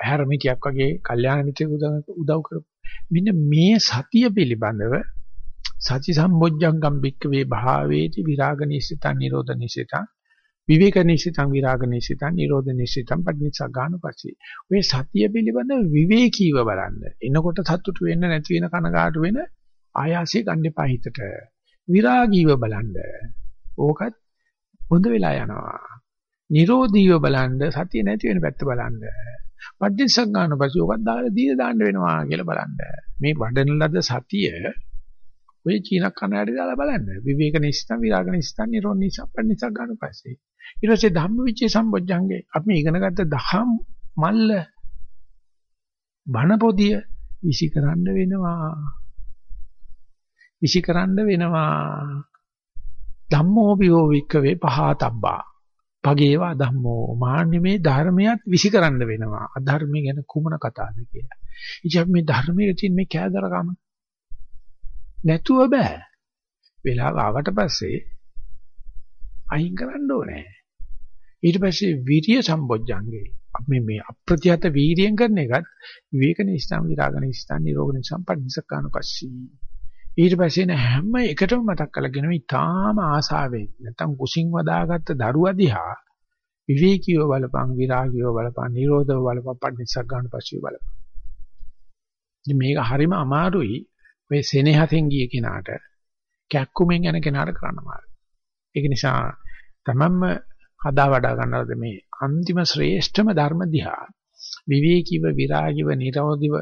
හැරමිටියක් වගේ කල්යාණ මිත්‍රෙකු උදව් කරපු. මෙන්න මේ සතිය පිළිබඳව සති සම්බොජ්ජංගම් බික්කවේ භාවේති විරාග නිසිතං නිරෝධ නිසිතං විවේක නිසිතං විරාග නිසිතං නිරෝධ නිසිතං පටිච්චසගාන පස්සේ ඔය සතිය පිළිබඳ විවේකීව බලන්න. එනකොට සතුටු වෙන්න නැති වෙන කනගාටු වෙන ආයාසය ගන්න එපා හිතට. විරාගීව බලන්න. ඕකත් හොඳ වෙලා යනවා. නිරෝධීව බලන්න සතිය නැති වෙන පැත්ත බලන්න. පටිච්චසමුප්පාදන පස්සේ ඔකත් දාලා දීලා දාන්න වෙනවා කියලා බලන්න. මේ වඩන ලද සතිය ඔය චීන කණ්ණාඩි දාලා බලන්න. විවේක නිස්සම් විරාග නිස්සම් නිරෝධ නිස්සම් පටිච්චසක් ගන්න පස්සේ. ඊට පස්සේ ධම්මවිචේ සම්බොජ්ජංගේ අපි ඉගෙනගත්ත දහම් මල්ල බණ පොදිය විසිකරන්න වෙනවා. විසිකරන්න වෙනවා. ධම්මෝ විෝ වික්කවේ පහතබ්බා පගේවා ධම්මෝ මාන්නේ මේ ධර්මයක් විසිකරන්න වෙනවා අධර්මය ගැන කුමන කතාවද කියලා. ඉතින් මේ ධර්මයේ තියෙන මේ කෑදරකම නැතුව බෑ. වෙලාව ආවට පස්සේ අයින් කරන්න ඕනේ. ඊට පස්සේ විරිය සම්බොජ්ජංගේ අපි මේ අප්‍රතිහත වීරියෙන් කරන එකත් විවේක නිස්සම් විරාග නිස්සම් නිරෝග නිස්සම් පටිසක්කාන පස්සී ඊට පස්සේ න හැම එකටම මතක් කරගෙන ඉතාම ආසාවෙන් නැත්තම් කුසින් වදාගත්ත දරුවා දිහා විවේකීව බලපං විරාගීව බලපං නිරෝධව බලපං පටිච්චසක් ගන්න පස්සේ බලපං. ඉතින් මේක හරිම අමාරුයි මේ සෙනෙහසෙන් ගිය කෙනාට කැක්කුමෙන් යන කෙනාට කරන්න අමාරුයි. ඒක නිසා තමන්ම හදා වඩා ගන්නවද මේ අන්තිම ශ්‍රේෂ්ඨම ධර්ම දිහා විවේකීව විරාගීව නිරෝධීව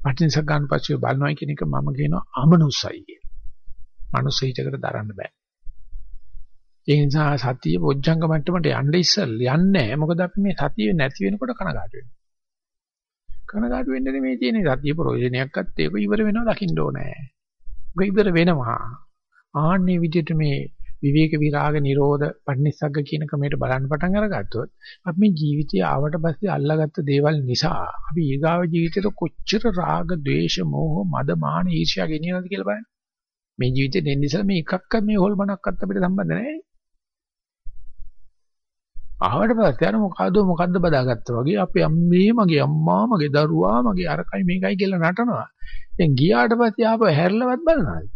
පටිනිසක් ගන්න පස්සේ බලනවා කියන එක මම කියනවා අමනුස්සයි කියලා. මනුස්ස හිතකට දරන්න බෑ. ඒ නිසා සතිය බොජ්ජංග මට්ටමට යන්න ඉස්සෙල් යන්නේ නැහැ. මොකද අපි මේ සතිය නැති වෙනකොට කනගාටු වෙනවා. කනගාටු වෙන්න නෙමෙයි තියෙන්නේ සතිය ප්‍රයෝජනයක්වත් ඒක ඉවර වෙනවා දකින්න ඕනේ. ඒක ඉවර වෙනවා. ආන්නේ විදිහට මේ විවේක විරාග නිරෝධ පටිනිස්සග්ග කියන ක්‍රමයට බලන්න පටන් අරගත්තොත් අපි මේ ජීවිතය ආවට පස්සේ අල්ලාගත්ත දේවල් නිසා අපි ඊගාව ජීවිතේට කොච්චර රාග, ద్వේෂ, මෝහ, මද, මාන, ඊර්ෂ්‍යා ගෙනියනවද කියලා බලන්න. මේ ජීවිතේ දෙන්න ඉස්සලා මේ එකක්ක මේ හොල්මනක්වත් අපිට සම්බන්ධ නැහැ. ආවට පස්සේ අර මොකද්ද මොකද්ද බදාගත්තා වගේ අපේ අම්මේ මගේ අම්මා මගේ දරුවා මගේ අරකයි මේකයි කියලා නටනවා. දැන් ගියාට පස්සේ ආපහු හැරලවත් බලනවාද?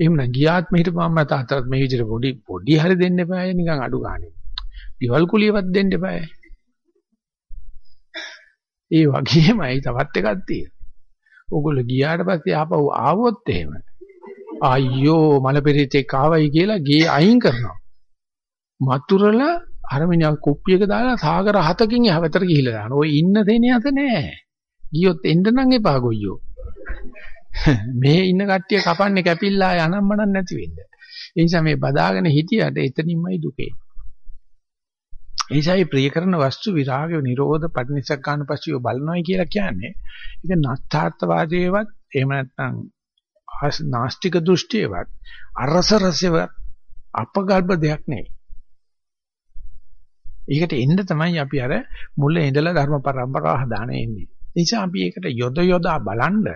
එහෙම නම් ගියාත්ම හිටපු අම්මා තාත්තට මේ විදිහට පොඩි පොඩි හරි දෙන්න එපා නිකන් අඩු ගානේ. ගෙවල් කුලියවත් දෙන්න එපා. ඒ වගේමයි තවත් එකක් තියෙනවා. ඕගොල්ලෝ ගියාට පස්සේ ආපහු ආවොත් එහෙම අයියෝ මල පෙරිතේ කාවයි කියලා ගේ අයින් කරනවා. මතුරලා අර මිනිහා කුප්පියක දාලා සාගර හතකින් යහවතර ගිහිල්ලා දානවා. ඔය ඉන්න තේනේ අත නෑ. ගියොත් එන්න නම් එපා ගොයියෝ. මේ ඉන්න කට්ටිය කපන්නේ කැපිල්ලා යනම්මනම් නැති වෙන්න. ඒ නිසා මේ බදාගෙන හිටියට එතනින්මයි දුකේ. ඒසයි ප්‍රිය කරන වස්තු විරාග නිරෝධ පටිනිසග්ගාන පස්සිය බලනවායි කියලා කියන්නේ ඒක නස්තාර්ථවාදයේවත් එහෙම නැත්නම් නාස්තික දෘෂ්ටියවත් අරස රසයවත් අපගල්ප දෙයක් නෙවෙයි. ඒකට එන්න තමයි අපි අර මුල ඉඳලා ධර්ම පරම්පරාව හදාන එන්නේ. ඒ නිසා අපි ඒකට යොද යොදා බලන්න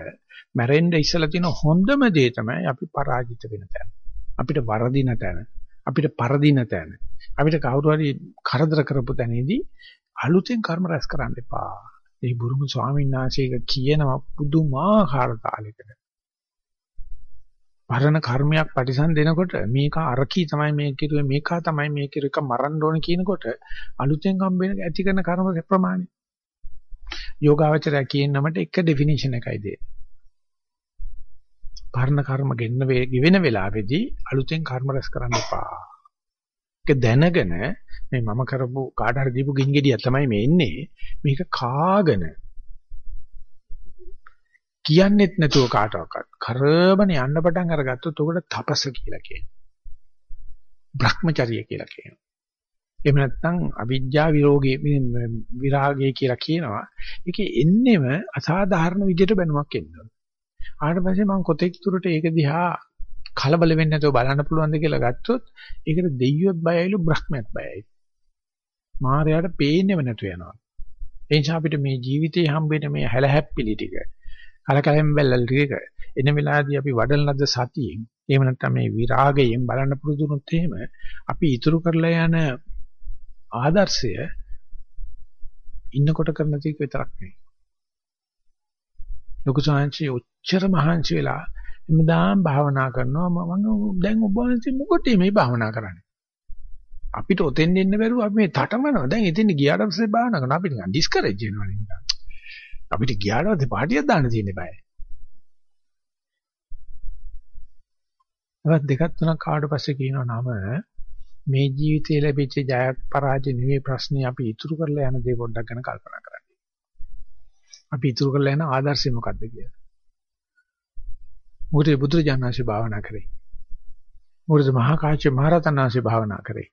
මැරෙන්න ඉස්සලා තියෙන හොඳම දේ තමයි අපි පරාජිත වෙන තැන. අපිට වරදින තැන. අපිට පරදින තැන. අපිට කවුරු හරි කරදර කරපු තැනේදී අලුතෙන් කර්ම රැස් කරන්න එපා. මේ බුරුම ස්වාමීන් වහන්සේ කියනවා පුදුමාකාර තාලයකට. පරණ කර්මයක් පරිසම් දෙනකොට මේක අරකී තමයි මේ කිරුවේ මේකා තමයි මේ කිරු එක මරන්න ඕන කියනකොට අලුතෙන් හම්බෙන ඇති කරන කර්ම ප්‍රමාණය යෝගාවචරය කියනමට එක ඩෙෆිනිෂන් එකයි දෙන්නේ. පරණ කර්ම ගෙන්න ගෙවෙන වෙලාවේදී අලුතෙන් කර්ම රැස් කරන්න එපා. ඒක දැනගෙන මේ මම කරපු කාට හරි දීපු ගින්ගෙඩිය තමයි මේ එන්නේ. මේක කාගෙන කියන්නෙත් නැතුව කාටවත් කරබන යන්න පටන් අරගත්තොත් උකට තපස කියලා කියනවා. භ්‍රමචර්ය කියලා කියනවා. එහෙම නැත්නම් අවිජ්ජා විරෝගී විරාගය කියලා කියනවා. ඒකේ එන්නෙම අසාධාරණ විදිහට බැනුමක් එනවා. ආවට පස්සේ මම කොතෙක් දුරට ඒක දිහා කලබල වෙන්නේ නැතුව බලන්න පුළුවන්ද කියලා ගත්තොත් ඒකට දෙයියොත් බයයිලු බ්‍රහ්මයක් බයයි. මායයට පේන්නේම නැතු වෙනවා. ඒ නිසා අපිට මේ ජීවිතේ හම්බෙන මේ හැලහැප්පිලි ටික කලකලෙන් බැලල් ටික එන වෙලාවදී අපි වඩන ලද සතියෙන් එහෙම නැත්නම් මේ විරාගයෙන් බලන්න පුරුදු වුණොත් එහෙම අපි ඉතුරු කරලා යන ආදර්ශය ඉන්නකොට කරන දේ විතරක් නෙවෙයි. ලොකු සාංශي උච්චර මහන්සි වෙලා එමුදාම් භාවනා කරනවා මම දැන් ඔබ වහන්සේ මොකටද මේ භාවනා කරන්නේ? අපිට ඔතෙන් දෙන්න බැරුව අපි මේ තටමනවා. දැන් එතෙන් ගියාට පස්සේ භාවනා කරනවා. අපි නිකන් ඩිස්කරේජ් වෙනවා නිකන්. අපිට ගියාට පස්සේ පාටියක් දාන්න තියෙන්නේ බෑ. අවත් දෙකක් තුනක් කාට පස්සේ කියනවා නම මේ ජීවිතයේ ලැබිච්ච ජයක් පරාජය නෙවෙයි ප්‍රශ්නේ අපි ඉතුරු කරලා යන දේ පොඩ්ඩක් ගැන කල්පනා කරන්න. අපි ඉතුරු කරලා යන ආදර්ශය මොකක්ද කියලා. මොකද බුදුරජාණන්සේ භාවනා කරේ. මොකද මහා කාශ්‍යප මහරතනන්සේ භාවනා කරේ.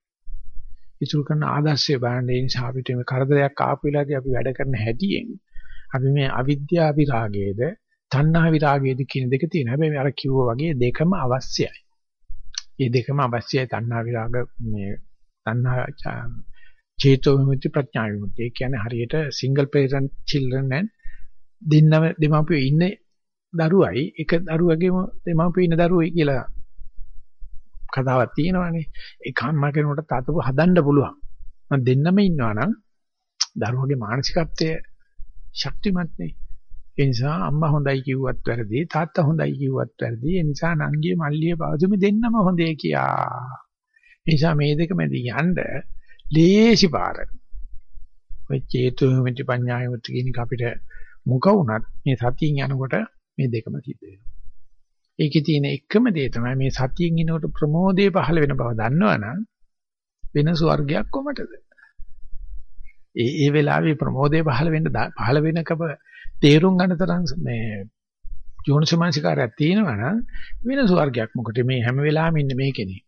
ඉතුරු කරන ආදර්ශය බලන්න ඒ නිසා අපිට මේ කරදරයක් ආපු වෙලාවදී අපි වැඩ කරන හැටියෙන් අපි මේ අවිද්‍යා විරාගයේද තණ්හා විරාගයේද කියන දෙක තියෙනවා. හැබැයි අර කිව්වා වගේ දෙකම අවශ්‍යයි. මේ දෙකම අවශ්‍යයි තණ්හා විරාග මේ තණ්හා චේතෝ විමුක්ති ප්‍රඥා විමුක්ති. ඒ කියන්නේ හරියට single parent children and දෙන්නම දෙමාපියෝ ඉන්නේ දරුවයි එක දරුවගේම දෙමාපියෝ ඉන්න දරුවයි කියලා කතාවක් තියෙනවානේ. ඒ කම්ම කෙනෙකුට තාතව හදන්න පුළුවන්. මම දෙන්නම ඉන්නවා නම් දරුවගේ මානසිකත්වය ශක්තිමත් නේ. ඒ නිසා අම්මා හොඳයි කිව්වත් වැරදි තාත්තා හොඳයි කිව්වත් වැරදි. ඒ නිසා නංගියේ මල්ලියේ පවතුමේ දෙන්නම හොඳේ කියා. ඒ නිසා මේ දෙක මැද යන්න ලේසි පාරක්. ඔය චේතු විමුක්ති පඤ්ඤා විමුක්ති කියන එක අපිට මුක වුණත් මේ සතියෙන් යනකොට මේ දෙකම සිද්ධ වෙනවා. ඒකේ තියෙන එකම දේ තමයි මේ සතියෙන් ඉනකොට ප්‍රමෝදයේ පහළ වෙන බව දන්නවනම් වෙන ස්වර්ගයක් කොමටද? ඒ ඒ වෙලාවේ ප්‍රමෝදයේ පහළ වෙන්න පහළ වෙනකම තේරුම් ගන්න තරම් මේ යෝනිසමාංශකාරයක් තියෙනවනම් වෙන ස්වර්ගයක් මොකද මේ හැම වෙලාවෙම ඉන්නේ මේකනේ.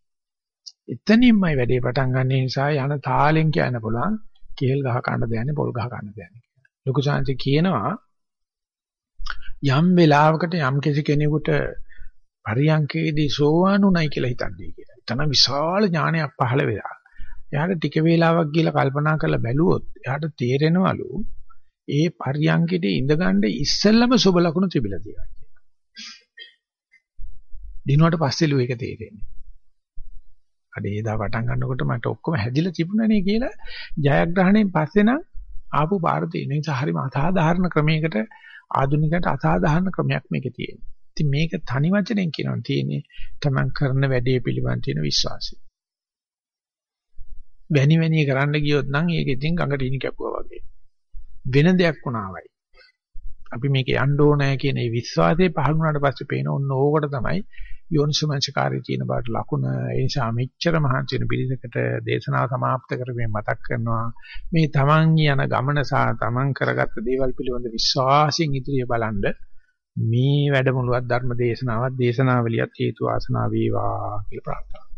එතනින්මයි වැඩේ පටන් ගන්න නිසා යන තාලෙන් කියන්න පුළුවන් කේල් ගහ ගන්න දෙන්නේ පොල් ගහ ගන්න දෙන්නේ. ලොකු සාංශ කියනවා යම් වෙලාවකට යම් කෙනෙකුට පරියංකේදී සෝවාන් උනායි කියලා හිතන්නේ කියලා. එතන විශාල ඥානයක් පහළ වෙලා. එයාට ටික වේලාවක් ගිහලා කල්පනා කරලා බැලුවොත් එයාට තේරෙනවලු ඒ පරියංකේදී ඉඳගන්න ඉස්සෙල්ලම සුබ ලකුණු තිබිලා තියෙනවා කියලා. දිනුවට පස්සෙලු ඒක තේරෙන්නේ. අඩේ එදා පටන් ගන්නකොට මට ඔක්කොම හැදිලා තිබුණනේ කියලා ජයග්‍රහණයෙන් පස්සේ නම් ආපු පාර තියෙන නිසා හරිම අසාධාරණ ක්‍රමයකට ආධුනිකයට අසාධාරණ ක්‍රමයක් මේකේ තියෙනවා. ඉතින් මේක තනි වචනෙන් කියනවා තියෙන්නේ තමන් කරන වැඩේ පිළිබඳ තියෙන විශ්වාසය. වැනි වැනි කරන්න ගියොත් නම් ඒක ඉතින් ගඟට ඉනි කැපුවා වගේ. වෙන දෙයක් වුණාවයි. අපි මේක යන්න ඕනෑ කියන ඒ විශ්වාසය පහළ වුණාට පස්සේ පේන ඕන ඕකට තමයි යෝනිසමංසකාරී කියන බාට ලකුණ ඒ නිසා මෙච්චර මහන්සි වෙන පිළිසකට දේශනාව સમાપ્ત කරගෙන මතක් කරනවා මේ තමන් යන ගමන සහ තමන් කරගත්ත දේවල් පිළිබඳ විශ්වාසයෙන් ඉදිරිය බලන්න මේ වැඩමුළුවක් ධර්ම දේශනාවක් දේශනාවලියත් හේතු ආසනාව වේවා කියලා ප්‍රාර්ථනා